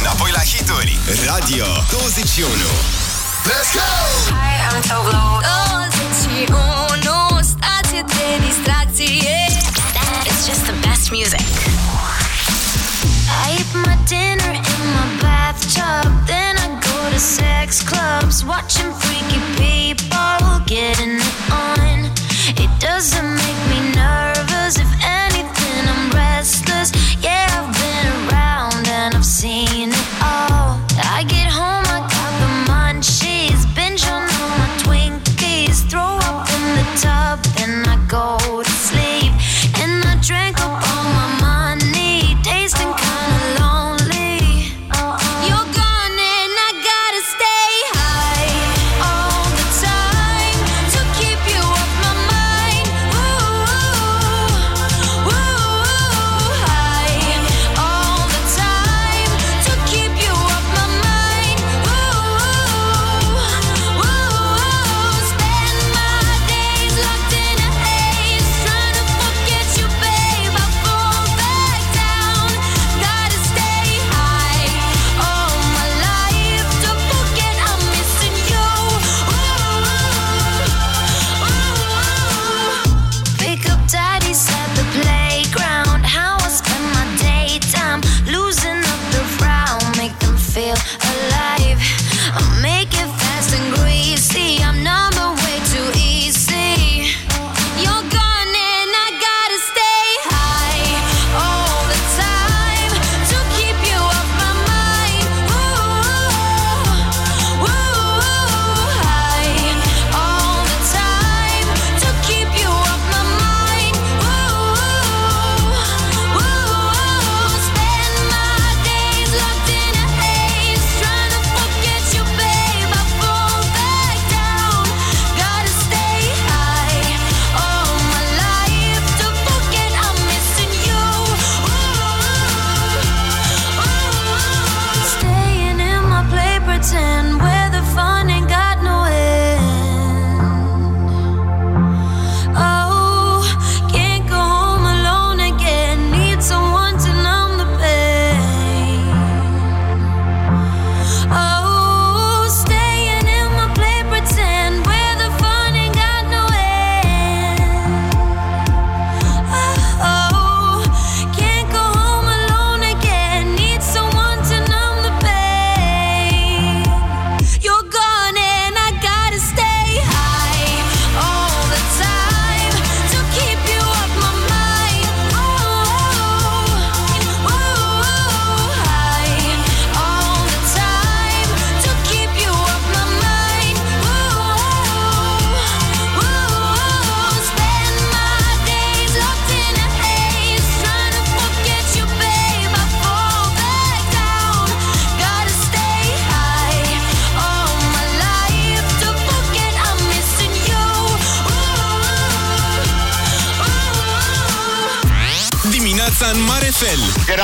Înapoi la hituri. Radio 21. Let's go! Hi, I'm Toblo 21 Stație de distracție It's just the best music. I eat my dinner in my bathtub Then I go to sex clubs Watching freaky people getting it on It doesn't make me nervous If anything, I'm restless Yeah, I've been around and I've seen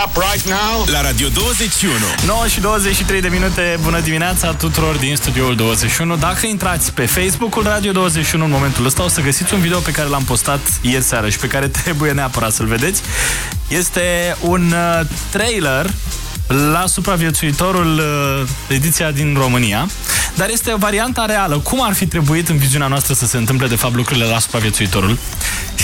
up right now! La Radio 21. 9 și 23 de minute, bună dimineața tuturor din studioul 21. Dacă intrați pe Facebook-ul Radio 21 în momentul ăsta, o să găsiți un video pe care l-am postat ieri seară și pe care (laughs) trebuie neapărat să-l vedeți. Este un uh, trailer la supraviețuitorul uh, ediția din România, dar este varianta reală. Cum ar fi trebuit în viziunea noastră să se întâmple de fapt lucrurile la supraviețuitorul?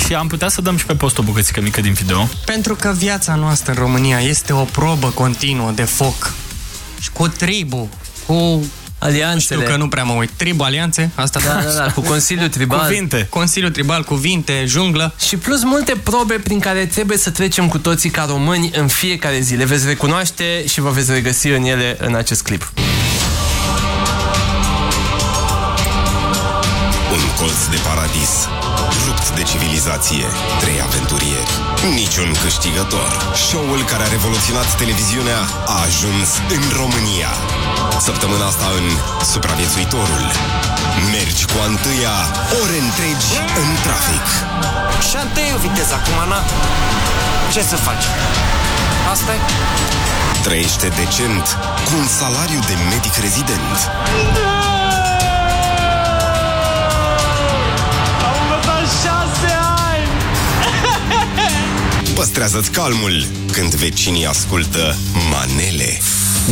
Și am putea să dăm și pe post o bucățică mică din video. Pentru că viața noastră în România este o probă continuă de foc. Și cu tribu, cu... Alianțele. Știu că nu prea mă uit. Tribu, alianțe, asta Da, da, da, cu Consiliul (laughs) Tribal. Cuvinte. Consiliul Tribal, cuvinte, junglă. Și plus multe probe prin care trebuie să trecem cu toții ca români în fiecare zi. Le veți recunoaște și vă veți regăsi în ele în acest clip. Un colț de paradis, rupt de civilizație, trei aventurieri, niciun câștigător. Show-ul care a revoluționat televiziunea a ajuns în România. Săptămâna asta în Supraviețuitorul. Mergi cu a întâia ore întregi în trafic. Și întâi viteza acum, na. Ce să faci? asta e? Trăiește decent cu un salariu de medic rezident. Am Păstrează-ți calmul când vecinii ascultă manele.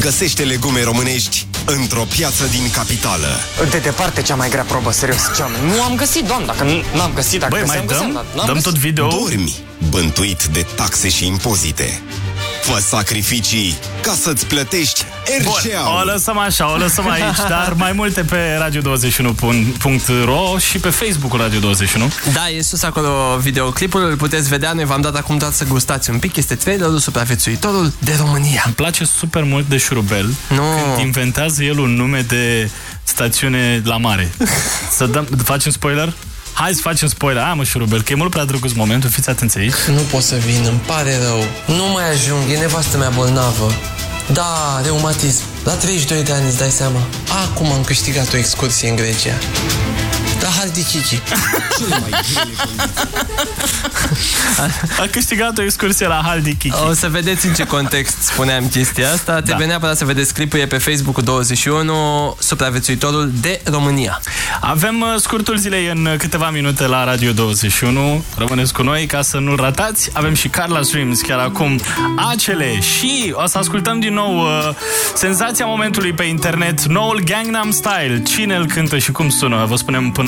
Găsește legume românești într-o piață din capitală. De departe cea mai grea probă, serios. Cea... Nu am găsit, doamne, dacă nu- n-am găsit, dacă Băi, găseam, mai găseam, dăm? dar n-am Dăm găsit. tot video? Dormi, bântuit de taxe și impozite. Fă sacrificii ca să-ți plătești Bun, RCA. o lăsăm așa, o lăsăm aici, (laughs) dar mai multe pe radio21.ro și pe Facebook-ul Radio 21. Da, e sus acolo videoclipul, îl puteți vedea, noi v-am dat acum doar să gustați un pic, este trailerul supraviețuitorul de România. Îmi place super mult de șurubel Nu. când inventează el un nume de stațiune la mare. (laughs) Să dăm, facem spoiler? Hai să facem spoiler. Hai mă, șurubel, că e mult prea drăguț momentul, fiți atenți aici. Nu pot să vin, îmi pare rău. Nu mai ajung, e nevastă mea bolnavă. Da, reumatism. La 32 de ani, îți dai seama. Acum am câștigat o excursie în Grecia. Da, Hardy Kiki. A câștigat o excursie la Haldi Kiki. O să vedeți în ce context spuneam chestia asta. Trebuie neapărat să vedeți clipul, e pe Facebook 21, supraviețuitorul de România. Avem uh, scurtul zilei în uh, câteva minute la Radio 21. Rămâneți cu noi ca să nu-l ratați. Avem și Carla Dreams chiar acum acele și o să ascultăm din nou uh, senzația momentului pe internet, noul Gangnam Style. Cine îl cântă și cum sună? Vă spunem până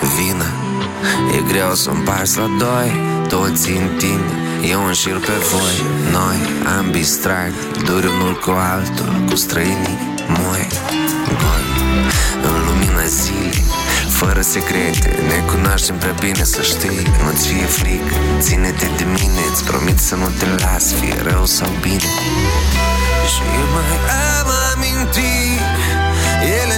Vină E greu să împarți la doi. Toți în tine Eu în șir pe voi. Noi, ambii stragi Duri unul cu altul Cu străinii moi. Goi În lumina zilei fără secrete Ne cunoaștem prea bine să știi. Nu-ți fie frică Ține-te de mine Îți promit să nu te las Fie rău sau bine. Și mai am amintiri el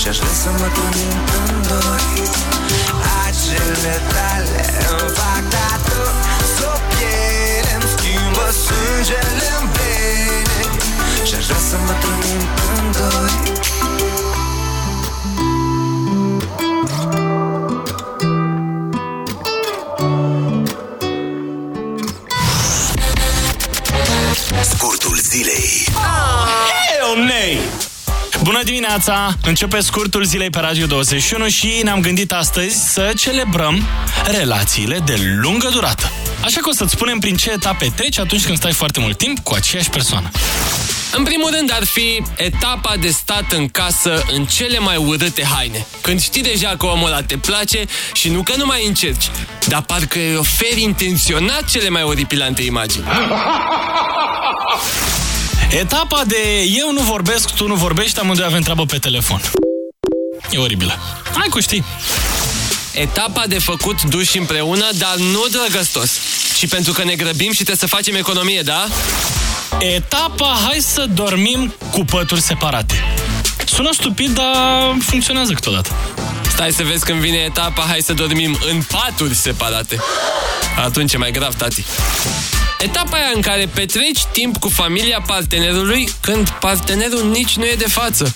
Și-aș vrea să îmbătrânim în doi Acele tale îmi fac tatu Sub piele îmi schimbă sângele în vene Și-aș vrea să îmbătrânim în doi Scurtul zilei. Hell nay! Bună dimineața! Începe scurtul zilei pe Radio 21 și ne-am gândit astăzi să celebrăm relațiile de lungă durată. Așa că o să-ți spunem prin ce etape treci atunci când stai foarte mult timp cu aceeași persoană. În primul rând ar fi etapa de stat în casă în cele mai urâte haine. Când știi deja că omul ăla te place și nu că nu mai încerci, dar parcă îi oferi intenționat cele mai oripilante imagini. (laughs) Etapa de eu nu vorbesc, tu nu vorbești, amândoi avem treabă pe telefon. E oribilă. Hai cu știi. Etapa de făcut duș împreună, dar nu drăgăstos. Și pentru că ne grăbim și trebuie să facem economie, da? Etapa hai să dormim cu pături separate. Sună stupid, dar funcționează câteodată. Stai să vezi când vine etapa, hai să dormim în paturi separate. Atunci e mai grav, tati. Etapa aia în care petreci timp cu familia partenerului când partenerul nici nu e de față.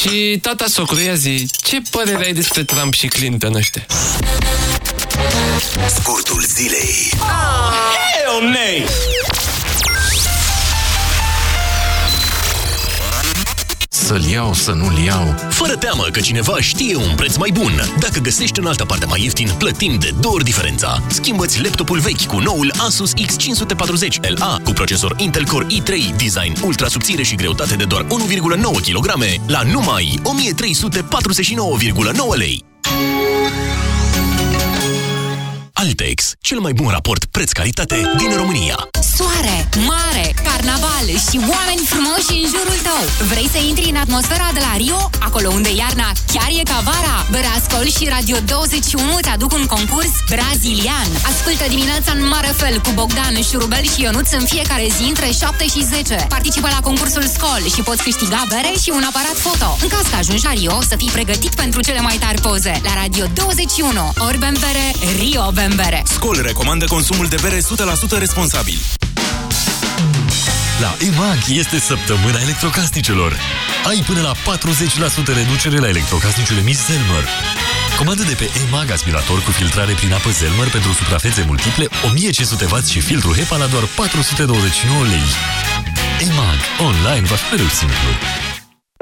Și tata socru ia zi, ce părere ai despre Trump și Clinton ăștia? Scurtul zilei. Hell nay! Să-l iau, să nu-l iau Fără teamă că cineva știe un preț mai bun. Dacă găsești în altă parte mai ieftin, plătim de două ori diferența. Schimbă-ți laptopul vechi cu noul Asus X540 LA cu procesor Intel Core i3, design ultra subțire și greutate de doar 1,9 kg la numai 1349,9 lei. Altex, cel mai bun raport preț-calitate din România. Soare, mare, carnaval și oameni frumoși în jurul tău. Vrei să intri în atmosfera de la Rio? Acolo unde iarna chiar e ca vara. Brascol și Radio 21 te aduc un concurs brazilian. Ascultă dimineața în mare fel cu Bogdan, Șurubel și Ionuț în fiecare zi între 7 și 10. Participă la concursul Scol și poți câștiga bere și un aparat foto. În caz că ajungi la Rio, să fii pregătit pentru cele mai tari poze. La Radio 21, ori bembere, Rio bembere. Scol recomandă consumul de bere 100% responsabil. La EMAG este săptămâna electrocasnicelor. Ai până la 40% reducere la electrocasnicele Miss Zelmer. Comandă de pe EMAG aspirator cu filtrare prin apă Zelmer pentru suprafețe multiple, 1500W și filtru HEPA la doar 429 lei. EMAG. Online va fi mereu simplu.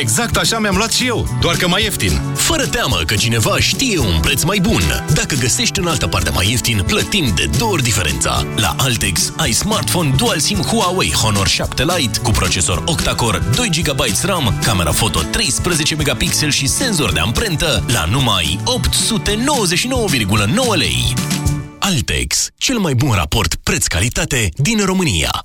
Exact așa mi-am luat și eu, doar că mai ieftin Fără teamă că cineva știe un preț mai bun. Dacă găsești în altă parte mai ieftin, plătim de două ori diferența. La Altex ai smartphone dual SIM Huawei Honor 7 Lite cu procesor octa-core, 2 GB RAM, camera foto 13 megapixel și senzor de amprentă la numai 899,9 lei. Altex, cel mai bun raport preț-calitate din România.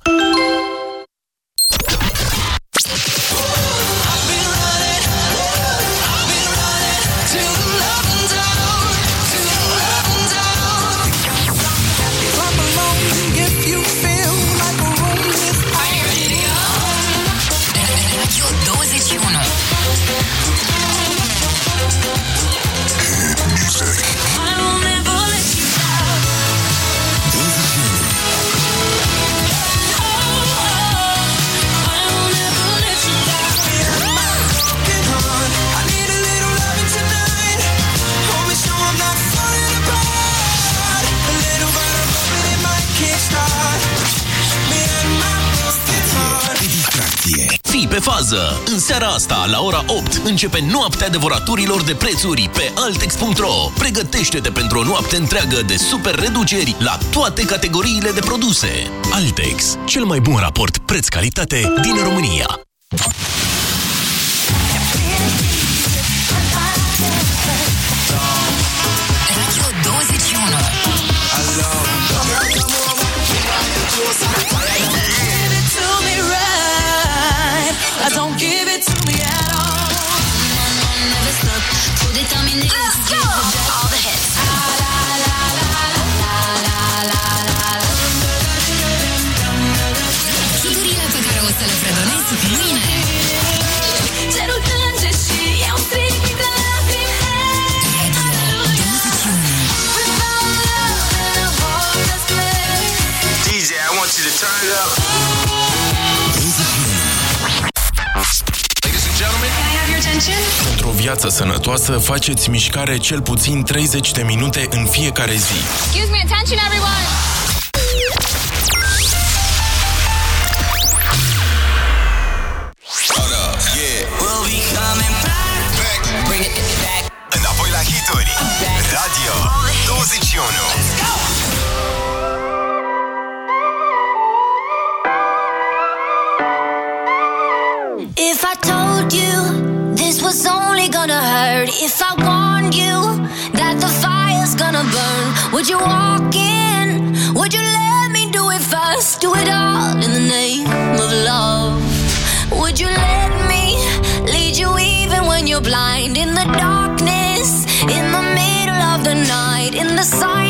Fază. În seara asta, la ora 8, începe noaptea devoraturilor de prețuri pe Altex.ro. Pregătește-te pentru o noapte întreagă de super reduceri la toate categoriile de produse. Altex, cel mai bun raport preț-calitate din România. Turn it up. Ladies and gentlemen, Can I have your attention? pentru o viață sănătoasă, faceți mișcare cel puțin 30 de minute în fiecare zi. Excuse me, attention everyone. If I warned you that the fire's gonna burn, would you walk in? Would you let me do it first? Do it all in the name of love. Would you let me lead you even when you're blind? In the darkness, in the middle of the night, in the silence,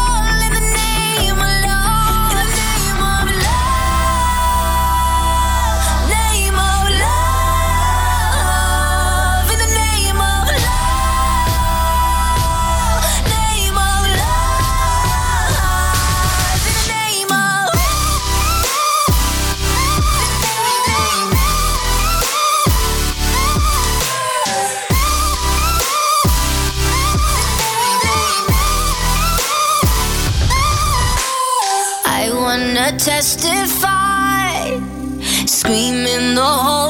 testify, screaming the holy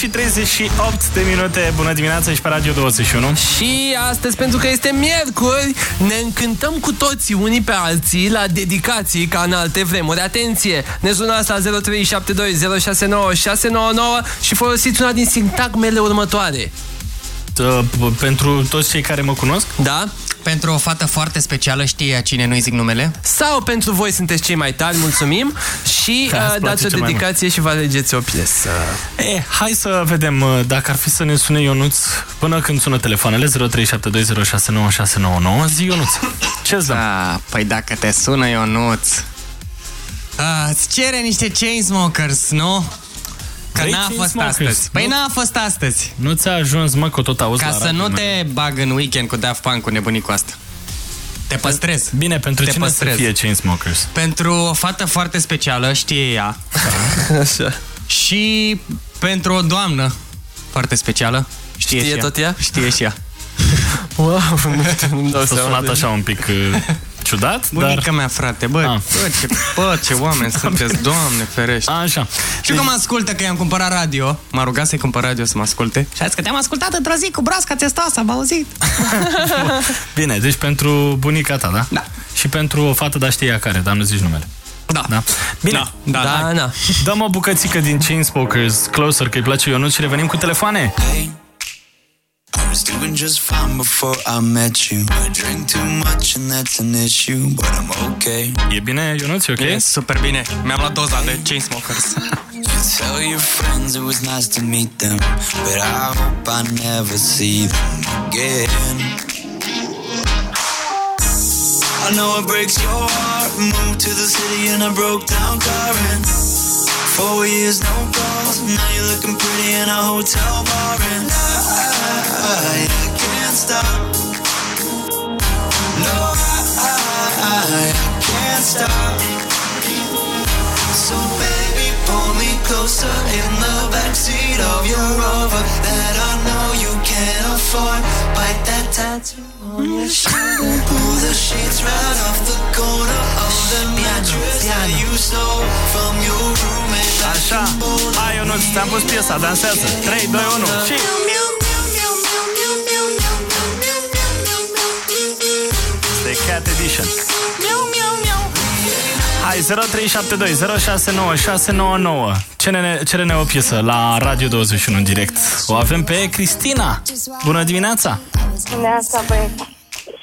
și 38 de minute. Bună dimineața și pe Radio 21. Și astăzi, pentru că este miercuri, ne încântăm cu toții unii pe alții la dedicații ca în alte vremuri. Atenție! Ne sunați la 0372069699 și folosiți una din sintagmele următoare. Uh, p- Pentru toți cei care mă cunosc? Da? Pentru o fată foarte specială, știe cine nu-i zic numele? Sau pentru voi sunteți cei mai tari, mulțumim. Și Da, îți uh, place dați o cel mai dedicație și vă alegeți o piesă. E, hai să vedem uh, dacă ar fi să ne sune Ionuț până când sună telefoanele 0372069699. Zi Ionuț, ce-ți dăm? Da, păi dacă te sună Ionuț, a, îți cere niște Chainsmokers, nu? Că Vrei n-a fost Chainsmokers? astăzi. Păi Nu- n-a fost astăzi. Nu ți-a ajuns, mă, că tot auzi Ca la să radio, nu mă. te bag în weekend cu Daft Punk cu nebunii cu asta. Te păstrez. Bine, pentru Te cine păstrez. să fie Chainsmokers? Pentru o fată foarte specială, știe ea. (laughs) Așa. Și pentru o doamnă foarte specială. Știe, Știe și ea. tot ea? Știe și ea. (laughs) Wow, nu-mi dau S-a seama sunat de- așa un pic (laughs) uh, ciudat, Bunica dar... mea, frate, bă, Ah. bă, ce, bă, ce oameni sunteți, (laughs) doamne ferește. Așa. Știu că mă ascultă, că i-am cumpărat radio. M-a rugat să-i cumpăr radio să mă asculte. Și a zis că te-am ascultat într-o zi cu broasca testoasă, am auzit. (laughs) Bine, deci pentru bunica ta, da? Da. Și pentru o fată, dar știe ea care, dar nu zici numele. Da. da. Bine. Da, da, Da, da. Dăm o bucățică din Chainsmokers Closer, că îi place Ionuț și revenim cu telefoane. I was doing just fine before I met you. I drink too much and that's an issue, but I'm okay. E bine, Ionuț, e ok? E super bine. Mi-am luat doza de Chainsmokers. (laughs) You tell your friends it was nice to meet them, but I hope I never see them again. I know it breaks your heart. Moved to the city in a broke down car and four years no calls. Now you're looking pretty in a hotel bar and I, I can't stop. No, I, I can't stop. So baby, pull me closer in the backseat of your Rover that I know afford. Bite that tattoo on your shoulder. Pull the sheets right off the corner of the mattress that you stole from your roommate. Așa. Hai, Ionuț, ți-am pus piesa, dansează. 3, 2, 1 și... Este Cat Edition. Hai, 0372 069 699. Cere-ne, cere-ne o piesă la Radio 21 în direct. O avem pe Cristina. Bună dimineața! Neața, băieți.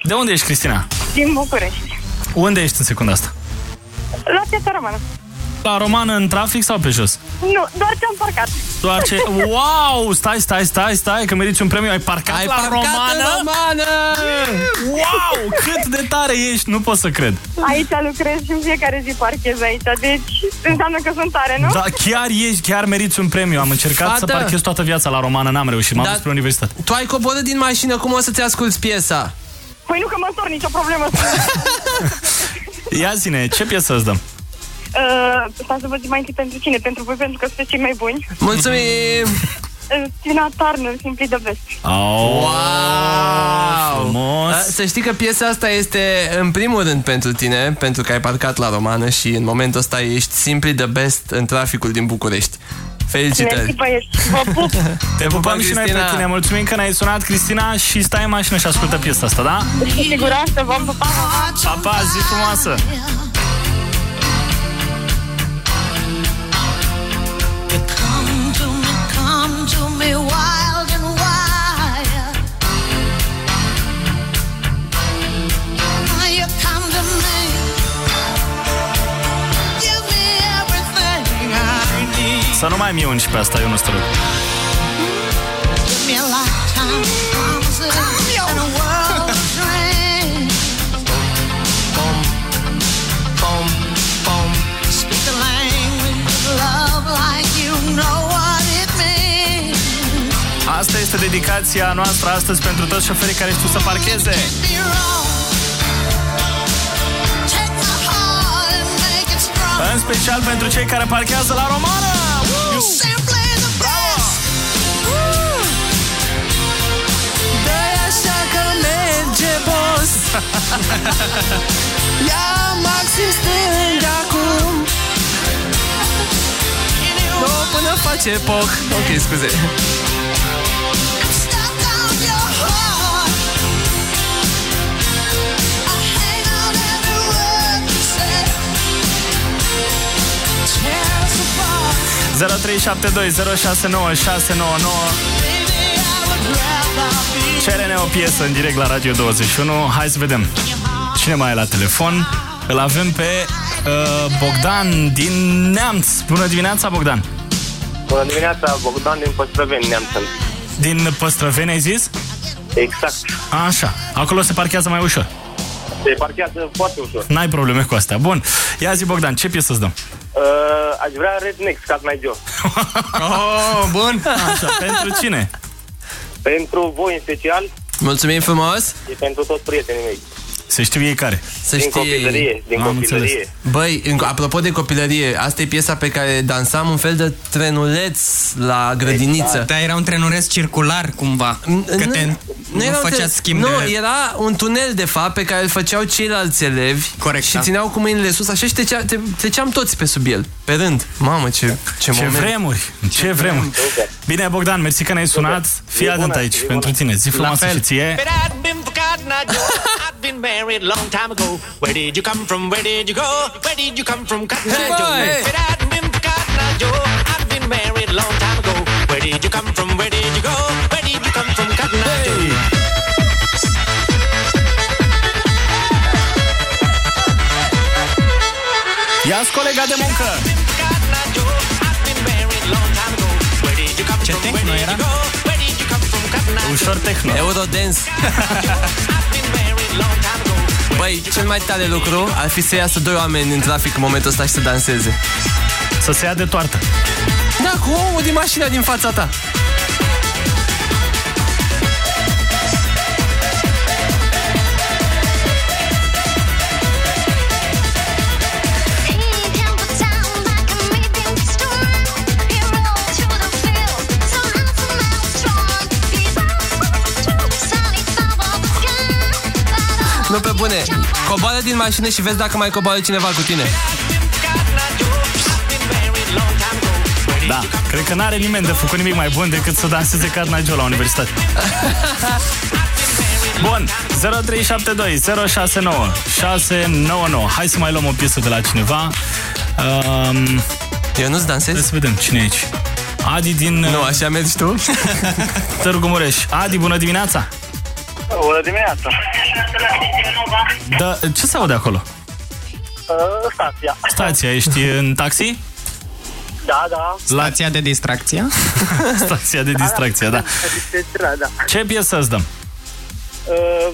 De unde ești, Cristina? Din București. Unde ești în secunda asta? La piața romană. La romană în trafic sau pe jos? Nu, doar ce am parcat. Doar ce... (laughs) Wow! Stai, stai, stai, stai, că meriți un premiu. Ai parcat Ai la parcat romană? în romană! Wow! Cât de tare ești! Nu pot să cred. Aici lucrez și în fiecare zi parchez aici, deci înseamnă că sunt tare, nu? Da, chiar ești, chiar meriți un premiu. Am încercat Fată. să parchez toată viața la romană, n-am reușit. M-am Da. dus spre universitate. Tu ai coborât din mașină, cum o să-ți asculti piesa? Păi nu că mă întorc, nicio problemă. (laughs) Ia zine, ce piesă îți dăm? Uh, stai să vă zic mai întâi pentru cine, pentru voi, pentru că sunteți cei mai buni. Mulțumim! (laughs) Uh, Tina Turner, Simply the Best. Oh, Wow! frumos! A, Să știi că piesa asta este în primul rând pentru tine, pentru că ai parcat la romană și în momentul ăsta ești simply the best în traficul din București. Mersi, Felicitări! băieți. Vă (laughs) pup. Te pupăm și noi pe Cristina. tine. Mulțumim că ne-ai sunat, Cristina, și stai în mașină și ascultă piesa asta, da? Cu siguranță, v-am pupat. Pa, pa, zi frumoasă! Să nu mai miunci pe asta, eu nu strău. Give me a lifetime of promises and a world of dreams. Speak the language of love like you know what it means. Asta este dedicația noastră astăzi pentru toți șoferii care știu să parcheze. Be wrong. Take my heart and make it strong. În special pentru cei care parchează la romană. Merge, boss (laughs) Ia maxim stâng acum. Nu, până face poc Ok, scuze. I'm stuck on your heart. I hang on every word you say. Tear us apart. 0372 069 699 Baby, I would grab Cere-ne o piesă în direct la Radio 21. Hai să vedem cine mai e la telefon. Îl avem pe uh, Bogdan din Neamț. Bună dimineața, Bogdan! Bună dimineața, Bogdan din Păstrăveni, Neamț sunt. Din Păstrăveni ai zis? Exact. Așa. Acolo se parchează mai ușor. Se parchează foarte ușor. N-ai probleme cu astea. Bun. Ia zi, Bogdan, ce piesă îți dăm? Uh, aș vrea Rednex, Cat My Joe. (laughs) Oh, bun. Așa, pentru cine? Pentru voi în special, Mulțumim frumos! e pentru toți prietenii mei. Se știu ei care. Să Din știi... copilărie, din Am copilărie. înțeles. Băi, în- apropo de copilărie, asta e piesa pe care dansam un fel de trenuleț la grădiniță. Da, era un trenureț circular cumva. Că te, nu, era un făceați tre- schimb Nu, de... era un tunel de fapt pe care îl făceau ceilalți elevi Corect, și da. țineau cu mâinile sus așa și trecea, te, treceam toți pe sub el, pe rând. Mamă, ce, ce, Ce moment. vremuri, ce vremuri. Bine, Bogdan, mersi că ne-ai sunat. Fii atent aici pentru tine. Zi frumoasă fel. și ție. But I'd been forgotten, I Joe. I'd been married a long time ago. Where did you come from? Where did you go? Where did you come from, Cotton Eye Joe? boy. But I'd been forgotten, I Joe. I'd been married a long time ago. Where did you come from? Where did you go? Where did you come from, Cotton Eye Joe? Ia-ți colega de muncă! Ce tehno era? Ușor tehno. Eurodance. Băi, cel mai tare lucru ar fi să iasă doi oameni în trafic în momentul ăsta și să danseze. Să se ia de toartă. Da, cu omul din mașina din fața ta. Nu pe bune. Coboară din mașină și vezi dacă mai coboară cineva cu tine. Da, cred că n-are nimeni de făcut nimic mai bun decât să danseze Carnagio la universitate. Bun, 0372 069 699. Hai să mai luăm o piesă de la cineva. Um, Eu nu-ți dansez? Hai să vedem cine e aici. Adi din... Nu, așa mergi tu? Târgu Mureș. Adi, bună dimineața! Bună dimineața! Da, ce se aude acolo? Uh, stația. Stația, ești în taxi? Da, da. Stația de distracție? (laughs) Stația de distracție, da. Da, da. Ce piesă îți dăm? Uh,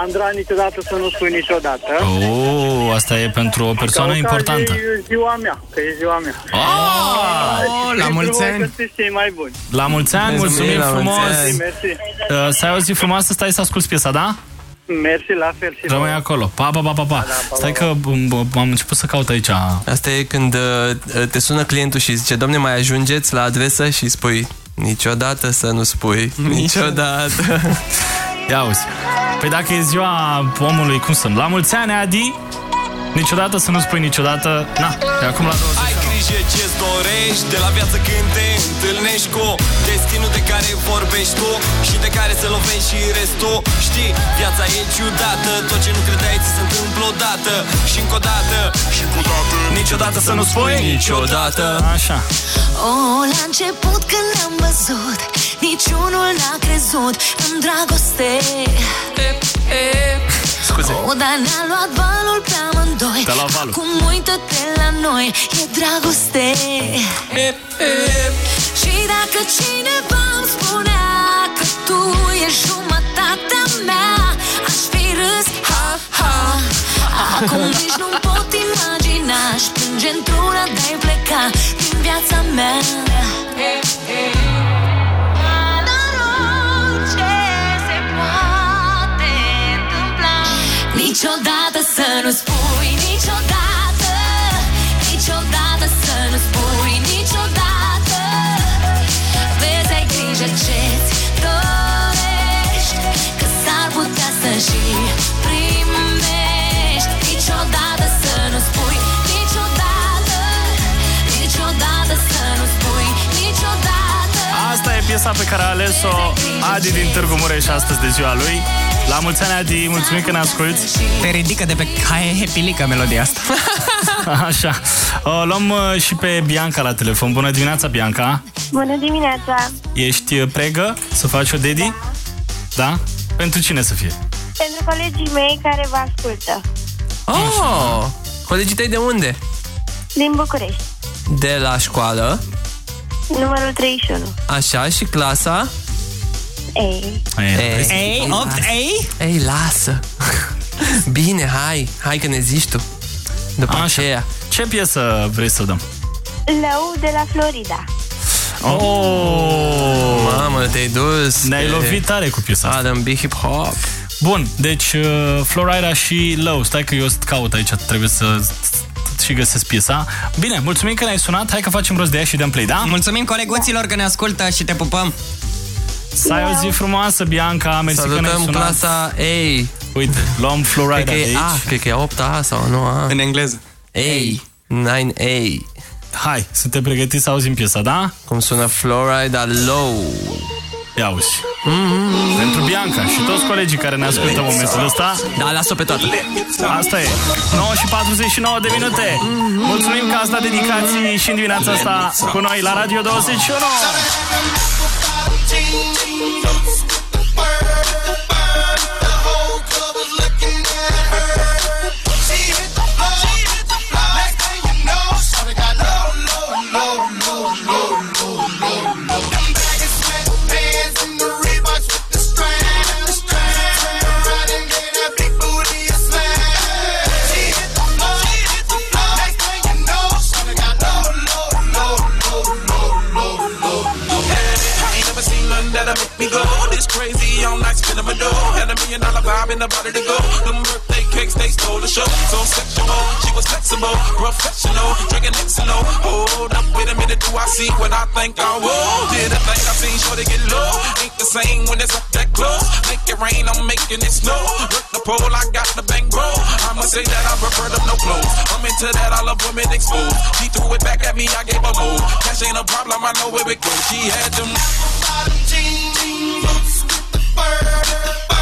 Andra, niciodată să nu spui niciodată. Oh, asta e pentru o persoană Ca importantă. ocazie, E ziua mea, că e ziua mea. Oh, la mulți ani. Că sunteți cei mai buni. La mulți ani, Mulțumim, mulțumim la mulți frumos. ani. Mersi. Uh, Să ai o zi frumoasă, stai să asculti piesa, da? Mersi la fel și Rămâi acolo. Pa, pa, pa, pa, pa. Stai că m- m- am început să caut aici. Asta e când uh, te sună clientul și zice Domne, mai ajungeți la adresă și spui Niciodată să nu spui (laughs) Niciodată (laughs) Ia auzi. Păi dacă e ziua omului, cum sunt? La mulți ani, Adi? Niciodată să nu spui niciodată. Na, e acum la 20. Ai grijă ce-ți dorești De la viață când te întâlnești cu Destinul de care vorbești tu Și de care se lovești și restul. Știi, viața e ciudată Tot ce nu credeai ți se întâmplă odată Și încă o dată. Și încă o dată Niciodată să nu spui niciodată. Așa. Oh, la început când ne-am văzut Niciunul n-a crezut în dragoste Scuze. Oh, dar ne-a luat valul pe amândoi. Te-a luat valul. Acum uită-te la noi. E dragoste. Și dacă cineva îmi spunea Că tu ești jumătatea mea Aș fi râs, ha, ha. Acum nici nu pot imagina. Aș plânge într-una de-ai pleca Din viața mea. Dar Niciodată să nu spui niciodată Niciodată să nu spui niciodată. Vezi, ai grijă ce-ți dorești Că s-ar putea să și primești. Niciodată să nu spui niciodată Niciodată să nu spui niciodată. Asta e piesa pe care a ales-o Adi din Târgu Mureș astăzi de ziua lui. La mulți ani, Adi, mulțumim că ne asculti. Te ridică de pe caie hepilică melodia asta. (laughs) Așa. O luăm uh, și pe Bianca la telefon. Bună dimineața, Bianca. Bună dimineața! Ești uh, pregă să faci o dedi? Da? Pentru cine să fie? Pentru colegii mei care vă ascultă. Oh, colegii tăi de unde? Din București. De la școală. Numărul 31. Așa, și clasa? Ei. Ei, Ei, 8A? Ei, lasă. (laughs) Bine, hai, hai că ne zici tu. După Așa. aceea. Ce piesă vrei să dăm? Lău de la Florida. Oh! Mamă, te-ai dus. Ne-ai pe lovit tare cu piesa asta. R&B hip-hop. Bun, deci uh, Florida și Low. Stai că eu caut aici, trebuie să și găsesc piesa. Bine, mulțumim că ne-ai sunat. Hai că facem rost de ea și dăm play, da? Mulțumim coleguților că ne ascultă și te pupăm. Să ai o zi frumoasă, Bianca. Mersi că ne-ai Salutăm sunat. clasa A. Uite, luăm Florida Cred că de e aici. A, cred că e 8A sau nu A. În engleză. A. 9A. Hai, suntem pregătiți să auzim piesa, da? Cum sună Florida Low. Ia auzi. Pentru Bianca și toți colegii care ne ascultă în momentul ăsta. Da, lasă-o pe toată. Asta e. 9 și 49 de minute. Mulțumim că ați dat dedicații și în dimineața asta cu noi la Radio 21. Ain't million dollar vibe in the body to go. Them birthday cakes, they stole the show. So sexual, she was flexible, professional, drinking Xano. Hold up, wait a minute, do I see what I think I will? Did a thing I seen, sure to get low. Ain't the same when it's up that close. Make it rain, I'm making it snow. Work the pole, I got the bang bro. I'ma say that I prefer them no clothes. I'm into that, I love women exposed. She threw it back at me, I gave her more. Cash ain't a problem, I know where it goes. She had them bottom jeans, boots with the fur.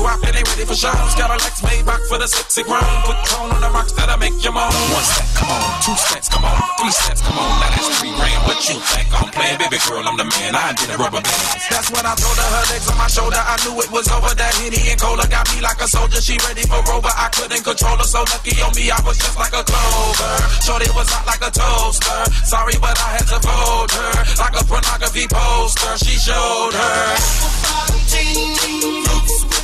and they ready for shows. Got a Lex back for the sexy grown. Put tone on the rocks that'll make you moan. One step, come on. Two steps, come on. Three steps, come on. Now that's three grand. What you think? I'm playing, baby girl. I'm the man. I did a rubber band. That's when I told her her legs on my shoulder. I knew it was over. That Henny and Cola got me like a soldier. She ready for Rover. I couldn't control her. So lucky on me, I was just like a clover. Shorty was hot like a toaster. Sorry, but I had to fold her like a pornography poster. She showed her. Jeans,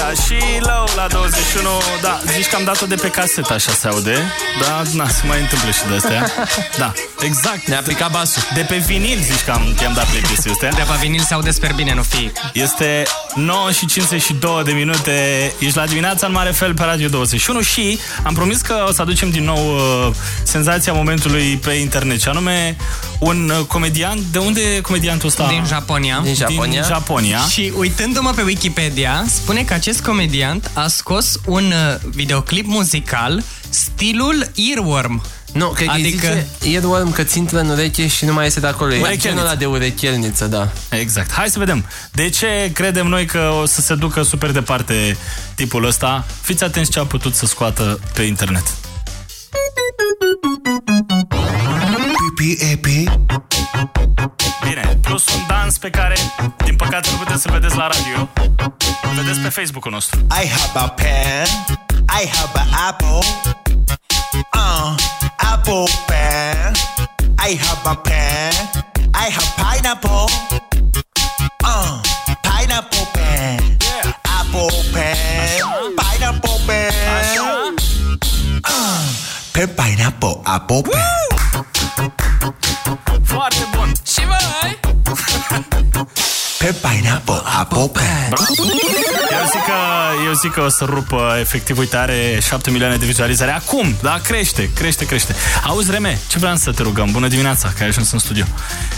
și Low la 21 Da, zici că am dat-o de pe casetă Așa se aude Da, na, se mai întâmplă și de astea Da, exact Ne-a picat basul De pe vinil zici că am, i-am dat play piesele astea De pe vinil se aude sper bine, nu fi. Este 9 și 52 de minute Ești la dimineața în mare fel pe Radio 21 Și am promis că o să aducem din nou uh, Senzația momentului pe internet Și anume un uh, comedian De unde e comediantul ăsta? Din Japonia. Din Japonia. Din Japonia Și uitându-mă pe Wikipedia, spune că acest comediant a scos un uh, videoclip muzical stilul Earworm. Nu, cred că adică... Adică- zice earworm că ți intră în ureche și nu mai iese de acolo. E Urechelniță. genul ăla de urechelniță, da. Exact. Hai să vedem. De ce credem noi că o să se ducă super departe tipul ăsta? Fiți atenți ce a putut să scoată pe internet. Bine, plus un dans pe care, din păcate, nu puteți să vedeți la radio. Îl vedeți pe Facebook-ul nostru. I have a pen. I have an apple. Uh, apple pen. I have a pen. I have pineapple. Uh, pineapple pen. Apple pen. Pineapple pen. Uh, pen pineapple apple pen. Foarte bun. Și voi? Pen pineapple apple pen. Iar Eu zic că, eu zic că o să rupă efectiv, uite, are 7 milioane de vizualizări. Acum, da, crește, crește, crește. Auzi, Reme, ce vreau să te rugăm? Bună dimineața, că ai ajuns în studio.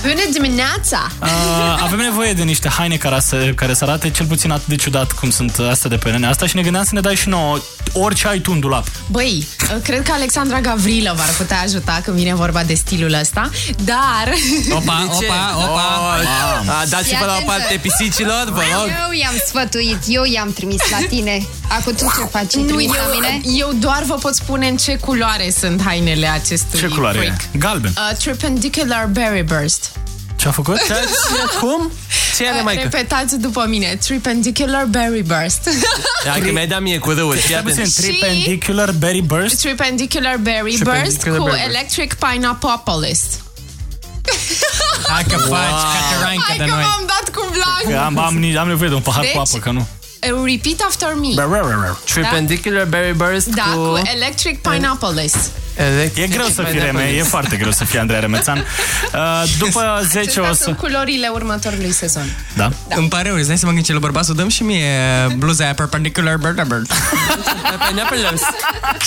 Bună dimineața! Uh, avem nevoie de niște haine care să, care să arate cel puțin atât de ciudat cum sunt astea de pe nene asta și ne gândeam să ne dai și nouă orice ai tu în dulap. Băi, cred că Alexandra Gavrilă v-ar putea ajuta când vine vorba de stilul ăsta, dar... Opa, De ce? opa, opa. Oh, a, dați-vă la o parte pisicilor, vă rog. Eu i-am sfătuit, eu i-am trimis la tine. Acum tu ce faci? Nu, Trimis eu, la mine? eu doar vă pot spune în ce culoare sunt hainele acestui Ce culoare freak. e? Galben. Uh, tripendicular berry burst. Ce a făcut? (laughs) Cum? Ce are, Uh, maică? Repetați după mine. Tripendicular berry burst. (laughs) Hai că mi-ai dat mie cu râul, fii Stai puțin, atent. tripendicular berry burst? Tripendicular berry burst Tripendicular cu berry burst. electric pineapple. Hai că faci caterancă Hai de că noi. m-am dat cu Că blanc. am, am, am nevoie de un pahar Deci- cu apă, că nu. Uh, Repeat after me. Tripendicular berry burst Da, cu... cu electric pineapple. E greu să fii Remeț, e foarte greu să fii Andrei Remețan. (laughs) Uh, după 10 Acestea o sunt să... culorile următorului sezon. Da? Da. Îmi pare rău, îți dai seama când ce bărbat să dăm și mie bluza aia perpendicular bird bird. (laughs)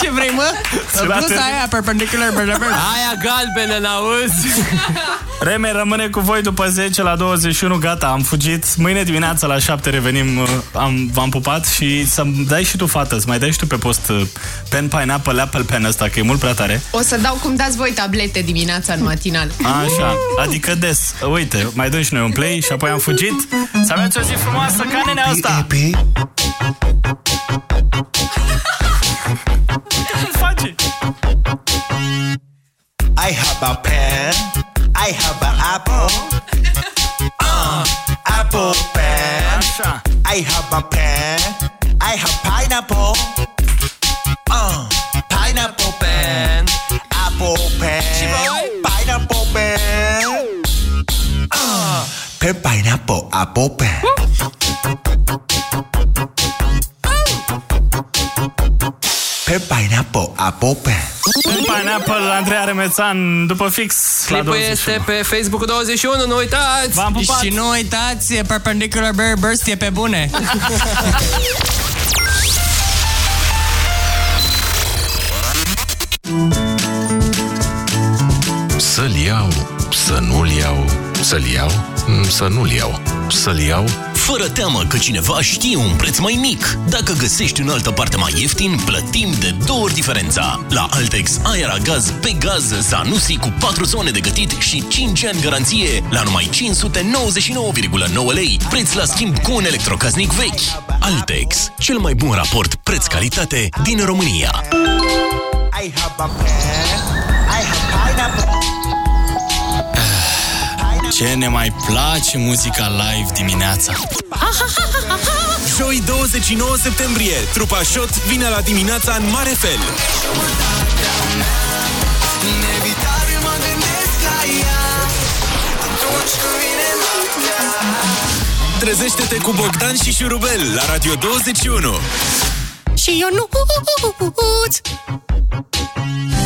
Ce vrei, mă? Bluza aia perpendicular bird bird. Aia galbenă, n-auzi? (laughs) Reme rămâne cu voi după 10 la 21, gata, am fugit. Mâine dimineața la 7 revenim, uh, am, v-am pupat și să-mi dai și tu, fată, să mai dai și tu pe post uh, pen pineapple apple pen ăsta, că e mult prea tare. O să dau cum dați voi tablete dimineața în matinal. Așa, adică des. Uite, mai dăm și noi un play și apoi am fugit. Să aveți o zi frumoasă ca nenea asta. face? I have a pen. I have an apple. Uh, apple pen. I have a pen. I have pineapple. Uh, Uh, pen pineapple apple pen. Pen pineapple apple pen. Pen pineapple, Andreea Remețan, după fix la Clipul 21. este pe Facebook 21, nu uitați! V-am pupat! Și nu uitați, perpendicular bird burst e pe bune. Să-l iau, să nu-l iau, să-l iau, mm, să nu-l iau, să-l iau. Fără teamă că cineva știe un preț mai mic. Dacă găsești în altă parte mai ieftin, plătim de două ori diferența. La Altex ai aragaz pe gaz Zanussi cu 4 zone de gătit și 5 ani garanție la numai 599,9 lei. Preț la schimb cu un electrocasnic vechi. Altex, cel mai bun raport preț-calitate din România. I have a pen. I have pineapple. Ce ne mai place muzica live dimineața. Joi 29 septembrie, trupa Shot vine la dimineața în mare fel. Inevitabil mă gândesc la ea Atunci când vine noaptea Trezește-te cu Bogdan și Șurubel la Radio 21. Și eu nu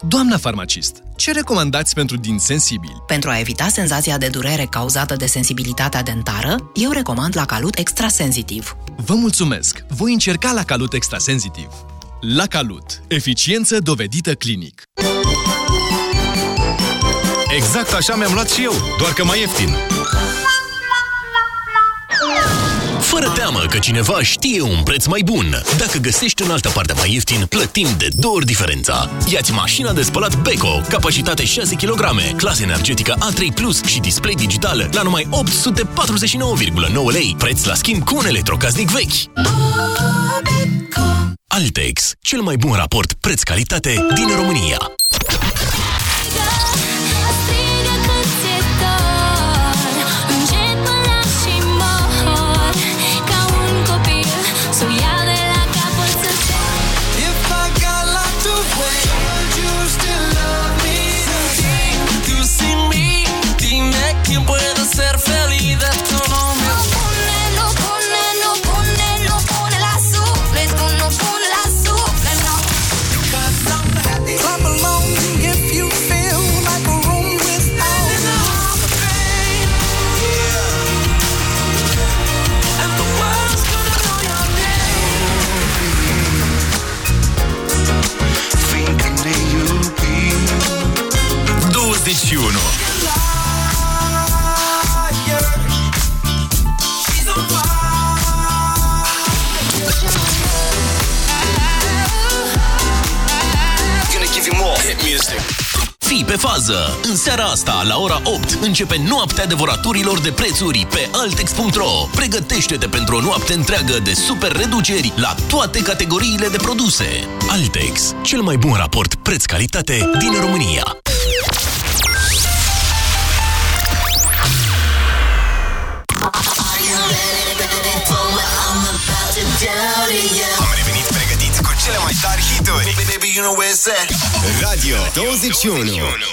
Doamna farmacist, ce recomandați pentru din sensibili? Pentru a evita senzația de durere cauzată de sensibilitatea dentară, eu recomand la Calut Extrasensitiv. Vă mulțumesc! Voi încerca la Calut Extrasensitiv. La Calut. Eficiență dovedită clinic. Exact așa mi-am luat și eu, doar că mai ieftin. Fără teamă că cineva știe un preț mai bun. Dacă găsești în altă parte mai ieftin, plătim de două ori diferența. Iați mașina de spălat Beko, capacitate 6 kg, clasă energetică A3+, Plus și display digital la numai 849,9 lei, preț la schimb cu un electrocasnic vechi. Altex, cel mai bun raport preț-calitate din România. Fii pe fază! În seara asta, la ora 8, începe noaptea devoraturilor de prețuri pe Altex.ro. Pregătește-te pentru o noapte întreagă de super reduceri la toate categoriile de produse. Altex, cel mai bun raport preț-calitate din România. Am revenit pregătiți cu cele mai tari hituri. Baby, you know where it's at. Radio 21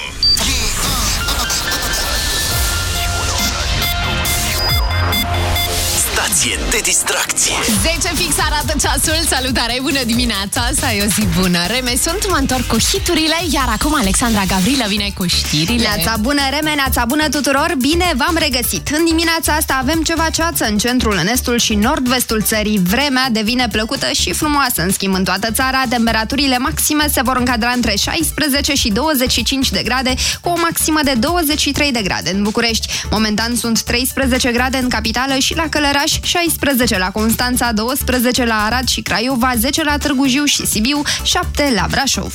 Stație de distracție. 10 fix arată ceasul. Salutare, bună dimineața. Asta e o zi bună. Reme, sunt, mă întorc cu hiturile, iar acum Alexandra Gavrilă vine cu știrile. Neața bună, Reme, neața bună tuturor, bine v-am regăsit. În dimineața asta avem ceva ceață în centrul, în estul și nord-vestul țării. Vremea devine plăcută și frumoasă. În schimb, în toată țara, temperaturile maxime se vor încadra între 16 și 25 de grade, cu o maximă de 23 de grade în București. Momentan sunt 13 grade în capitală și la Călăraș, 16 la Constanța, 12 la Arad și Craiova, 10 la Târgu Jiu și Sibiu, 7 la Brașov.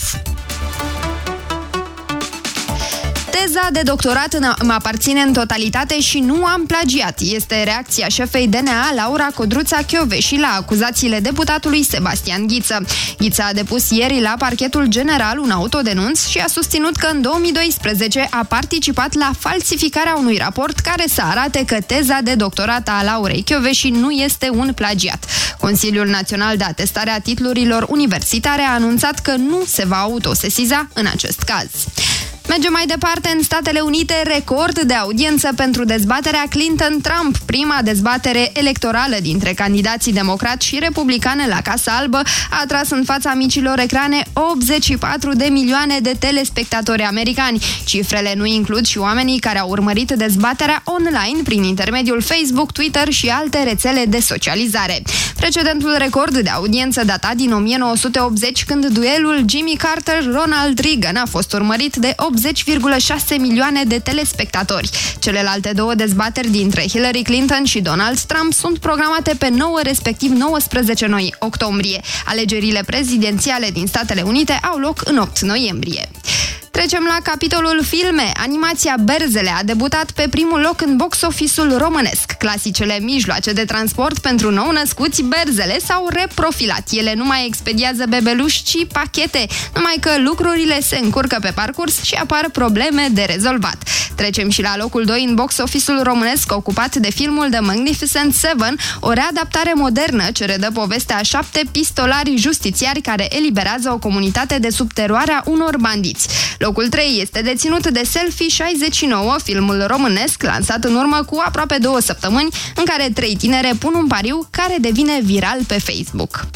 Teza de doctorat în- îmi aparține în totalitate și nu am plagiat. Este reacția șefei DNA Laura Codruța și la acuzațiile deputatului Sebastian Ghiță. Ghiță a depus ieri la parchetul general un autodenunț și a susținut că în 2012 a participat la falsificarea unui raport care să arate că teza de doctorat a Laurei Chioveși nu este un plagiat. Consiliul Național de Atestare a Titlurilor Universitare a anunțat că nu se va autosesiza în acest caz. Mergem mai departe în Statele Unite, record de audiență pentru dezbaterea Clinton-Trump, prima dezbatere electorală dintre candidații democrat și republicane la Casa Albă, a atras în fața micilor ecrane 84 de milioane de telespectatori americani. Cifrele nu includ și oamenii care au urmărit dezbaterea online prin intermediul Facebook, Twitter și alte rețele de socializare. Precedentul record de audiență data din 1980, când duelul Jimmy Carter-Ronald Reagan a fost urmărit de 80,6 milioane de telespectatori. Celelalte două dezbateri dintre Hillary Clinton și Donald Trump sunt programate pe 9, respectiv 19 noi octombrie. Alegerile prezidențiale din Statele Unite au loc în 8 noiembrie. Trecem la capitolul filme. Animația Berzele a debutat pe primul loc în box office-ul românesc. Clasicele mijloace de transport pentru nou-născuți Berzele s-au reprofilat. Ele nu mai expediază bebeluși, ci pachete, numai că lucrurile se încurcă pe parcurs și apar probleme de rezolvat. Trecem și la locul 2 în box office-ul românesc ocupat de filmul The Magnificent Seven, o readaptare modernă ce redă povestea a șapte pistolari justițiari care eliberează o comunitate de sub teroarea unor bandiți. Locul 3 este deținut de Selfie 69, filmul românesc lansat în urmă cu aproape două săptămâni, în care trei tinere pun un pariu care devine viral pe Facebook.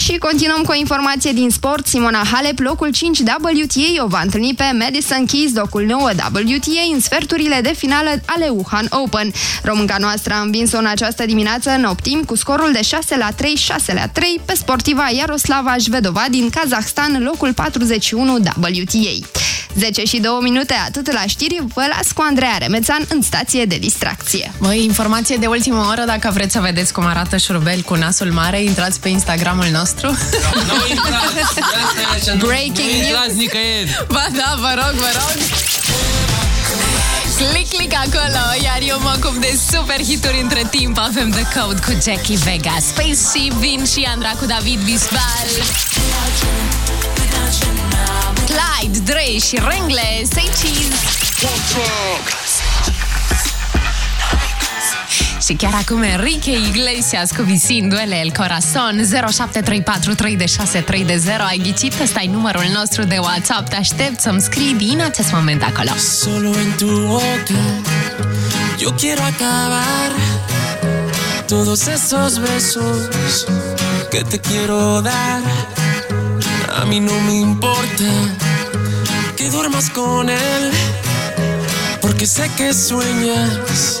Și continuăm cu o informație din sport. Simona Halep, locul 5 WTA, o va întâlni pe Madison Keys, locul 9 WTA, în sferturile de finală ale Wuhan Open. Românca noastră a învins-o în această dimineață în optim cu scorul de 6 la 3, 6 la 3 pe sportiva Iaroslava Jvedova din Kazahstan, locul 41 WTA. 10 și 2 minute, atât la știri, vă las cu Andreea Remețan în stație de distracție. Băi, informație de ultimă oră, dacă vreți să vedeți cum arată șurubel cu nasul mare, intrați pe Instagramul nostru. Breaking Nu news. intrați nicăieri. Ba da, vă rog, vă rog. Click, click acolo, iar eu mă ocup de super hituri între timp. Avem The Code cu Jackie Vega, Spaceship, Vin și Andra cu David Bisbal. Clyde, Dre și Rengle, Say Cheese. Și chiar acum Enrique Iglesias cu Visin Duele El Corazon 0734 3 de 6 3 de 0 Ai ghicit? Ăsta numărul nostru de WhatsApp Te aștept să-mi scrii din acest moment acolo Solo en tu boca yo quiero acabar todos esos besos que te quiero dar. A mí no me importa que duermas con él, porque sé que sueñas